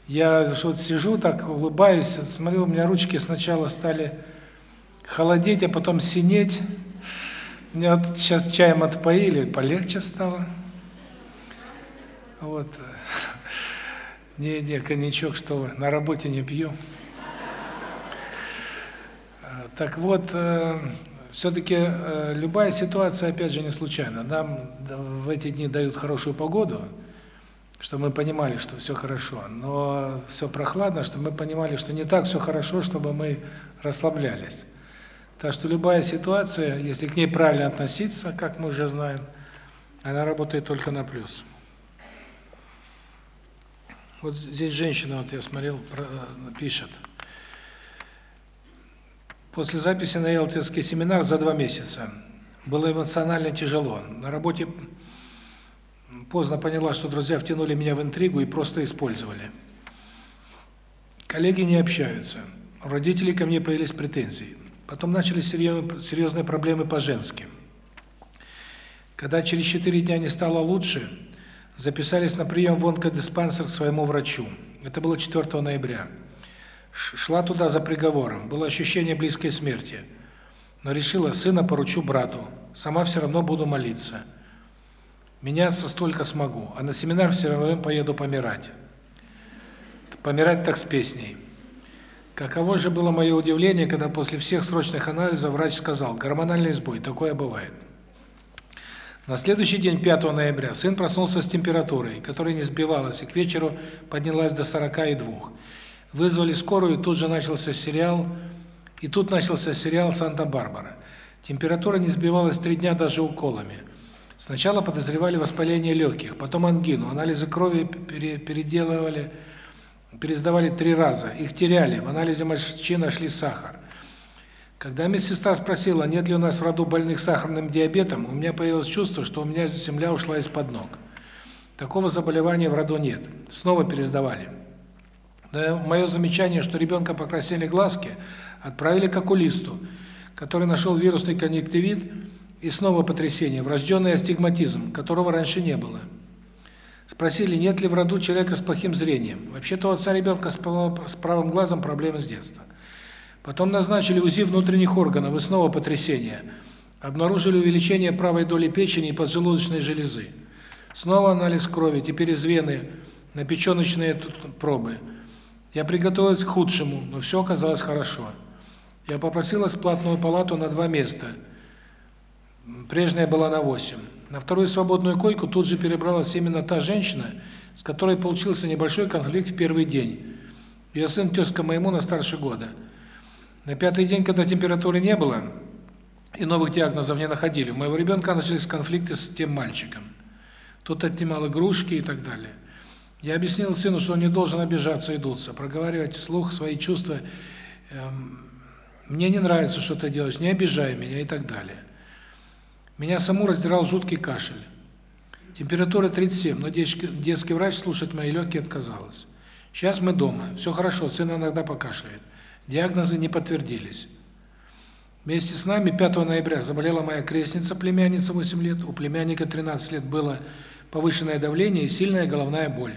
Я вот сижу так, улыбаюсь, смотрю, у меня ручки сначала стали холодеть, а потом синеть. Меня вот сейчас чаем отпоили, полегче стало. Вот. (laughs) Не, не, коньячок, что вы, на работе не пью. Так вот, э, все-таки э, любая ситуация, опять же, не случайна. Нам в эти дни дают хорошую погоду, чтобы мы понимали, что все хорошо, но все прохладно, чтобы мы понимали, что не так все хорошо, чтобы мы расслаблялись. Так что любая ситуация, если к ней правильно относиться, как мы уже знаем, она работает только на плюс. Вот здесь женщина, вот я смотрел, э, пишет – После записи на Ялтинский семинар за два месяца было эмоционально тяжело. На работе поздно поняла, что друзья втянули меня в интригу и просто использовали. Коллеги не общаются. У родителей ко мне появились претензии. Потом начались серьезные проблемы по женским. Когда через четыре дня не стало лучше, записались на прием в онкодиспансер к своему врачу. Это было 4 ноября. Шла туда за приговором. Было ощущение близкой смерти. Но решила, сына поручу брату. Сама все равно буду молиться. Меняться столько смогу, а на семинар все равно поеду помирать. Помирать так с песней. Каково же было мое удивление, когда после всех срочных анализов врач сказал: "Гормональный сбой, такое бывает". На следующий день, 5 ноября, сын проснулся с температурой, которая не сбивалась, и к вечеру поднялась до 42. Вызвали скорую, тут же начался сериал, и тут начался сериал Санта-Барбара. Температура не сбивалась три дня даже уколами. Сначала подозревали воспаление легких, потом ангину. Анализы крови переделывали пересдавали три раза, их теряли, в анализе мочи нашли сахар. Когда медсестра спросила, нет ли у нас в роду больных сахарным диабетом, у меня появилось чувство, что у меня земля ушла из-под ног. Такого заболевания в роду нет. Снова пересдавали. Но мое замечание, что ребенка покрасили глазки, отправили к окулисту, который нашел вирусный конъюнктивит и снова потрясение, врожденный астигматизм, которого раньше не было. Спросили, нет ли в роду человека с плохим зрением. Вообще-то у отца ребенка с правым глазом проблемы с детства. Потом назначили УЗИ внутренних органов, и снова потрясение. Обнаружили увеличение правой доли печени и поджелудочной железы. Снова анализ крови, теперь из вены, на печёночные пробы. Я приготовилась к худшему, но все оказалось хорошо. Я попросила платную палату на два места. Прежняя была на 8. На вторую свободную койку тут же перебралась именно та женщина, с которой получился небольшой конфликт в первый день. Ее сын тезка моему на старше года. На пятый день, когда температуры не было и новых диагнозов не находили, у моего ребенка начались конфликты с тем мальчиком. Тот отнимал игрушки и так далее. Я объяснил сыну, что он не должен обижаться и дуться, проговаривать вслух свои чувства. Эм, мне не нравится, что ты делаешь, не обижай меня и так далее. Меня саму раздирал жуткий кашель. Температура 37, но детский врач слушать мои легкие отказалась. Сейчас мы дома. Все хорошо, сын иногда покашляет. Диагнозы не подтвердились. Вместе с нами 5 ноября заболела моя крестница, племянница 8 лет. У племянника 13 лет было повышенное давление и сильная головная боль.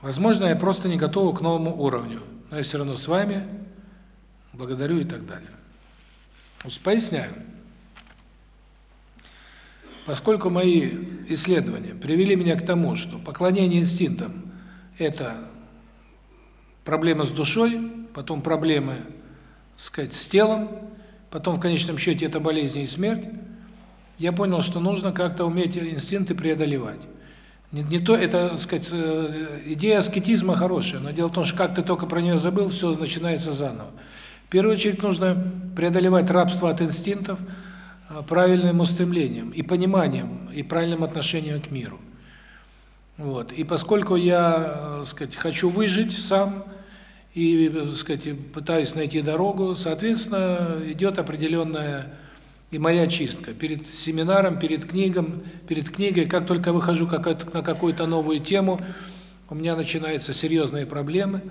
Возможно, я просто не готова к новому уровню, но я все равно с вами, благодарю и так далее. Поясняю. Поскольку мои исследования привели меня к тому, что поклонение инстинктам это проблема с душой, потом проблемы, сказать, с телом, потом в конечном счете это болезнь и смерть, я понял, что нужно как-то уметь инстинкты преодолевать. Не, не то, это, сказать, э, идея аскетизма хорошая, но дело в том, что как ты только про нее забыл, все начинается заново. В первую очередь нужно преодолевать рабство от инстинктов, Э, правильным устремлением и пониманием и правильным отношением к миру. Вот. И поскольку я, э, сказать, хочу выжить сам и, сказать, пытаюсь найти дорогу, соответственно, идет определенная и моя чистка перед семинаром, перед книгом, перед книгой, как только выхожу на какую-то новую тему, у меня начинаются серьезные проблемы.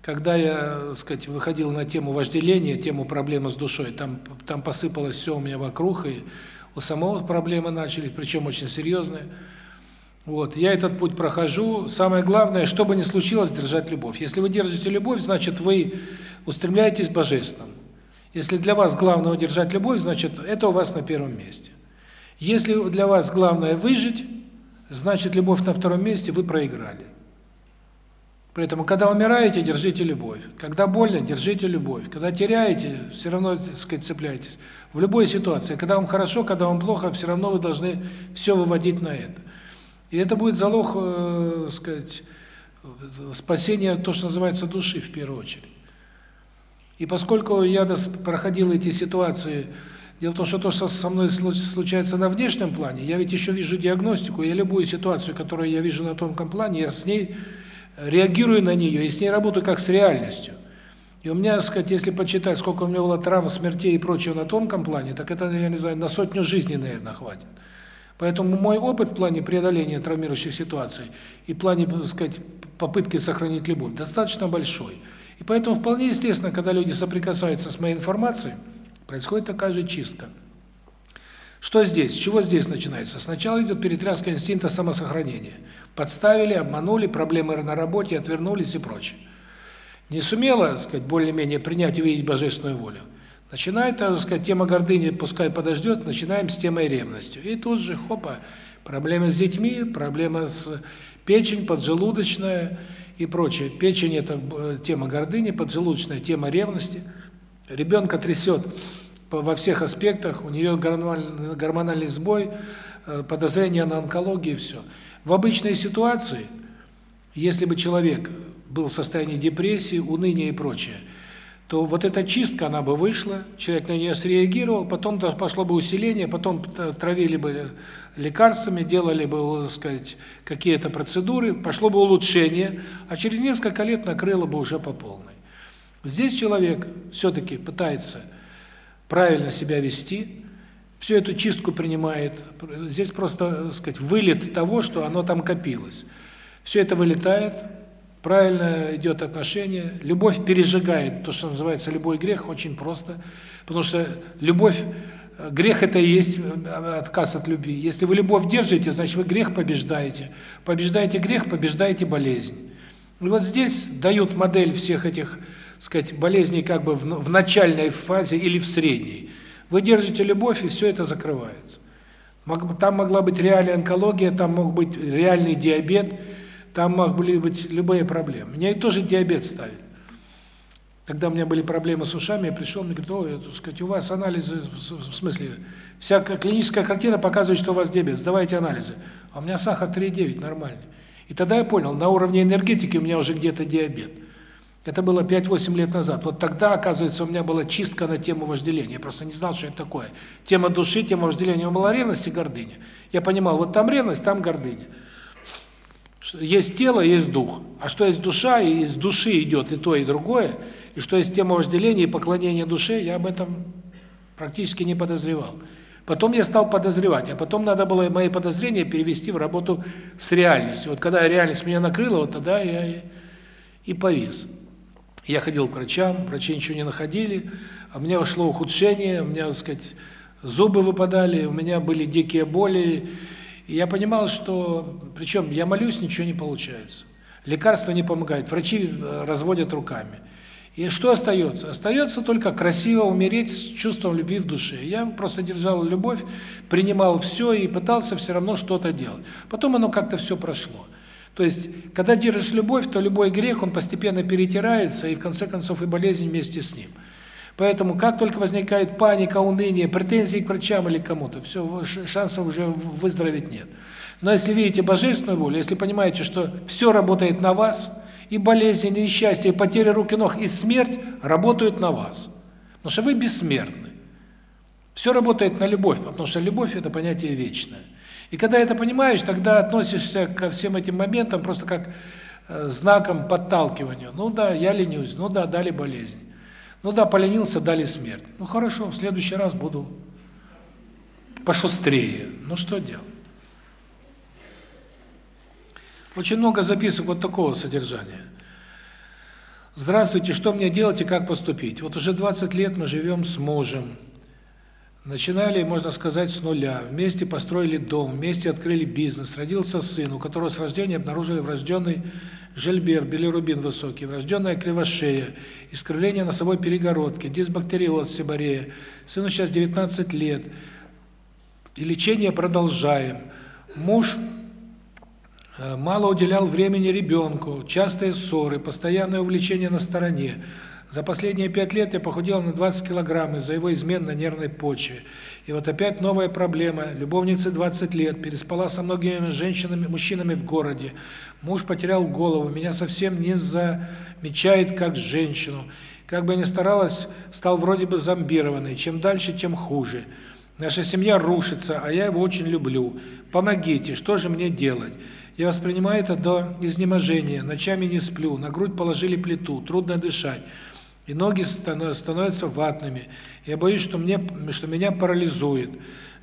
Когда я, так сказать, выходил на тему вожделения, тему проблемы с душой, там там посыпалось все у меня вокруг, и у самого проблемы начались, причем очень серьезные. Вот, я этот путь прохожу. Самое главное, что бы ни случилось, держать любовь. Если вы держите любовь, значит, вы устремляетесь к божественному. Если для вас главное удержать любовь, значит, это у вас на первом месте. Если для вас главное выжить, значит, любовь на втором месте, вы проиграли. Поэтому, когда умираете, держите любовь. Когда больно, держите любовь. Когда теряете, все равно, так сказать, цепляйтесь. В любой ситуации, когда вам хорошо, когда вам плохо, все равно вы должны все выводить на это. И это будет залог, э, сказать, спасения, то, что называется, души в первую очередь. И поскольку я проходил эти ситуации, дело в том, что то, что со мной случается на внешнем плане, я ведь еще вижу диагностику, я любую ситуацию, которую я вижу на тонком плане, я с ней реагирую на нее и с ней работаю как с реальностью. И у меня, сказать, если почитать, сколько у меня было травм, смертей и прочего на тонком плане, так это, я не знаю, на сотню жизней, наверное, хватит. Поэтому мой опыт в плане преодоления травмирующих ситуаций и в плане, так сказать, попытки сохранить любовь достаточно большой. И поэтому вполне естественно, когда люди соприкасаются с моей информацией, происходит такая же чистка. Что здесь? С чего здесь начинается? Сначала идет перетряска инстинкта самосохранения. Подставили, обманули, проблемы на работе, отвернулись и прочее. Не сумела, так сказать, более-менее принять и увидеть божественную волю. Начинает, так сказать, тема гордыни, пускай подождет, начинаем с темой ревности. И тут же, хопа, проблемы с детьми, проблема с печень, поджелудочная и прочее. Печень – это э, тема гордыни, поджелудочная – тема ревности. Ребенка трясет во всех аспектах, у нее гормональный, гормональный сбой, э, подозрение на онкологию и все. В обычной ситуации, если бы человек был в состоянии депрессии, уныния и прочее, то вот эта чистка, она бы вышла, человек на нее среагировал, потом пошло бы усиление, потом травили бы лекарствами, делали бы, так сказать, какие-то процедуры, пошло бы улучшение, а через несколько лет накрыло бы уже по полной. Здесь человек все-таки пытается правильно себя вести, всю эту чистку принимает. Здесь просто, так сказать, вылет того, что оно там копилось. Все это вылетает, правильно идет отношение, любовь пережигает то, что называется любой грех, очень просто, потому что любовь, грех это и есть э, отказ от любви. Если вы любовь держите, значит вы грех побеждаете. Побеждаете грех, побеждаете болезнь. И вот здесь дают модель всех этих, сказать, болезней как бы в, в начальной фазе или в средней. Вы держите любовь, и все это закрывается. Там могла быть реальная онкология, там мог быть реальный диабет, там могли быть любые проблемы. Меня и тоже диабет ставит. Когда у меня были проблемы с ушами, я пришел, мне говорят, ой, так сказать, у вас анализы, в смысле, вся клиническая картина показывает, что у вас диабет, сдавайте анализы. А у меня сахар 3,9, нормальный. И тогда я понял, на уровне энергетики у меня уже где-то диабет. Это было 5-8 лет назад. Вот тогда, оказывается, у меня была чистка на тему вожделения. Я просто не знал, что это такое. Тема души, тема вожделения. У меня была ревность и гордыня. Я понимал, вот там ревность, там гордыня. Есть тело, есть дух. А что есть душа, и из души идет и то, и другое, и что есть тема вожделения и поклонения душе, я об этом практически не подозревал. Потом я стал подозревать, а потом надо было мои подозрения перевести в работу с реальностью. Вот когда реальность меня накрыла, вот тогда я и, и повис. Я ходил к врачам, врачи ничего не находили, а у меня вошло ухудшение, у меня, так сказать, зубы выпадали, у меня были дикие боли. И я понимал, что, причем я молюсь, ничего не получается. Лекарства не помогают, врачи э, разводят руками. И что остается? Остается только красиво умереть с чувством любви в душе. Я просто держал любовь, принимал все и пытался все равно что-то делать. Потом оно как-то все прошло. То есть, когда держишь любовь, то любой грех, он постепенно перетирается, и в конце концов и болезнь вместе с ним. Поэтому, как только возникает паника, уныние, претензии к врачам или кому-то, все, шансов уже выздороветь нет. Но если видите божественную волю, если понимаете, что все работает на вас, и болезнь, и несчастье, и потеря рук и ног, и смерть работают на вас. Потому что вы бессмертны. Все работает на любовь, потому что любовь – это понятие вечное. И когда это понимаешь, тогда относишься ко всем этим моментам просто как э, знаком подталкивания. Ну да, я ленюсь, ну да, дали болезнь. Ну да, поленился, дали смерть. Ну хорошо, в следующий раз буду пошустрее. Ну что делать? Очень много записок вот такого содержания. Здравствуйте, что мне делать и как поступить? Вот уже 20 лет мы живем с мужем. Начинали, можно сказать, с нуля. Вместе построили дом, вместе открыли бизнес. Родился сын, у которого с рождения обнаружили врожденный жильбер, билирубин высокий, врожденная кривошея, искривление носовой перегородки, дисбактериоз, сибарея. Сыну сейчас 19 лет. И лечение продолжаем. Муж мало уделял времени ребенку, частые ссоры, постоянное увлечение на стороне. За последние пять лет я похудел на 20 килограмм из-за его измен на нервной почве. И вот опять новая проблема. Любовнице 20 лет, переспала со многими женщинами, мужчинами в городе. Муж потерял голову, меня совсем не замечает как женщину. Как бы ни старалась, стал вроде бы зомбированный. Чем дальше, тем хуже. Наша семья рушится, а я его очень люблю. Помогите, что же мне делать? Я воспринимаю это до изнеможения, ночами не сплю, на грудь положили плиту, трудно дышать и ноги становятся ватными. Я боюсь, что мне что меня парализует.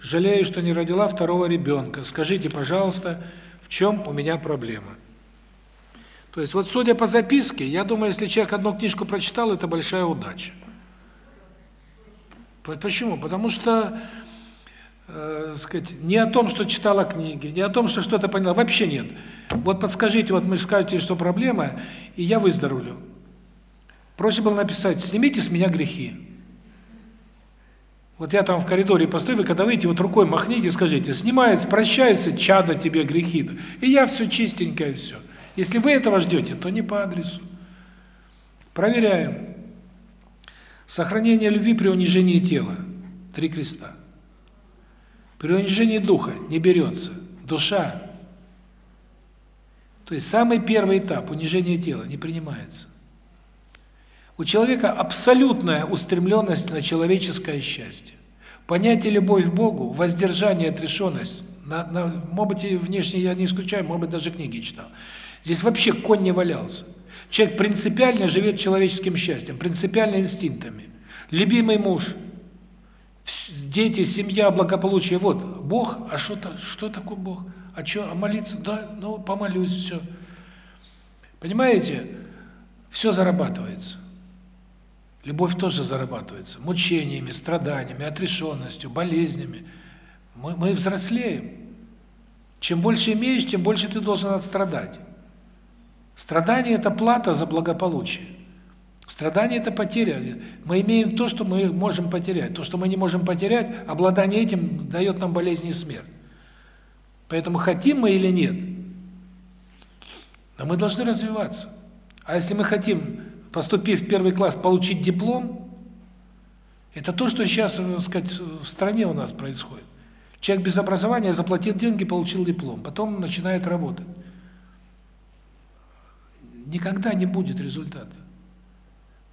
Жалею, что не родила второго ребенка. Скажите, пожалуйста, в чем у меня проблема? То есть вот судя по записке, я думаю, если человек одну книжку прочитал, это большая удача. Почему? Потому что э, сказать, не о том, что читала книги, не о том, что что-то поняла, вообще нет. Вот подскажите, вот мы скажете, что проблема, и я выздоровлю. Проще было написать: "Снимите с меня грехи". Вот я там в коридоре постою, вы когда выйдете, вот рукой махните и скажите: "Снимается, прощается, чада тебе грехи". И я все чистенькое все. Если вы этого ждете, то не по адресу. Проверяем. Сохранение любви при унижении тела. Три креста. При унижении духа не берется. Душа. То есть самый первый этап унижения тела не принимается. У человека абсолютная устремленность на человеческое счастье. Понятие любовь к Богу, воздержание, отрешенность, на, на, может быть, внешне я не исключаю, может быть, даже книги читал. Здесь вообще конь не валялся. Человек принципиально живет человеческим счастьем, принципиально инстинктами. Любимый муж, дети, семья, благополучие. Вот, Бог, а что то что такое Бог? А что, а молиться? Да, ну, помолюсь, все. Понимаете? Все зарабатывается. Любовь тоже зарабатывается мучениями, страданиями, отрешенностью, болезнями. Мы мы взрослеем. Чем больше имеешь, тем больше ты должен отстрадать. Страдание это плата за благополучие. Страдание это потеря. Мы имеем то, что мы можем потерять. То, что мы не можем потерять, обладание этим дает нам болезнь и смерть. Поэтому хотим мы или нет, но мы должны развиваться. А если мы хотим, поступив в первый класс, получить диплом, это то, что сейчас, так сказать, в стране у нас происходит. Человек без образования заплатил деньги, получил диплом, потом начинает работать никогда не будет результата.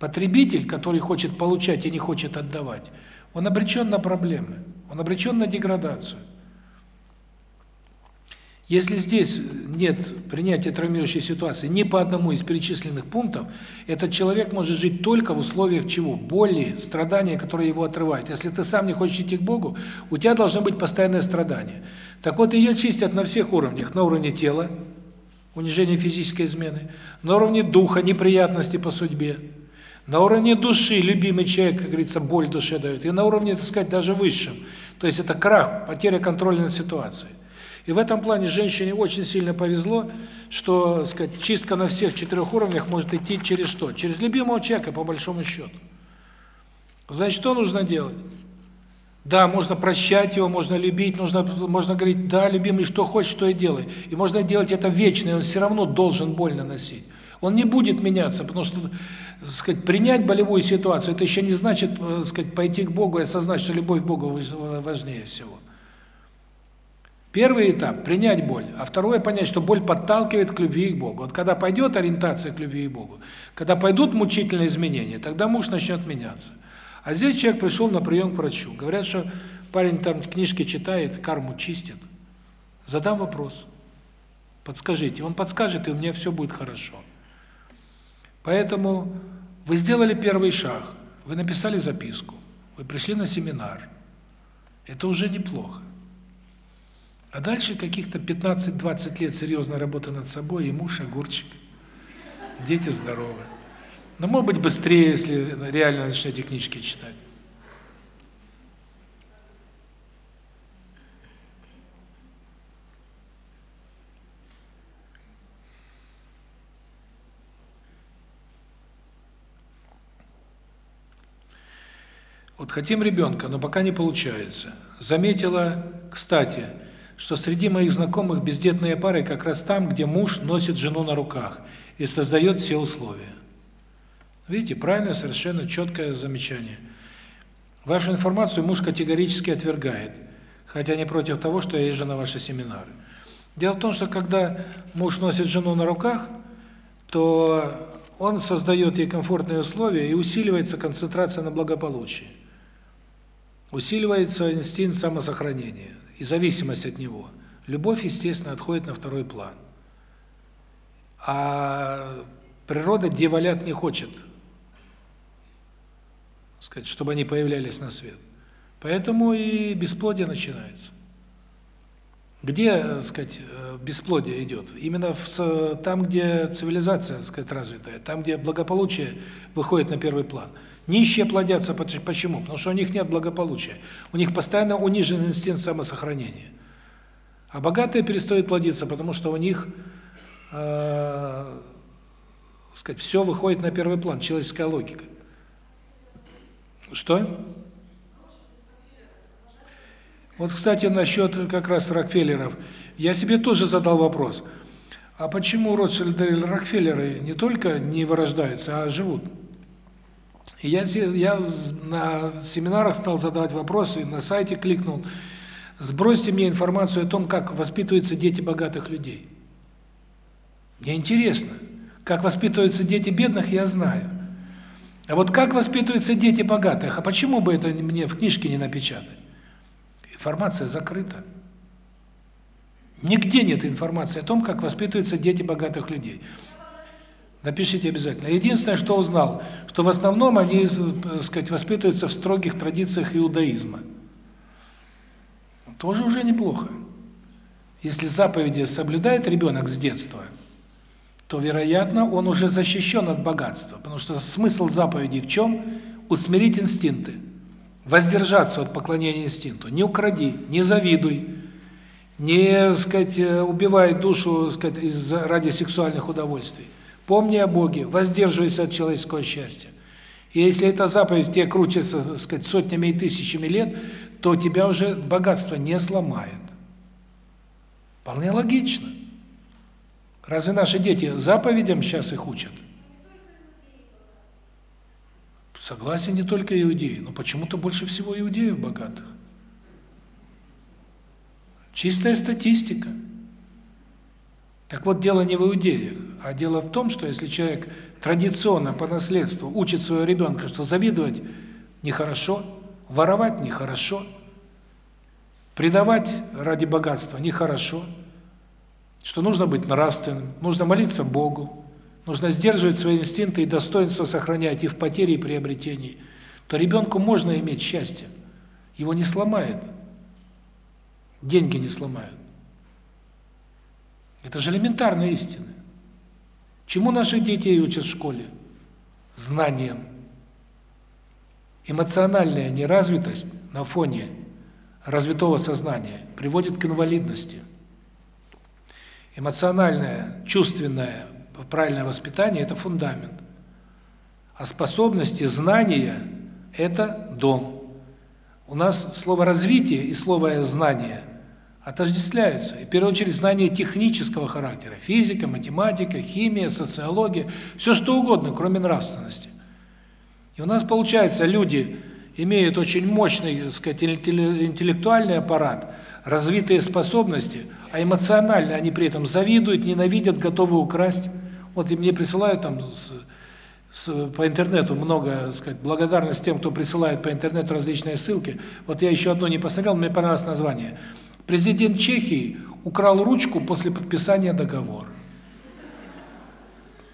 Потребитель, который хочет получать и не хочет отдавать, он обречен на проблемы, он обречен на деградацию. Если здесь нет принятия травмирующей ситуации ни по одному из перечисленных пунктов, этот человек может жить только в условиях чего? Боли, страдания, которые его отрывают. Если ты сам не хочешь идти к Богу, у тебя должно быть постоянное страдание. Так вот, ее чистят на всех уровнях. На уровне тела, унижение физической измены, на уровне духа, неприятности по судьбе, на уровне души, любимый человек, как говорится, боль душе дает, и на уровне, так сказать, даже высшем. То есть это крах, потеря контроля над ситуацией. И в этом плане женщине очень сильно повезло, что, сказать, чистка на всех четырех уровнях может идти через что? Через любимого человека, по большому счету. Значит, что нужно делать? Да, можно прощать его, можно любить, нужно можно говорить: "Да, любимый, что хочешь, то и делай". И можно делать это вечно, и он все равно должен боль наносить. Он не будет меняться, потому что, сказать, принять болевую ситуацию это еще не значит, э, сказать, пойти к Богу и осознать, что любовь к Богу важнее всего. Первый этап принять боль, а второе понять, что боль подталкивает к любви и к Богу. Вот когда пойдет ориентация к любви и Богу, когда пойдут мучительные изменения, тогда муж начнет меняться. А здесь человек пришел на прием к врачу. Говорят, что парень там книжки читает, карму чистит. Задам вопрос. Подскажите. Он подскажет, и у меня все будет хорошо. Поэтому вы сделали первый шаг. Вы написали записку. Вы пришли на семинар. Это уже неплохо. А дальше каких-то 15-20 лет серьезной работы над собой, и муж огурчик. Дети здоровы. Но может быть быстрее, если реально начнете книжки читать. Вот хотим ребенка, но пока не получается. Заметила, кстати, что среди моих знакомых бездетные пары как раз там, где муж носит жену на руках и создает все условия. Видите, правильное, совершенно четкое замечание. Вашу информацию муж категорически отвергает, хотя не против того, что я езжу на ваши семинары. Дело в том, что когда муж носит жену на руках, то он создает ей комфортные условия и усиливается концентрация на благополучии. Усиливается инстинкт самосохранения и зависимость от него. Любовь, естественно, отходит на второй план. А природа девалят не хочет сказать, чтобы они появлялись на свет. Поэтому и бесплодие начинается. Где, сказать, бесплодие идет? Именно в там, где цивилизация, сказать, развитая, там, где благополучие выходит на первый план. Нищие плодятся почему? Потому что у них нет благополучия. У них постоянно унижен инстинкт самосохранения. А богатые перестают плодиться, потому что у них, э, сказать, все выходит на первый план, человеческая логика. Что? Вот, кстати, насчет как раз Рокфеллеров. Я себе тоже задал вопрос. А почему Ротшильды или Рокфеллеры не только не вырождаются, а живут? Я, я на семинарах стал задавать вопросы, на сайте кликнул. Сбросьте мне информацию о том, как воспитываются дети богатых людей. Мне интересно. Как воспитываются дети бедных, я знаю. А вот как воспитываются дети богатых? А почему бы это мне в книжке не напечатать? Информация закрыта. Нигде нет информации о том, как воспитываются дети богатых людей. Напишите обязательно. Единственное, что узнал, что в основном они, так сказать, воспитываются в строгих традициях иудаизма. Тоже уже неплохо. Если заповеди соблюдает ребенок с детства, то, вероятно, он уже защищен от богатства, потому что смысл заповедей в чем? Усмирить инстинкты, воздержаться от поклонения инстинкту. Не укради, не завидуй, не, сказать, убивай душу, сказать, ради сексуальных удовольствий. Помни о Боге, воздерживайся от человеческого счастья. И если эта заповедь тебе крутится, так сказать, сотнями и тысячами лет, то тебя уже богатство не сломает. Вполне логично. Разве наши дети заповедям сейчас их учат? Согласен, не только иудеи, но почему-то больше всего иудеев богатых. Чистая статистика. Так вот, дело не в иудеях, а дело в том, что если человек традиционно по наследству учит своего ребенка, что завидовать нехорошо, воровать нехорошо, предавать ради богатства нехорошо, что нужно быть нравственным, нужно молиться Богу, нужно сдерживать свои инстинкты и достоинство сохранять и в потере, и приобретении, то ребенку можно иметь счастье. Его не сломает. Деньги не сломают. Это же элементарные истины. Чему наших детей учат в школе? Знаниям. Эмоциональная неразвитость на фоне развитого сознания приводит к инвалидности. Эмоциональное, чувственное, правильное воспитание – это фундамент. А способности, знания – это дом. У нас слово «развитие» и слово «знание» отождествляются. И в первую очередь знания технического характера. Физика, математика, химия, социология. Все что угодно, кроме нравственности. И у нас получается, люди имеют очень мощный, так сказать, интеллектуальный аппарат, развитые способности, а эмоционально они при этом завидуют, ненавидят, готовы украсть. Вот и мне присылают там с, с, по интернету много, так сказать, благодарность тем, кто присылает по интернету различные ссылки. Вот я еще одно не посмотрел, мне понравилось название – Президент Чехии украл ручку после подписания договора.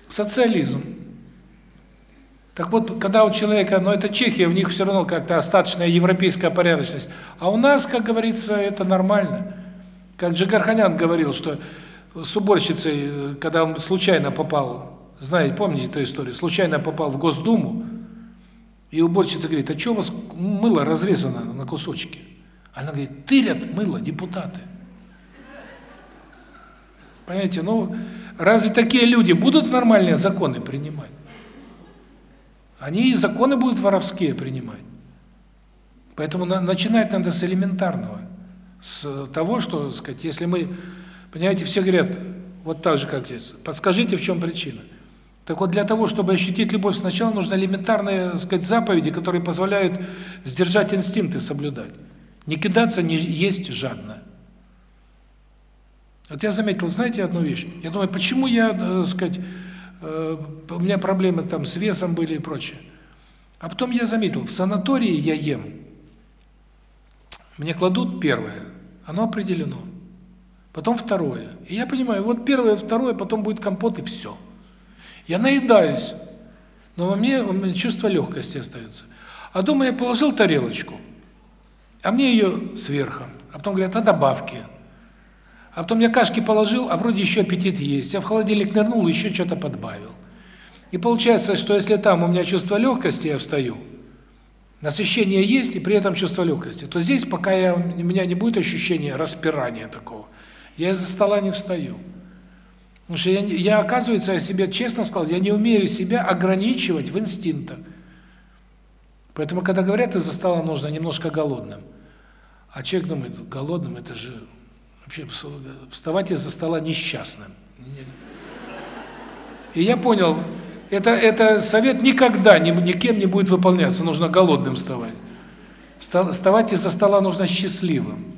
Социализм. Так вот, когда у человека, но ну, это Чехия, у них все равно как-то остаточная европейская порядочность. А у нас, как говорится, это нормально. Как Джигарханян говорил, что с уборщицей, когда он случайно попал, знаете, помните эту историю, случайно попал в Госдуму, и уборщица говорит, а что у вас мыло разрезано на кусочки? Она говорит, тырят мыло депутаты. Понимаете, ну, разве такие люди будут нормальные законы принимать? Они и законы будут воровские принимать. Поэтому на, начинать надо с элементарного. С того, что, сказать, если мы, понимаете, все говорят, вот так же, как здесь, подскажите, в чем причина. Так вот, для того, чтобы ощутить любовь, сначала нужно элементарные, сказать, заповеди, которые позволяют сдержать инстинкты, соблюдать. Не кидаться не есть жадно. Вот я заметил, знаете, одну вещь. Я думаю, почему я, так э, сказать, э, у меня проблемы там с весом были и прочее. А потом я заметил, в санатории я ем. Мне кладут первое, оно определено. Потом второе. И я понимаю, вот первое, второе, потом будет компот и все. Я наедаюсь, но во мне, у меня чувство легкости остается. А дома я положил тарелочку, а мне ее сверху. А потом говорят, а добавки. А потом я кашки положил, а вроде еще аппетит есть. Я в холодильник нырнул, еще что-то подбавил. И получается, что если там у меня чувство легкости, я встаю, насыщение есть и при этом чувство легкости, то здесь, пока я, у меня не будет ощущения распирания такого, я из-за стола не встаю. Потому что я, я, оказывается, я себе честно сказал, я не умею себя ограничивать в инстинктах. Поэтому, когда говорят, из-за стола нужно немножко голодным, а человек думает, голодным это же вообще вставать из-за стола несчастным. И я понял, это это совет никогда ни, никем не будет выполняться, нужно голодным вставать. Вставать из-за стола нужно счастливым.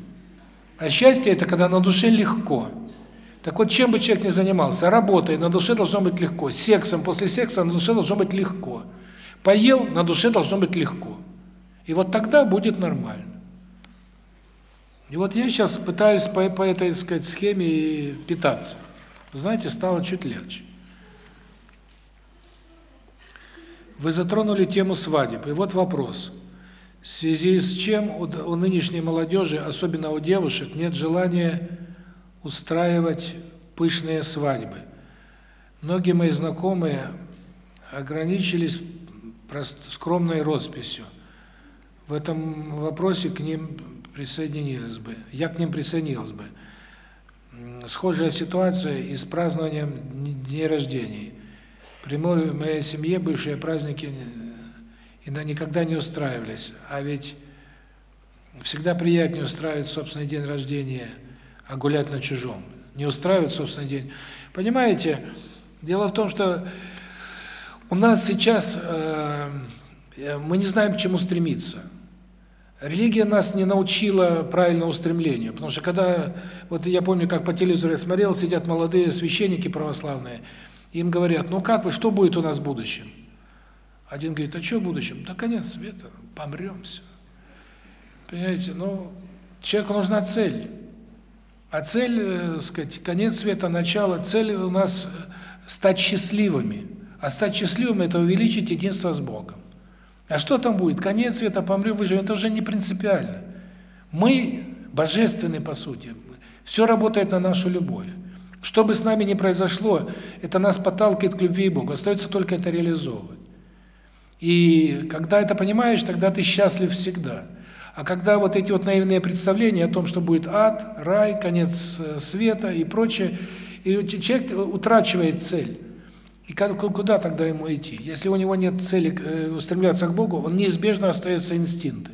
А счастье это когда на душе легко. Так вот, чем бы человек ни занимался, работой, на душе должно быть легко, сексом, после секса на душе должно быть легко. Поел, на душе должно быть легко. И вот тогда будет нормально. И вот я сейчас пытаюсь по, по этой, так сказать, схеме питаться. Знаете, стало чуть легче. Вы затронули тему свадеб. И вот вопрос. В связи с чем у, у нынешней молодежи, особенно у девушек, нет желания устраивать пышные свадьбы? Многие мои знакомые ограничились скромной росписью. В этом вопросе к ним присоединились бы. Я к ним присоединился бы. Схожая ситуация и с празднованием дней рождений. При моей семье бывшие праздники никогда не устраивались, а ведь всегда приятнее устраивать собственный день рождения, а гулять на чужом. Не устраивать собственный день. Понимаете, дело в том, что у нас сейчас э, мы не знаем, к чему стремиться. Религия нас не научила правильному стремлению, потому что когда, вот я помню, как по телевизору я смотрел, сидят молодые священники православные, им говорят, ну как вы, что будет у нас в будущем? Один говорит, а что в будущем? Да конец света, помрем все. Понимаете, ну, человеку нужна цель. А цель, э, сказать, конец света, начало, цель у нас стать счастливыми. А стать счастливым – это увеличить единство с Богом. А что там будет? Конец света, помрем, выживем – это уже не принципиально. Мы божественны, по сути. Все работает на нашу любовь. Что бы с нами ни произошло, это нас подталкивает к любви к Богу. Остается только это реализовывать. И когда это понимаешь, тогда ты счастлив всегда. А когда вот эти вот наивные представления о том, что будет ад, рай, конец э, света и прочее, и человек утрачивает цель. И куда тогда ему идти? Если у него нет цели э, устремляться к Богу, он неизбежно остается инстинкты.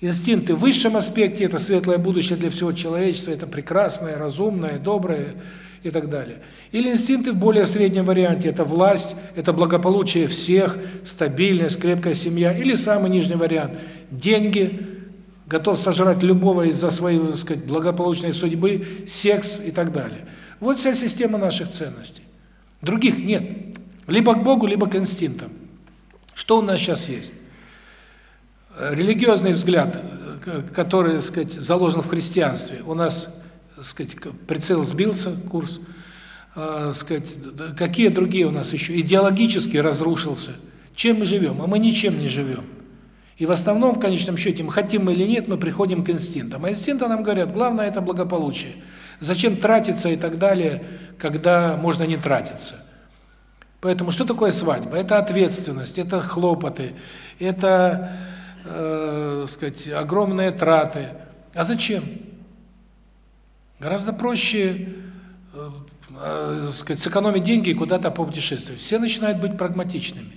Инстинкты в высшем аспекте – это светлое будущее для всего человечества, это прекрасное, разумное, доброе и так далее. Или инстинкты в более среднем варианте – это власть, это благополучие всех, стабильность, крепкая семья. Или самый нижний вариант – деньги, готов сожрать любого из-за своей, так сказать, благополучной судьбы, секс и так далее. Вот вся система наших ценностей. Других нет. Либо к Богу, либо к инстинктам. Что у нас сейчас есть? Религиозный взгляд, который, так сказать, заложен в христианстве. У нас, так сказать, прицел сбился, курс. А, сказать, какие другие у нас еще? Идеологически разрушился. Чем мы живем? А мы ничем не живем. И в основном, в конечном счете, мы хотим мы или нет, мы приходим к инстинктам. А инстинкты нам говорят, главное – это благополучие. Зачем тратиться и так далее, когда можно не тратиться? Поэтому что такое свадьба? Это ответственность, это хлопоты, это, э, сказать, огромные траты. А зачем? Гораздо проще, э, э, сказать, сэкономить деньги и куда-то попутешествовать. Все начинают быть прагматичными.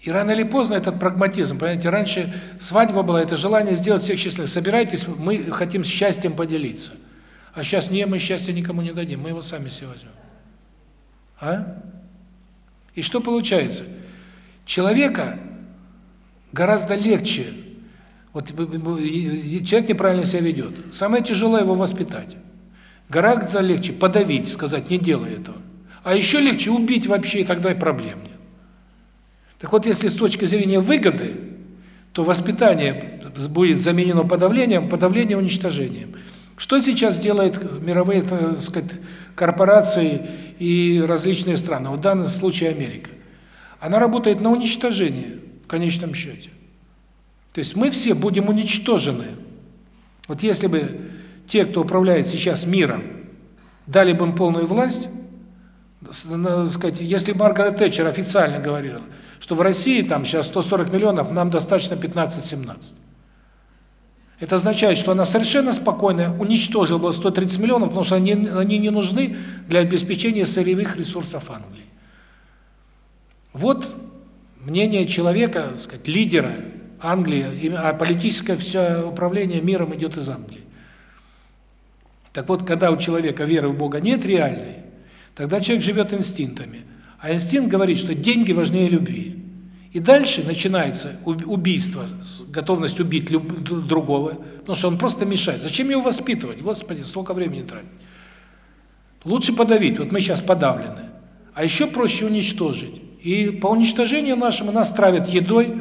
И рано или поздно этот прагматизм, понимаете, раньше свадьба была, это желание сделать всех счастливыми. Собирайтесь, мы хотим счастьем поделиться. А сейчас не, мы счастья никому не дадим, мы его сами себе возьмем. А? И что получается? Человека гораздо легче, вот человек неправильно себя ведет, самое тяжелое его воспитать. Гораздо легче подавить, сказать, не делай этого. А еще легче убить вообще, и тогда и проблем нет. Так вот, если с точки зрения выгоды, то воспитание будет заменено подавлением, подавление уничтожением. Что сейчас делают мировые, так сказать, корпорации и различные страны, в данном случае Америка? Она работает на уничтожение в конечном счете. То есть мы все будем уничтожены. Вот если бы те, кто управляет сейчас миром, дали бы им полную власть, сказать, если Маргарет Тэтчер официально говорила, что в России там сейчас 140 миллионов, нам достаточно 15-17. Это означает, что она совершенно спокойно уничтожила 130 миллионов, потому что они, они не нужны для обеспечения сырьевых ресурсов Англии. Вот мнение человека, сказать, лидера Англии, а политическое все управление миром идет из Англии. Так вот, когда у человека веры в Бога нет реальной, тогда человек живет инстинктами. А инстинкт говорит, что деньги важнее любви. И дальше начинается убийство, готовность убить люб, другого, потому что он просто мешает. Зачем его воспитывать? Господи, столько времени тратить. Лучше подавить. Вот мы сейчас подавлены. А еще проще уничтожить. И по уничтожению нашему нас травят едой,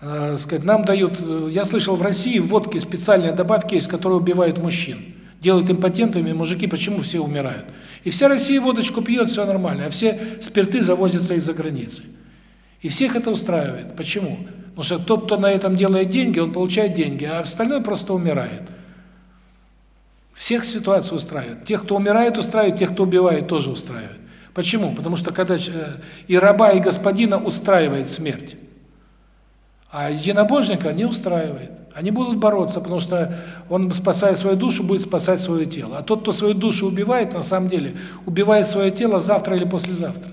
э, сказать, нам дают, э, я слышал в России в водке специальные добавки из которые убивают мужчин. Делают импотентами, мужики почему все умирают? И вся Россия водочку пьет, все нормально, а все спирты завозятся из-за границы. И всех это устраивает. Почему? Потому что тот, кто на этом делает деньги, он получает деньги, а остальное просто умирает. Всех ситуацию устраивает. Тех, кто умирает, устраивает, тех, кто убивает, тоже устраивает. Почему? Потому что когда э, и раба, и господина устраивает смерть, а единобожника не устраивает. Они будут бороться, потому что он, спасая свою душу, будет спасать свое тело. А тот, кто свою душу убивает, на самом деле, убивает свое тело завтра или послезавтра.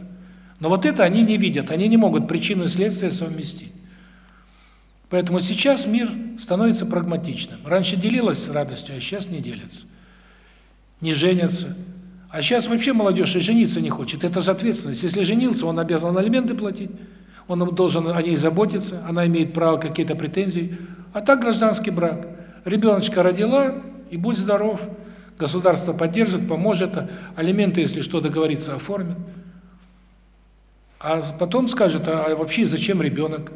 Но вот это они не видят, они не могут причину и следствие совместить. Поэтому сейчас мир становится прагматичным. Раньше делилась радостью, а сейчас не делится. Не женятся. А сейчас вообще молодежь и жениться не хочет. Это же ответственность. Если женился, он обязан алименты платить, он должен о ней заботиться, она имеет право какие-то претензии. А так гражданский брак. Ребеночка родила, и будь здоров. Государство поддержит, поможет, алименты, если что, договорится, оформит. А потом скажет, а вообще зачем ребенок?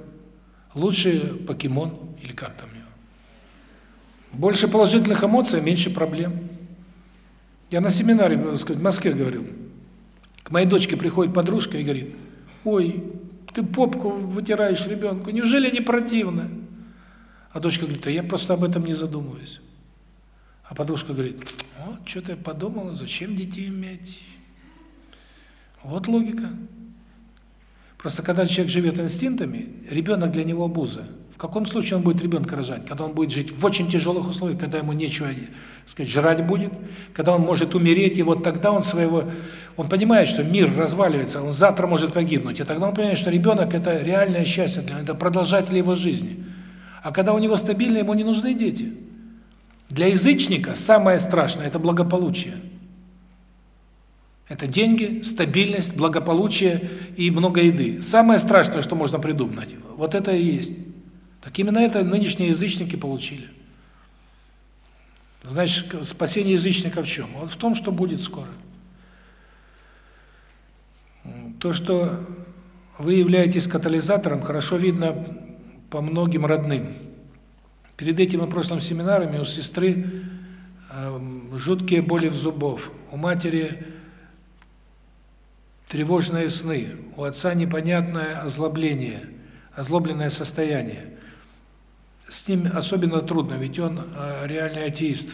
Лучше покемон или как там его. Больше положительных эмоций, меньше проблем. Я на семинаре, в Москве говорил. К моей дочке приходит подружка и говорит: "Ой, ты попку вытираешь ребенку, неужели не противно?" А дочка говорит: "А я просто об этом не задумываюсь". А подружка говорит: "Вот что-то я подумала, зачем детей иметь?" Вот логика. Просто когда человек живет инстинктами, ребенок для него обуза. В каком случае он будет ребенка рожать? Когда он будет жить в очень тяжелых условиях, когда ему нечего, сказать, жрать будет, когда он может умереть, и вот тогда он своего он понимает, что мир разваливается, он завтра может погибнуть. И тогда он понимает, что ребенок это реальное счастье для него, это продолжатель его жизни. А когда у него стабильно, ему не нужны дети. Для язычника самое страшное это благополучие. Это деньги, стабильность, благополучие и много еды. Самое страшное, что можно придумать. Вот это и есть. Так именно это нынешние язычники получили. Значит, спасение язычника в чем? Вот в том, что будет скоро. То, что вы являетесь катализатором, хорошо видно по многим родным. Перед этим на прошлом семинаре у сестры э, жуткие боли в зубов, у матери тревожные сны, у отца непонятное озлобление, озлобленное состояние. С ним особенно трудно, ведь он э, реальный атеист.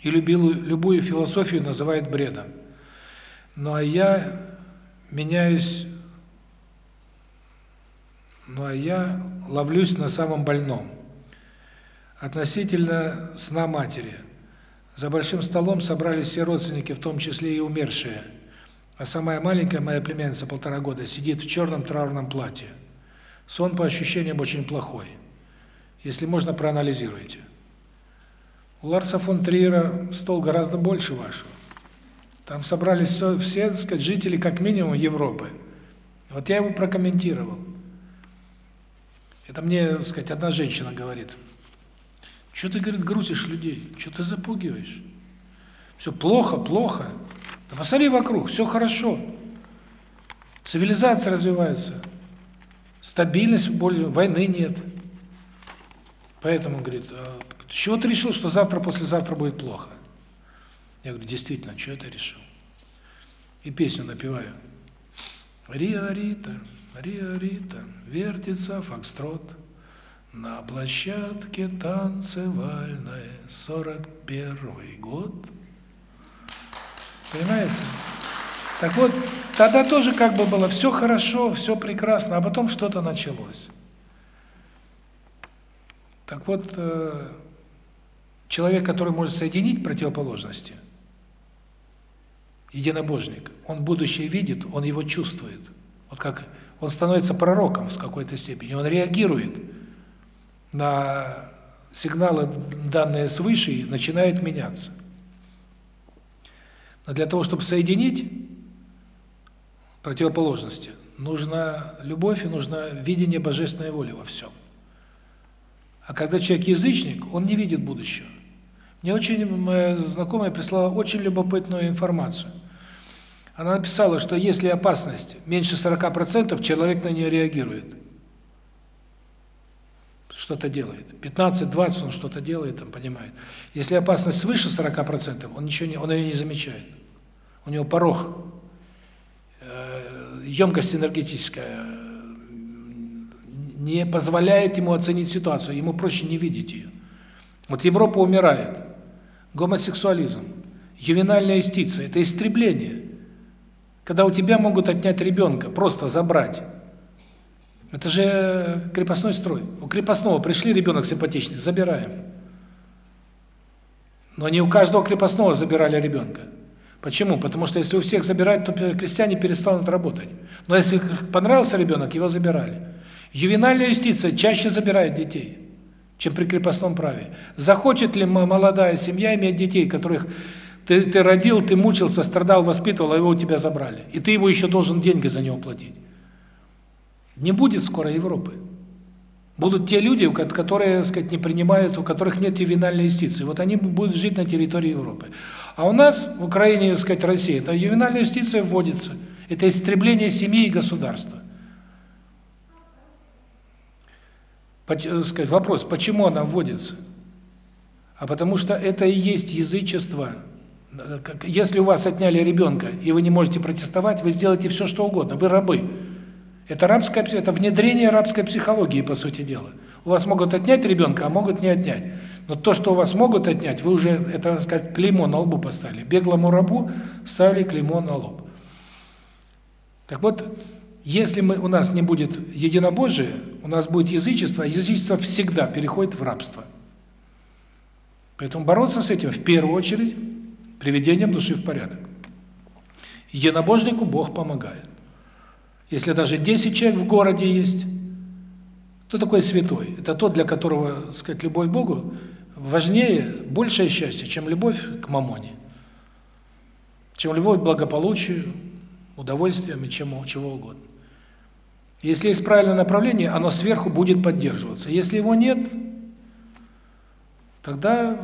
И любил любую философию называет бредом. Ну а я меняюсь, ну а я ловлюсь на самом больном. Относительно сна матери. За большим столом собрались все родственники, в том числе и умершие. А самая маленькая, моя племянница, полтора года, сидит в черном траурном платье. Сон по ощущениям очень плохой. Если можно, проанализируйте. У Ларса фон Триера стол гораздо больше вашего. Там собрались все, все так сказать, жители, как минимум, Европы. Вот я его прокомментировал. Это мне, так сказать, одна женщина говорит. Что ты, говорит, грузишь людей? Что ты запугиваешь? Все плохо, плохо. Да посмотри вокруг, все хорошо. Цивилизация развивается. Стабильность, более войны нет. Поэтому, говорит, а с чего ты решил, что завтра, послезавтра будет плохо? Я говорю, действительно, что это решил? И песню напеваю. Риа Рита, Риа Рита, вертится фокстрот на площадке танцевальной, сорок первый год. Понимаете? Так вот, тогда тоже как бы было все хорошо, все прекрасно, а потом что-то началось. Так вот, э, человек, который может соединить противоположности, единобожник, он будущее видит, он его чувствует. Вот как он становится пророком с какой-то степени, он реагирует на сигналы, данные свыше, и начинает меняться. Но для того, чтобы соединить противоположности, нужна любовь и нужно видение божественной воли во всем. А когда человек язычник, он не видит будущего. Мне очень моя знакомая прислала очень любопытную информацию. Она написала, что если опасность меньше 40%, человек на нее реагирует. Что-то делает. 15-20 он что-то делает, там понимает. Если опасность свыше 40%, он ничего не он ее не замечает. У него порог э емкость энергетическая не позволяет ему оценить ситуацию, ему проще не видеть ее. Вот Европа умирает. Гомосексуализм, ювенальная юстиция это истребление. Когда у тебя могут отнять ребенка, просто забрать. Это же крепостной строй. У крепостного пришли ребенок симпатичный, забираем. Но не у каждого крепостного забирали ребенка. Почему? Потому что если у всех забирать, то крестьяне перестанут работать. Но если понравился ребенок, его забирали. Ювенальная юстиция чаще забирает детей, чем при крепостном праве. Захочет ли молодая семья иметь детей, которых ты, ты родил, ты мучился, страдал, воспитывал, а его у тебя забрали. И ты его еще должен деньги за него платить. Не будет скоро Европы. Будут те люди, которые, так сказать, не принимают, у которых нет ювенальной юстиции. Вот они будут жить на территории Европы. А у нас, в Украине, так сказать, России, это ювенальная юстиция вводится. Это истребление семьи и государства. сказать, вопрос, почему она вводится? А потому что это и есть язычество. Если у вас отняли ребенка, и вы не можете протестовать, вы сделаете все, что угодно, вы рабы. Это рабская это внедрение рабской психологии, по сути дела. У вас могут отнять ребенка, а могут не отнять. Но то, что у вас могут отнять, вы уже, это, сказать, клеймо на лбу поставили. Беглому рабу ставили клеймо на лоб. Так вот, если мы у нас не будет единобожия, у нас будет язычество, а язычество всегда переходит в рабство. Поэтому бороться с этим в первую очередь приведением души в порядок. Единобожнику Бог помогает. Если даже 10 человек в городе есть, кто такой святой? Это тот, для которого, сказать, любовь к Богу важнее, большее счастье, чем любовь к мамоне, чем любовь к благополучию, удовольствиям и чему чего угодно. Если есть правильное направление, оно сверху будет поддерживаться. Если его нет, тогда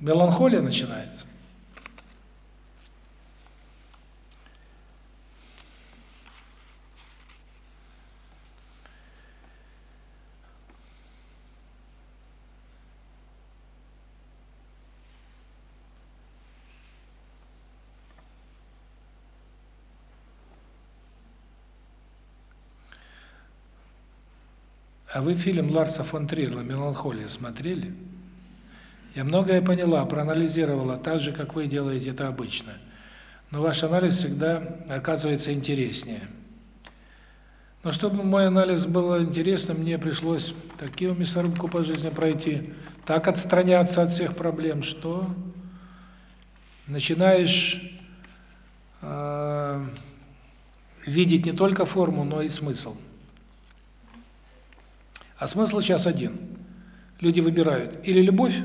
меланхолия начинается. А вы фильм Ларса фон Трирла «Меланхолия» смотрели? Я многое поняла, проанализировала так же, как вы делаете это обычно. Но ваш анализ всегда оказывается интереснее. Но чтобы мой анализ был интересным, мне пришлось такую мясорубку по жизни пройти, так отстраняться от всех проблем, что начинаешь э, видеть не только форму, но и смысл. А смысл сейчас один. Люди выбирают или любовь,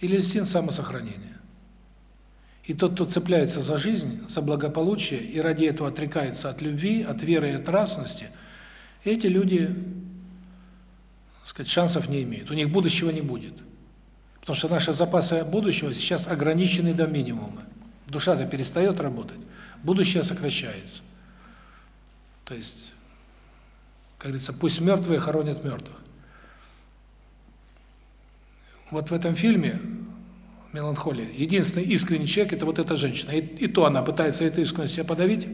или инстинкт самосохранения. И тот, кто цепляется за жизнь, за благополучие и ради этого отрекается от любви, от веры и от нравственности, эти люди, сказать, шансов не имеют. У них будущего не будет. Потому что наши запасы будущего сейчас ограничены до минимума. Душа-то перестает работать, будущее сокращается. То есть как говорится, пусть мертвые хоронят мертвых. Вот в этом фильме «Меланхолия» единственный искренний человек – это вот эта женщина. И, и то она пытается эту искренность себя подавить,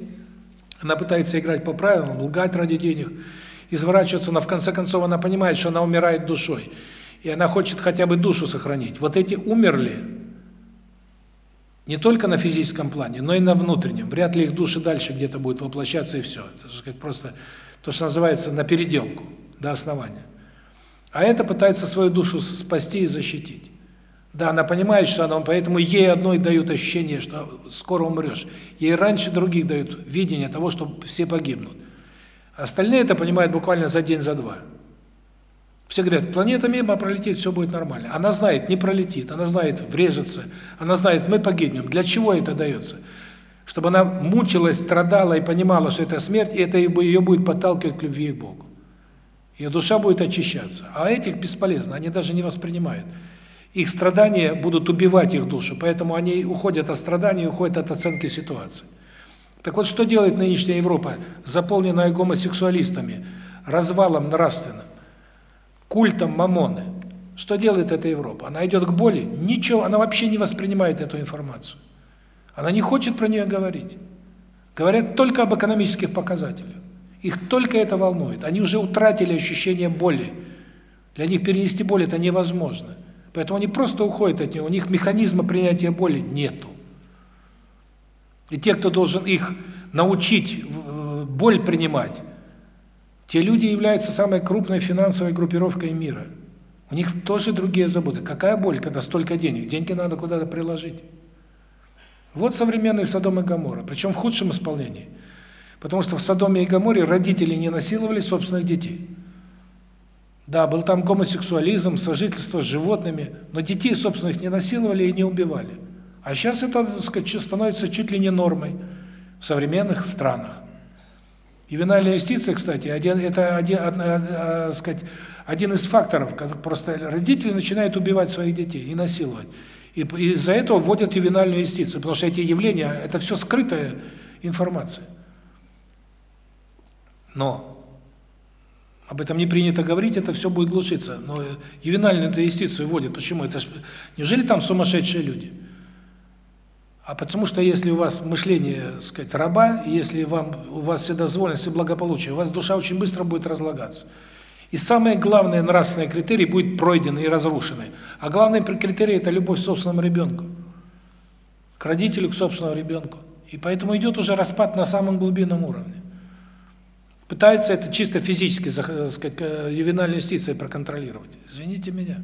она пытается играть по правилам, лгать ради денег, изворачиваться, но в конце концов она понимает, что она умирает душой. И она хочет хотя бы душу сохранить. Вот эти умерли, Не только на физическом плане, но и на внутреннем. Вряд ли их души дальше где-то будут воплощаться и все. Это же как просто то, что называется на переделку до основания. А это пытается свою душу спасти и защитить. Да, она понимает, что она, поэтому ей одной дают ощущение, что скоро умрешь. Ей раньше других дают видение того, что все погибнут. Остальные это понимают буквально за день, за два. Все говорят, планета мимо пролетит, все будет нормально. Она знает, не пролетит, она знает, врежется, она знает, мы погибнем. Для чего это дается? Чтобы она мучилась, страдала и понимала, что это смерть, и это ее будет подталкивать к любви к Богу. Ее душа будет очищаться. А этих бесполезно, они даже не воспринимают. Их страдания будут убивать их душу, поэтому они уходят от страданий, уходят от оценки ситуации. Так вот, что делает нынешняя Европа, заполненная гомосексуалистами, развалом нравственным? культом Мамоны. Что делает эта Европа? Она идет к боли? Ничего, она вообще не воспринимает эту информацию. Она не хочет про нее говорить. Говорят только об экономических показателях. Их только это волнует. Они уже утратили ощущение боли. Для них перенести боль это невозможно. Поэтому они просто уходят от нее. У них механизма принятия боли нету. И те, кто должен их научить боль принимать, те люди являются самой крупной финансовой группировкой мира. У них тоже другие заботы. Какая боль, когда столько денег? Деньги надо куда-то приложить. Вот современный Содом и Гоморра, причем в худшем исполнении. Потому что в Содоме и Гоморре родители не насиловали собственных детей. Да, был там гомосексуализм, сожительство с животными, но детей собственных не насиловали и не убивали. А сейчас это, так сказать, становится чуть ли не нормой в современных странах. Ювенальная юстиция, кстати, один это один, одна, сказать, один из факторов, как просто родители начинают убивать своих детей и насиловать. И из-за этого вводят ювенальную юстицию, потому что эти явления это все скрытая информация. Но об этом не принято говорить, это все будет глушиться. Но ювенальную юстицию вводят. Почему? Это ж, неужели там сумасшедшие люди? А потому что если у вас мышление, сказать, раба, если вам у вас вседозволенность и благополучие, у вас душа очень быстро будет разлагаться. И самое главное нравственный критерий будет пройден и разрушен. А главный критерий это любовь к собственному ребенку. К родителю, к собственному ребенку. И поэтому идет уже распад на самом глубинном уровне. Пытаются это чисто физически, так сказать, ювенальной юстицией проконтролировать. Извините меня.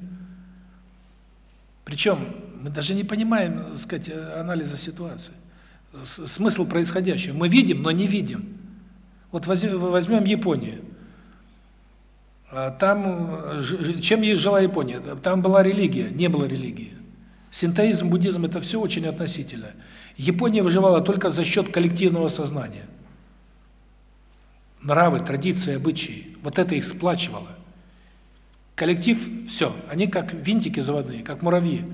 Причем мы даже не понимаем, так сказать, анализа ситуации. Смысл происходящего. Мы видим, но не видим. Вот возьмем Японию. А там чем жила Япония? Там была религия, не было религии. Синтоизм, буддизм это все очень относительно. Япония выживала только за счет коллективного сознания. Нравы, традиции, обычаи. Вот это их сплачивало. Коллектив все, они как винтики заводные, как муравьи.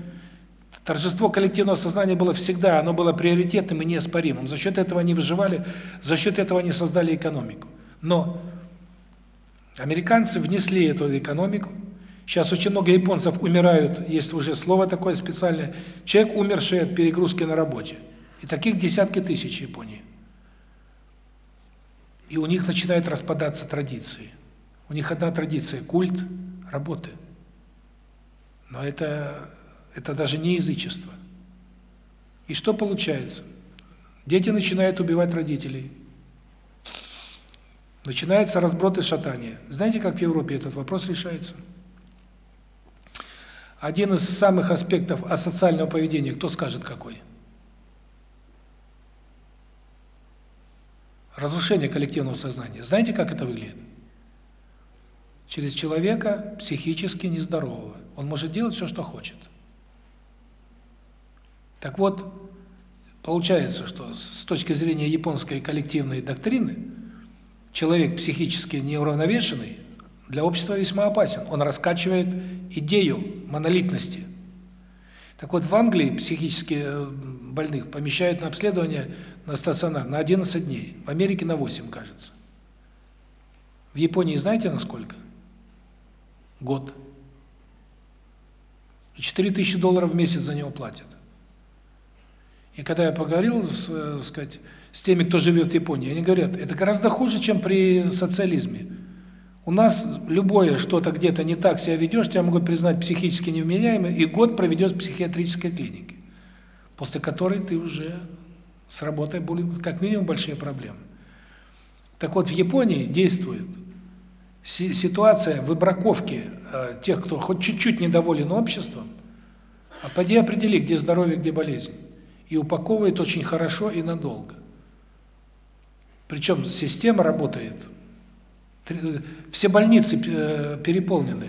Торжество коллективного сознания было всегда, оно было приоритетным и неоспоримым. За счет этого они выживали, за счет этого они создали экономику. Но американцы внесли эту экономику. Сейчас очень много японцев умирают, есть уже слово такое специальное, человек, умерший от перегрузки на работе. И таких десятки тысяч в Японии. И у них начинают распадаться традиции. У них одна традиция – культ работы. Но это это даже не язычество. И что получается? Дети начинают убивать родителей. Начинается разброд и шатание. Знаете, как в Европе этот вопрос решается? Один из самых аспектов асоциального поведения, кто скажет какой? Разрушение коллективного сознания. Знаете, как это выглядит? Через человека психически нездорового. Он может делать все, что хочет. Так вот, получается, что с точки зрения японской коллективной доктрины, человек психически неуравновешенный для общества весьма опасен. Он раскачивает идею монолитности. Так вот, в Англии психически э, больных помещают на обследование на стационар на 11 дней, в Америке на 8, кажется. В Японии знаете на сколько? Год. И 4000 долларов в месяц за него платят. И когда я поговорил, с, э, сказать, с теми, кто живет в Японии, они говорят, это гораздо хуже, чем при социализме. У нас любое что-то где-то не так себя ведешь, тебя могут признать психически невменяемым, и год проведешь в психиатрической клинике. после которой ты уже с работой будут как минимум большие проблемы. Так вот, в Японии действует ситуация выбраковки э, тех, кто хоть чуть-чуть недоволен обществом, а поди определи, где здоровье, где болезнь. И упаковывает очень хорошо и надолго. Причем система работает. Все больницы э, переполнены.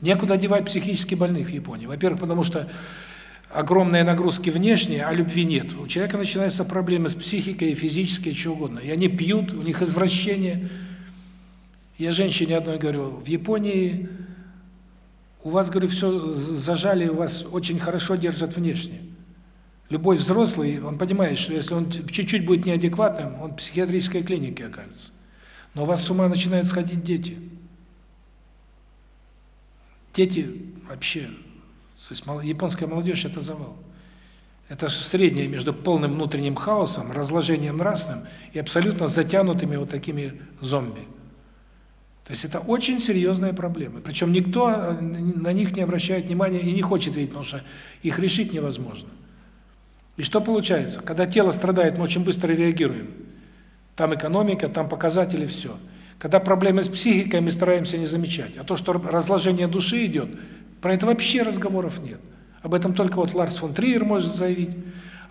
Некуда девать психически больных в Японии. Во-первых, потому что огромные нагрузки внешние, а любви нет. У человека начинаются проблемы с психикой, и физические, чего угодно. И они пьют, у них извращение. Я женщине одной говорю, в Японии у вас, говорю, все зажали, у вас очень хорошо держат внешне. Любой взрослый, он понимает, что если он чуть-чуть будет неадекватным, он в психиатрической клинике окажется. Но у вас с ума начинают сходить дети. Дети вообще, то есть японская молодежь это завал. Это среднее между полным внутренним хаосом, разложением нравственным и абсолютно затянутыми вот такими зомби. То есть это очень серьезные проблемы. Причем никто э, на них не обращает внимания и не хочет видеть, потому что их решить невозможно. И что получается? Когда тело страдает, мы очень быстро реагируем. Там экономика, там показатели, все. Когда проблемы с психикой, мы стараемся не замечать. А то, что разложение души идет, про это вообще разговоров нет. Об этом только вот Ларс фон Триер может заявить.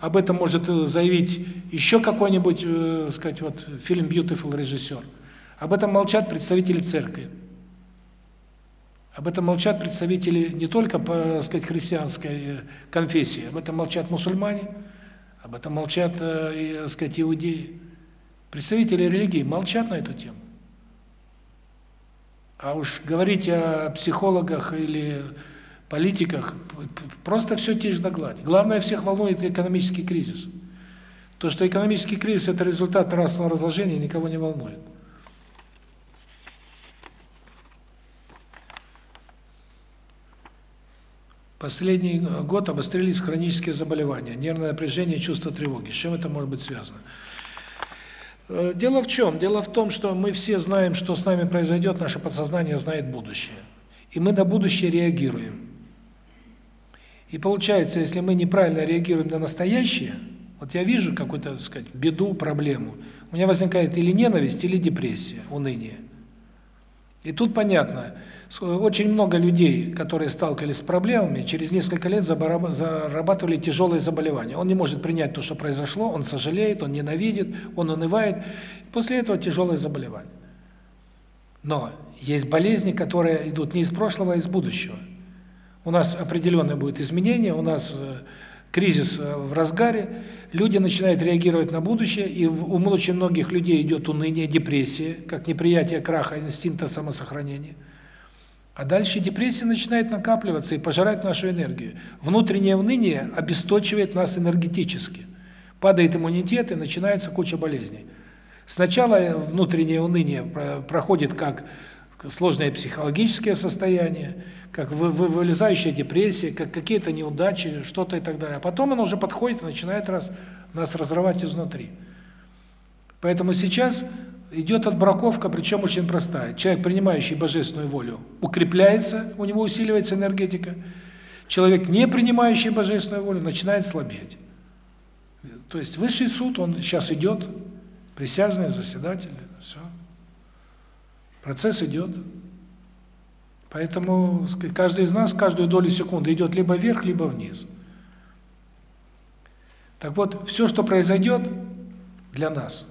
Об этом может э, заявить еще какой-нибудь, э, сказать, вот фильм Beautiful режиссер. Об этом молчат представители церкви. Об этом молчат представители не только, по, сказать, христианской э, конфессии, об этом молчат мусульмане, об этом молчат, э, сказать, иудеи. Представители религии молчат на эту тему. А уж говорить о психологах или политиках, просто все тишь да гладь. Главное, всех волнует экономический кризис. То, что экономический кризис – это результат нравственного разложения, никого не волнует. Последний год обострились хронические заболевания, нервное напряжение, чувство тревоги. С чем это может быть связано? Э, дело в чем? Дело в том, что мы все знаем, что с нами произойдет, наше подсознание знает будущее. И мы на будущее реагируем. И получается, если мы неправильно реагируем на настоящее, вот я вижу какую-то, так сказать, беду, проблему, у меня возникает или ненависть, или депрессия, уныние. И тут понятно, очень много людей, которые сталкивались с проблемами, через несколько лет зарабатывали тяжелые заболевания. Он не может принять то, что произошло, он сожалеет, он ненавидит, он унывает. После этого тяжелые заболевания. Но есть болезни, которые идут не из прошлого, а из будущего. У нас определенное будет изменение, у нас э, кризис э, в разгаре, люди начинают реагировать на будущее, и у очень многих людей идет уныние, депрессия, как неприятие краха инстинкта самосохранения. А дальше депрессия начинает накапливаться и пожирать нашу энергию. Внутреннее уныние обесточивает нас энергетически. Падает иммунитет и начинается куча болезней. Сначала внутреннее уныние проходит как сложное психологическое состояние, как вылезающая депрессия, как какие-то неудачи, что-то и так далее. А потом оно уже подходит и начинает раз, нас разрывать изнутри. Поэтому сейчас идет отбраковка, причем очень простая. Человек, принимающий божественную волю, укрепляется, у него усиливается энергетика. Человек, не принимающий божественную волю, начинает слабеть. То есть высший суд, он сейчас идет, присяжные заседатели, все. Процесс идет. Поэтому каждый из нас каждую долю секунды идет либо вверх, либо вниз. Так вот, все, что произойдет для нас,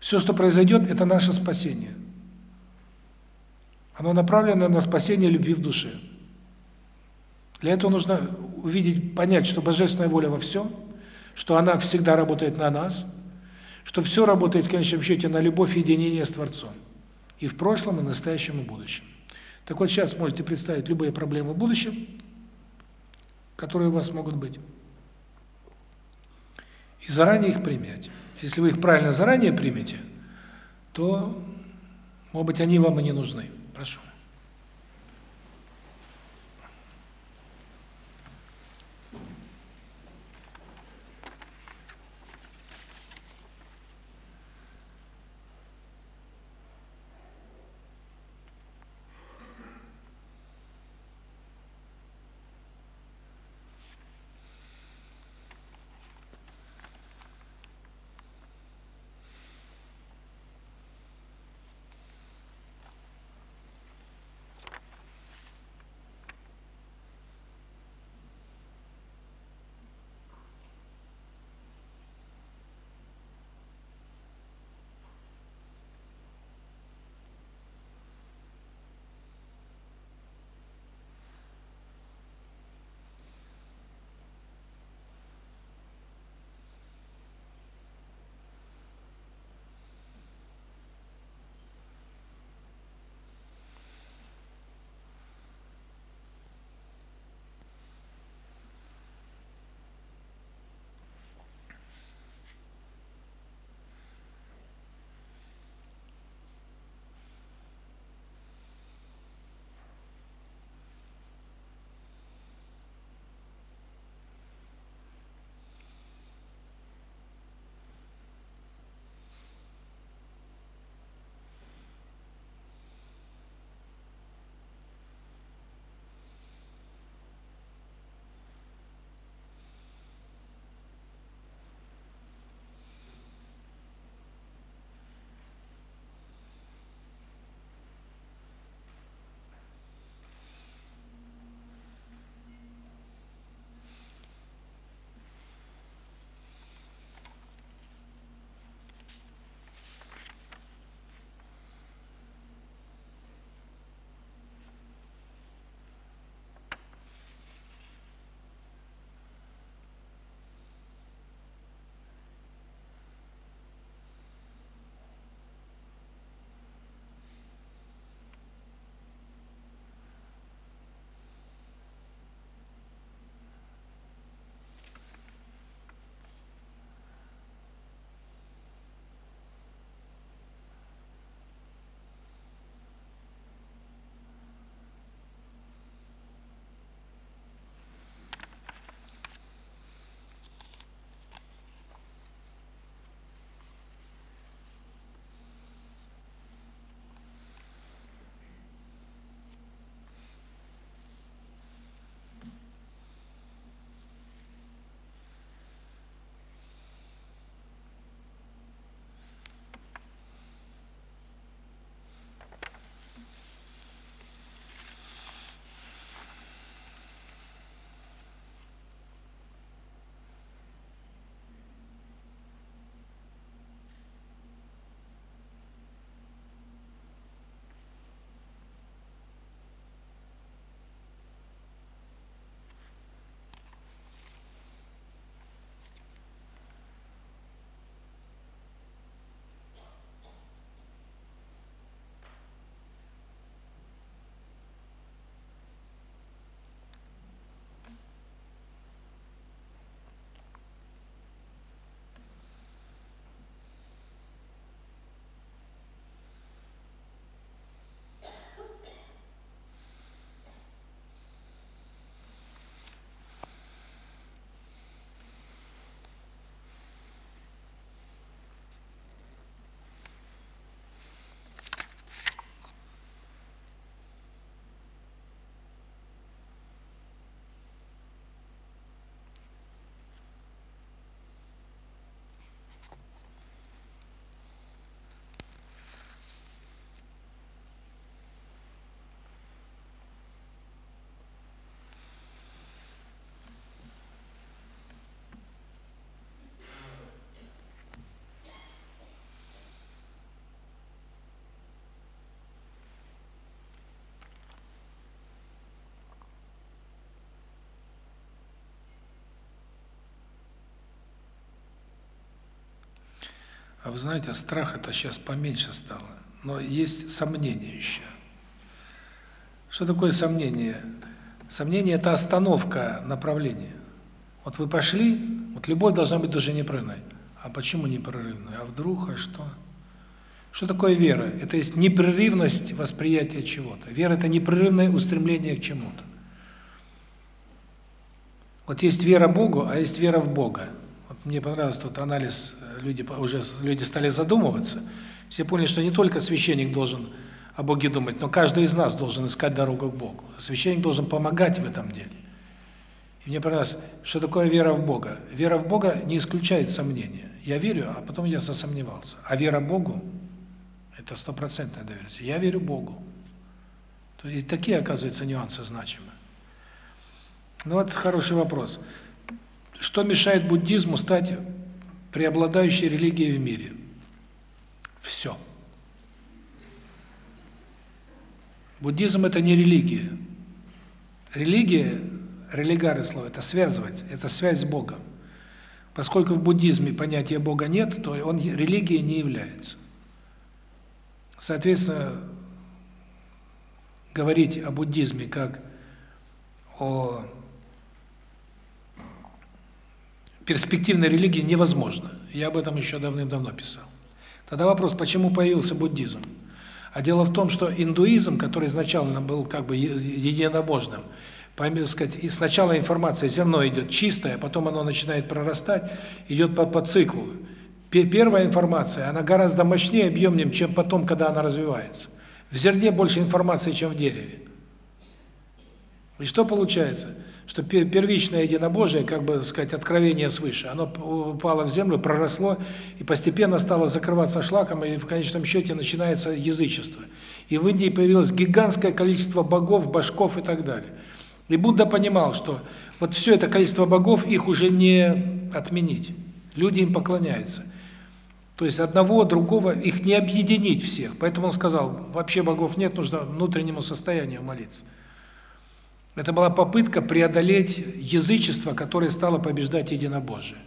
все, что произойдет, это наше спасение. Оно направлено на спасение любви в душе. Для этого нужно увидеть, понять, что божественная воля во всем, что она всегда работает на нас, что все работает в конечном счете на любовь и единение с Творцом. И в прошлом, и в настоящем, и в будущем. Так вот сейчас можете представить любые проблемы в будущем, которые у вас могут быть. И заранее их принять. Если вы их правильно заранее примете, то, может быть, они вам и не нужны. Прошу. А вы знаете, страх это сейчас поменьше стало, но есть сомнение еще. Что такое сомнение? Сомнение это остановка направления. Вот вы пошли, вот любовь должна быть даже непрерывной. А почему непрерывной? А вдруг, а что? Что такое вера? Это есть непрерывность восприятия чего-то. Вера это непрерывное устремление к чему-то. Вот есть вера Богу, а есть вера в Бога. Вот мне понравился тот анализ, люди уже люди стали задумываться. Все поняли, что не только священник должен о Боге думать, но каждый из нас должен искать дорогу к Богу. Священник должен помогать в этом деле. И мне понравилось, что такое вера в Бога. Вера в Бога не исключает сомнения. Я верю, а потом я засомневался. А вера Богу – это стопроцентная доверие. Я верю Богу. То есть такие, оказывается, нюансы значимы. Ну вот хороший вопрос. Что мешает буддизму стать преобладающей религией в мире? Все. Буддизм это не религия. Религия, религары слово это связывать, это связь с Богом. Поскольку в буддизме понятия Бога нет, то он религией не является. Соответственно, говорить о буддизме как о перспективной религии невозможно. Я об этом еще давным-давно писал. Тогда вопрос, почему появился буддизм? А дело в том, что индуизм, который изначально был как бы единобожным, пойми, сказать, и сначала информация земной идет чистая, потом оно начинает прорастать, идет по, по циклу. Первая информация, она гораздо мощнее, объемнее, чем потом, когда она развивается. В зерне больше информации, чем в дереве. И что получается? Что первичное единобожие, как бы сказать, откровение свыше, оно упало в землю, проросло и постепенно стало закрываться шлаком, и в конечном счете начинается язычество. И в Индии появилось гигантское количество богов, башков и так далее. И Будда понимал, что вот все это количество богов, их уже не отменить. Люди им поклоняются. То есть одного, другого, их не объединить всех. Поэтому он сказал, вообще богов нет, нужно внутреннему состоянию молиться. Это была попытка преодолеть язычество, которое стало побеждать единобожие.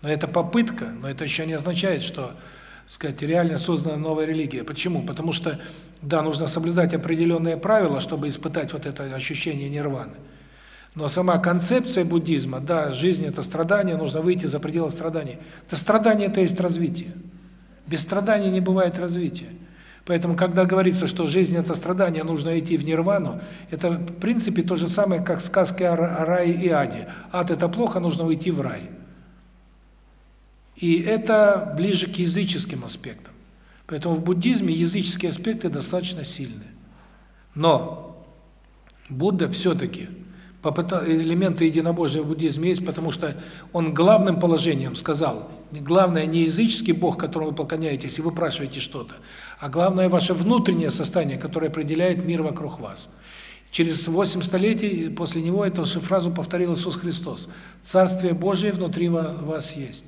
Но это попытка, но это еще не означает, что, сказать, реально создана новая религия. Почему? Потому что да, нужно соблюдать определенные правила, чтобы испытать вот это ощущение нирваны. Но сама концепция буддизма, да, жизнь это страдание, нужно выйти за пределы страданий. Это страдание это есть развитие. Без страданий не бывает развития. Поэтому, когда говорится, что жизнь – это страдание, нужно идти в нирвану, это, в принципе, то же самое, как сказки о рае и аде. Ад – это плохо, нужно уйти в рай. И это ближе к языческим аспектам. Поэтому в буддизме языческие аспекты достаточно сильные. Но Будда все-таки элементы единобожия в буддизме есть, потому что он главным положением сказал, главное не языческий бог, которому вы поклоняетесь и выпрашиваете что-то, а главное ваше внутреннее состояние, которое определяет мир вокруг вас. Через восемь столетий после него эту же фразу повторил Иисус Христос. Царствие Божие внутри вас есть.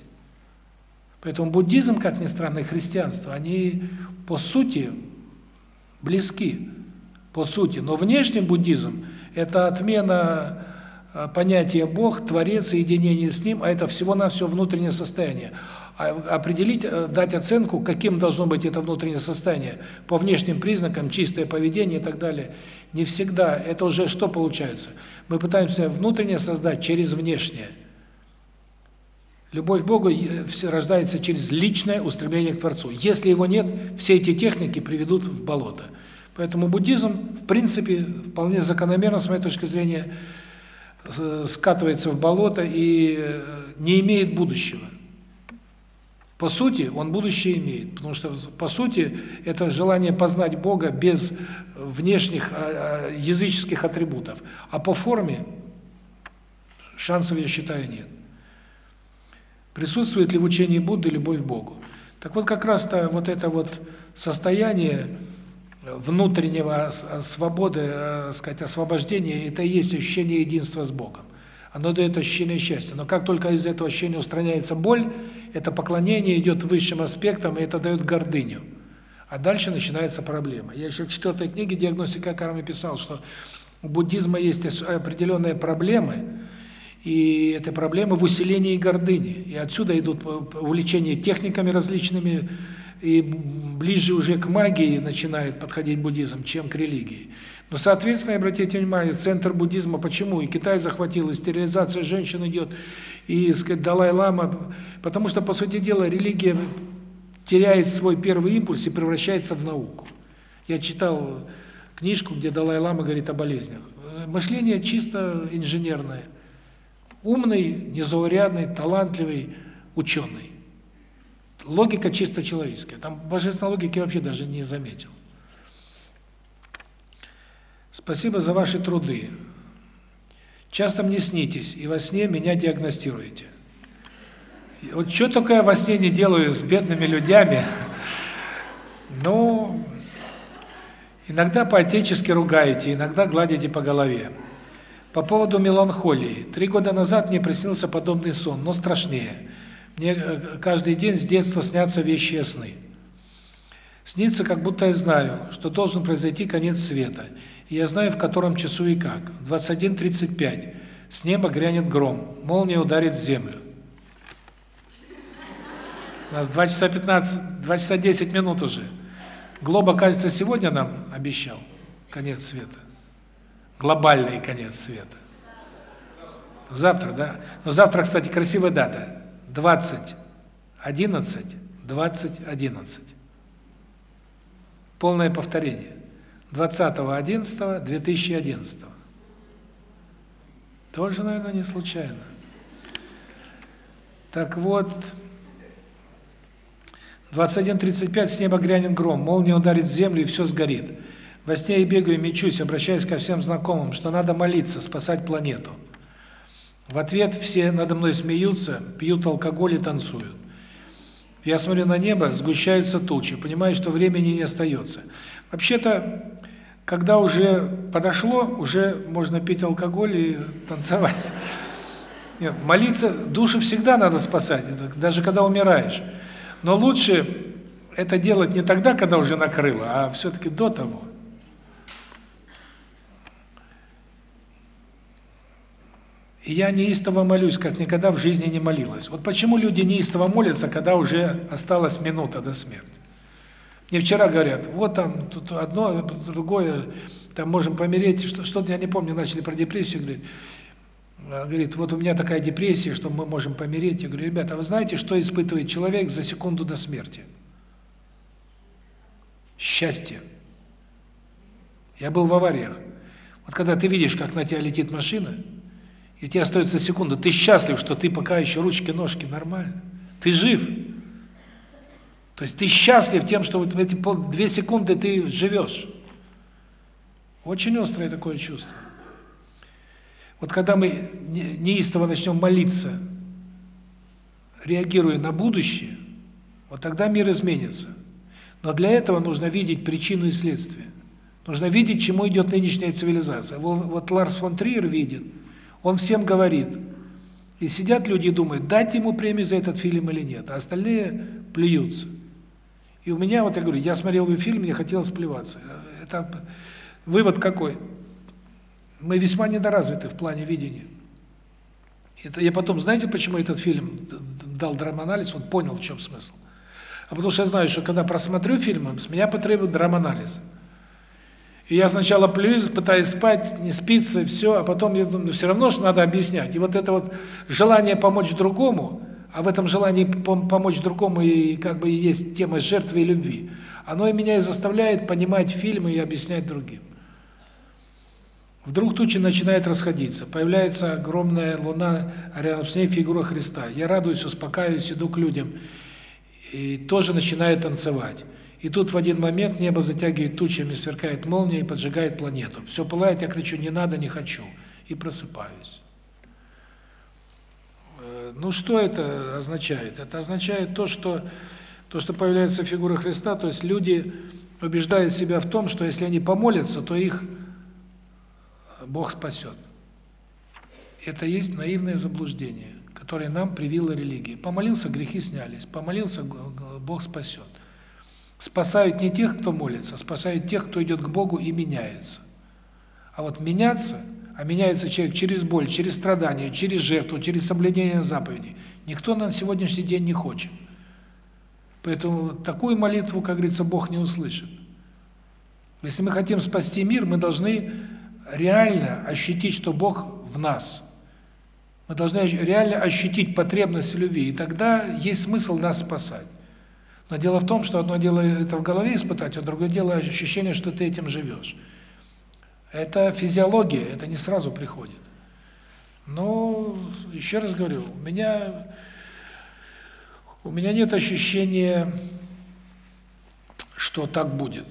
Поэтому буддизм, как ни странно, и христианство, они по сути близки, по сути. Но внешний буддизм – это отмена э, понятия Бог, Творец, соединение с Ним, а это всего-навсего внутреннее состояние. А определить, э, дать оценку, каким должно быть это внутреннее состояние, по внешним признакам, чистое поведение и так далее, не всегда. Это уже что получается? Мы пытаемся внутреннее создать через внешнее. Любовь к Богу э, рождается через личное устремление к Творцу. Если его нет, все эти техники приведут в болото. Поэтому буддизм, в принципе, вполне закономерно, с моей точки зрения, э, скатывается в болото и не имеет будущего. По сути, он будущее имеет, потому что по сути это желание познать Бога без внешних а, а, языческих атрибутов, а по форме шансов, я считаю, нет. Присутствует ли в учении Будды любовь к Богу? Так вот как раз-то вот это вот состояние внутреннего свободы, э, сказать, освобождения это и есть ощущение единства с Богом оно дает ощущение счастья. Но как только из этого ощущения устраняется боль, это поклонение идет высшим аспектом, и это дает гордыню. А дальше начинается проблема. Я еще в четвертой книге «Диагностика кармы» писал, что у буддизма есть определенные проблемы, И это проблема в усилении гордыни. И отсюда идут увлечения техниками различными, и ближе уже к магии начинает подходить буддизм, чем к религии. Но, соответственно, обратите внимание, центр буддизма почему? И Китай захватил, и стерилизация женщин идет, и, сказать, Далай-лама, потому что, по сути дела, религия теряет свой первый импульс и превращается в науку. Я читал книжку, где Далай-лама говорит о болезнях. Мышление чисто инженерное. Умный, незаурядный, талантливый ученый. Логика чисто человеческая. Там божественной логики вообще даже не заметил. Спасибо за ваши труды. Часто мне снитесь, и во сне меня диагностируете. Вот что я во сне не делаю с бедными людьми. Ну, иногда по-отечески ругаете, иногда гладите по голове. По поводу меланхолии. Три года назад мне приснился подобный сон, но страшнее. Мне э, каждый день с детства снятся вещи сны. Снится, как будто я знаю, что должен произойти конец света. Я знаю, в котором часу и как. 21.35. С неба грянет гром, молния ударит в землю. У нас 2 часа 15, 2 часа 10 минут уже. Глоба, кажется, сегодня нам обещал конец света. Глобальный конец света. Завтра, да? Но завтра, кстати, красивая дата. 20 11 20 11. Полное повторение. 20.11.2011. Тоже, наверное, не случайно. Так вот, 21.35 с неба грянет гром, молния ударит в землю и все сгорит. Во сне я бегаю, мечусь, обращаюсь ко всем знакомым, что надо молиться, спасать планету. В ответ все надо мной смеются, пьют алкоголь и танцуют. Я смотрю на небо, сгущаются тучи, понимаю, что времени не остается. Вообще-то, когда уже подошло, уже можно пить алкоголь и танцевать. Нет, молиться, душу всегда надо спасать, даже когда умираешь. Но лучше это делать не тогда, когда уже накрыло, а все-таки до того. И я неистово молюсь, как никогда в жизни не молилась. Вот почему люди неистово молятся, когда уже осталась минута до смерти? Мне вчера говорят, вот там тут одно, другое, там можем помереть, что-то я не помню, начали про депрессию говорить. А, говорит, вот у меня такая депрессия, что мы можем помереть. Я говорю, ребята, вы знаете, что испытывает человек за секунду до смерти? Счастье. Я был в авариях. Вот когда ты видишь, как на тебя летит машина, и тебе остается секунда, ты счастлив, что ты пока еще ручки, ножки нормально. Ты жив. То есть ты счастлив тем, что вот в эти две секунды ты живешь. Очень острое такое чувство. Вот когда мы неистово начнем молиться, реагируя на будущее, вот тогда мир изменится. Но для этого нужно видеть причину и следствие. Нужно видеть, чему идет нынешняя цивилизация. Вот Ларс фон Триер видит – он всем говорит. И сидят люди и думают, дать ему премию за этот фильм или нет, а остальные плюются. И у меня, вот я говорю, я смотрел фильм, мне хотелось плеваться. Это вывод какой? Мы весьма недоразвиты в плане видения. Это я потом, знаете, почему этот фильм дал драманализ, он понял, в чем смысл. А потому что я знаю, что когда просмотрю фильм, с меня потребует драманализ. И я сначала плююсь, пытаюсь спать, не спится, все, а потом я думаю, все равно же надо объяснять. И вот это вот желание помочь другому, а в этом желании помочь другому и как бы есть тема жертвы и любви, оно и меня и заставляет понимать фильмы и объяснять другим. Вдруг тучи начинают расходиться, появляется огромная луна, а рядом с ней фигура Христа. Я радуюсь, успокаиваюсь, иду к людям и тоже начинаю танцевать. И тут в один момент небо затягивает тучами, сверкает молния и поджигает планету. Все пылает, я кричу: "Не надо, не хочу!" и просыпаюсь. Ну что это означает? Это означает то, что то, что появляется фигура Христа, то есть люди убеждают себя в том, что если они помолятся, то их Бог спасет. Это есть наивное заблуждение, которое нам привила религия. Помолился, грехи снялись. Помолился, Бог спасет. Спасают не тех, кто молится, спасают тех, кто идет к Богу и меняется. А вот меняться, а меняется человек через боль, через страдания, через жертву, через соблюдение заповедей, никто на сегодняшний день не хочет. Поэтому такую молитву, как говорится, Бог не услышит. Если мы хотим спасти мир, мы должны реально ощутить, что Бог в нас. Мы должны реально ощутить потребность в любви, и тогда есть смысл нас спасать. Но дело в том, что одно дело это в голове испытать, а другое дело ощущение, что ты этим живешь. Это физиология, это не сразу приходит. Но еще раз говорю, у меня у меня нет ощущения, что так будет.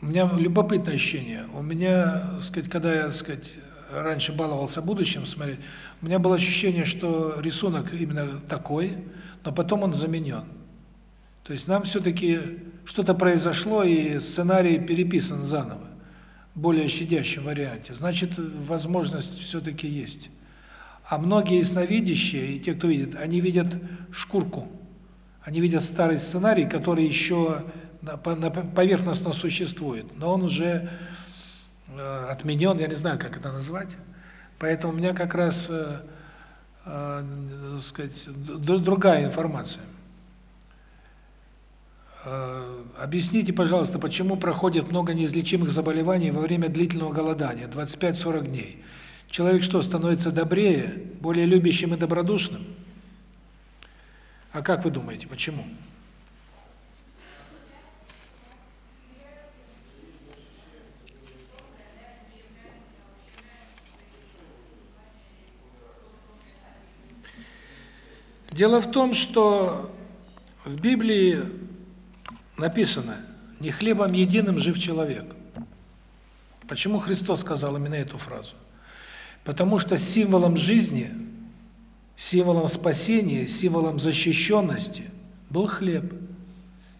У меня любопытное ощущение. У меня, сказать, когда я, сказать, раньше баловался будущим смотреть, у меня было ощущение, что рисунок именно такой, но потом он заменен. То есть нам все-таки что-то произошло, и сценарий переписан заново, более щадящем варианте. Значит, возможность все-таки есть. А многие ясновидящие, и те, кто видит, они видят шкурку. Они видят старый сценарий, который еще поверхностно существует, но он уже э, отменен, я не знаю, как это назвать. Поэтому у меня как раз, э, э, сказать, другая информация. Э, объясните, пожалуйста, почему проходит много неизлечимых заболеваний во время длительного голодания, 25-40 дней? Человек что, становится добрее, более любящим и добродушным? А как вы думаете, почему? Дело в том, что в Библии написано: "Не хлебом единым жив человек". Почему Христос сказал именно эту фразу? Потому что символом жизни, символом спасения, символом защищенности был хлеб.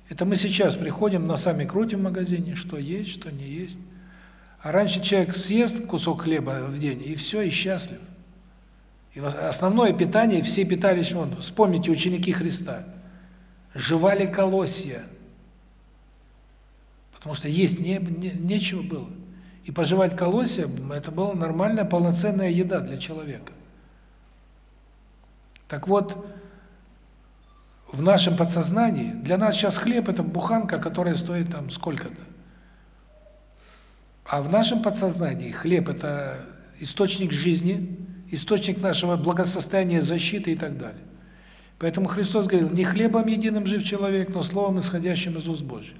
Это мы сейчас приходим, на сами крутим в магазине, что есть, что не есть. А раньше человек съест кусок хлеба в день, и все, и счастлив. И основное питание, все питались, вон, вспомните ученики Христа, жевали колосья, потому что есть не, не, нечего было. И пожевать колосья – это была нормальная, полноценная еда для человека. Так вот, в нашем подсознании, для нас сейчас хлеб – это буханка, которая стоит там сколько-то. А в нашем подсознании хлеб – это источник жизни, источник нашего благосостояния, защиты и так далее. Поэтому Христос говорил, не хлебом единым жив человек, но словом, исходящим из уст Божьих.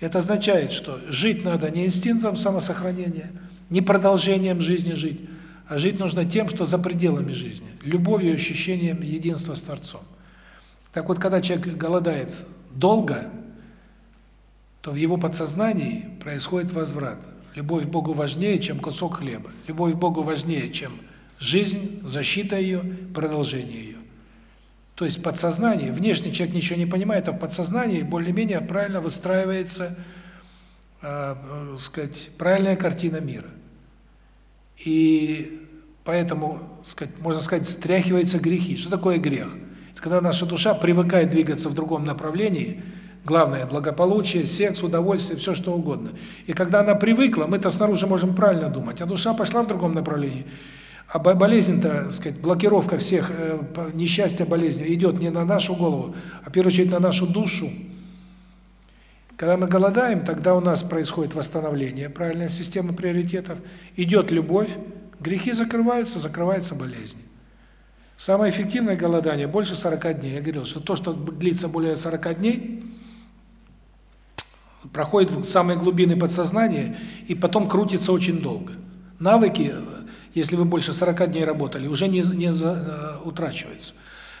Это означает, что жить надо не инстинктом самосохранения, не продолжением жизни жить, а жить нужно тем, что за пределами жизни, любовью ощущением единства с Творцом. Так вот, когда человек голодает долго, то в его подсознании происходит возврат. Любовь к Богу важнее, чем кусок хлеба. Любовь к Богу важнее, чем жизнь, защита ее, продолжение ее. То есть подсознание, внешний человек ничего не понимает, а в подсознании более-менее правильно выстраивается, э, э, сказать, правильная картина мира. И поэтому, сказать, можно сказать, стряхиваются грехи. Что такое грех? Это когда наша душа привыкает двигаться в другом направлении, главное благополучие, секс, удовольствие, все что угодно. И когда она привыкла, мы-то снаружи можем правильно думать, а душа пошла в другом направлении. А болезнь-то, сказать, блокировка всех э, несчастья, болезни идет не на нашу голову, а в первую очередь на нашу душу. Когда мы голодаем, тогда у нас происходит восстановление, правильная система приоритетов, идет любовь, грехи закрываются, закрывается болезнь. Самое эффективное голодание больше 40 дней. Я говорил, что то, что длится более 40 дней, проходит в самые глубины подсознания и потом крутится очень долго. Навыки если вы больше 40 дней работали, уже не, не за, э, утрачивается.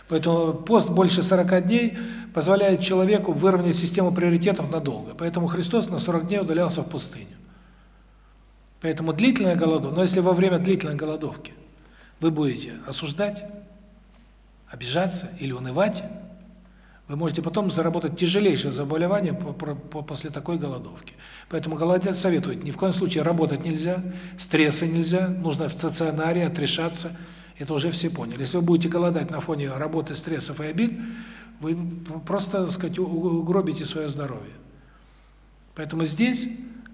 Поэтому пост больше 40 дней позволяет человеку выровнять систему приоритетов надолго. Поэтому Христос на 40 дней удалялся в пустыню. Поэтому длительная голодовка, но если во время длительной голодовки вы будете осуждать, обижаться или унывать, вы можете потом заработать тяжелейшее заболевание после такой голодовки. Поэтому голодец советует, ни в коем случае работать нельзя, стресса нельзя, нужно в стационаре отрешаться. Это уже все поняли. Если вы будете голодать на фоне работы, стрессов и обид, вы просто, так сказать, угробите свое здоровье. Поэтому здесь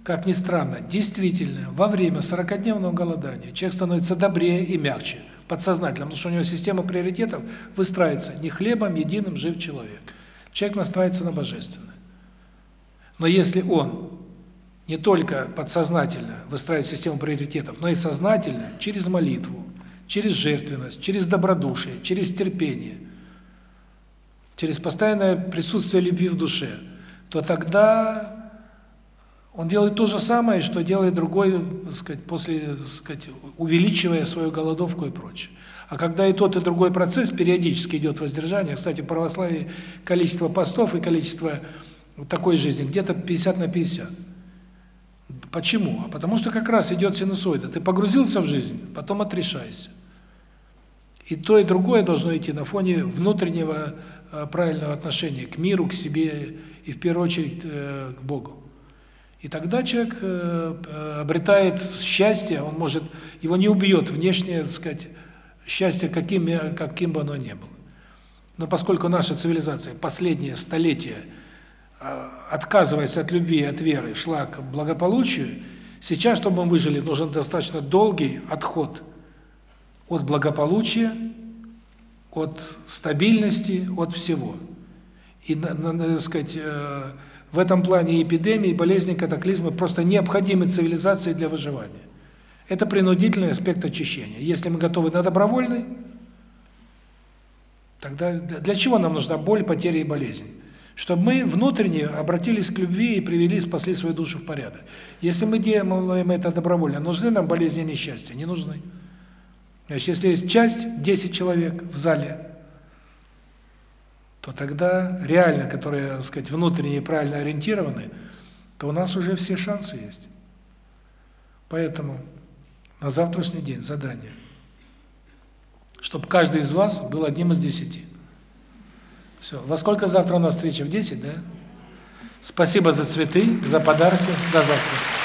как ни странно, действительно, во время 40-дневного голодания человек становится добрее и мягче, подсознательно, потому что у него система приоритетов выстраивается не хлебом единым жив человек. Человек настраивается на божественное. Но если он не только подсознательно выстраивает систему приоритетов, но и сознательно, через молитву, через жертвенность, через добродушие, через терпение, через постоянное присутствие любви в душе, то тогда он делает то же самое, что делает другой, так сказать, после, так сказать, увеличивая свою голодовку и прочее. А когда и тот, и другой процесс периодически идет воздержание, кстати, в православии количество постов и количество такой жизни где-то 50 на 50. Почему? А потому что как раз идет синусоида. Ты погрузился в жизнь, потом отрешайся. И то, и другое должно идти на фоне внутреннего э, правильного отношения к миру, к себе и в первую очередь э, к Богу. И тогда человек э, обретает счастье, он может, его не убьет внешнее, так сказать, счастье, каким, каким бы оно ни было. Но поскольку наша цивилизация последние столетия, отказываясь от любви и от веры, шла к благополучию, сейчас, чтобы мы выжили, нужен достаточно долгий отход от благополучия, от стабильности, от всего. И, надо сказать, в этом плане эпидемии, болезни, катаклизмы просто необходимы цивилизации для выживания. Это принудительный аспект очищения. Если мы готовы на добровольный, тогда для чего нам нужна боль, потеря и болезнь? Чтобы мы внутренне обратились к любви и привели, спасли свою душу в порядок. Если мы делаем это добровольно, нужны нам болезни и несчастья? Не нужны. Значит, если есть часть, 10 человек в зале, то тогда реально, которые, так сказать, внутренне правильно ориентированы, то у нас уже все шансы есть. Поэтому на завтрашний день задание, чтобы каждый из вас был одним из десяти. Все. Во сколько завтра у нас встреча? В 10, да? Спасибо за цветы, за подарки. До завтра.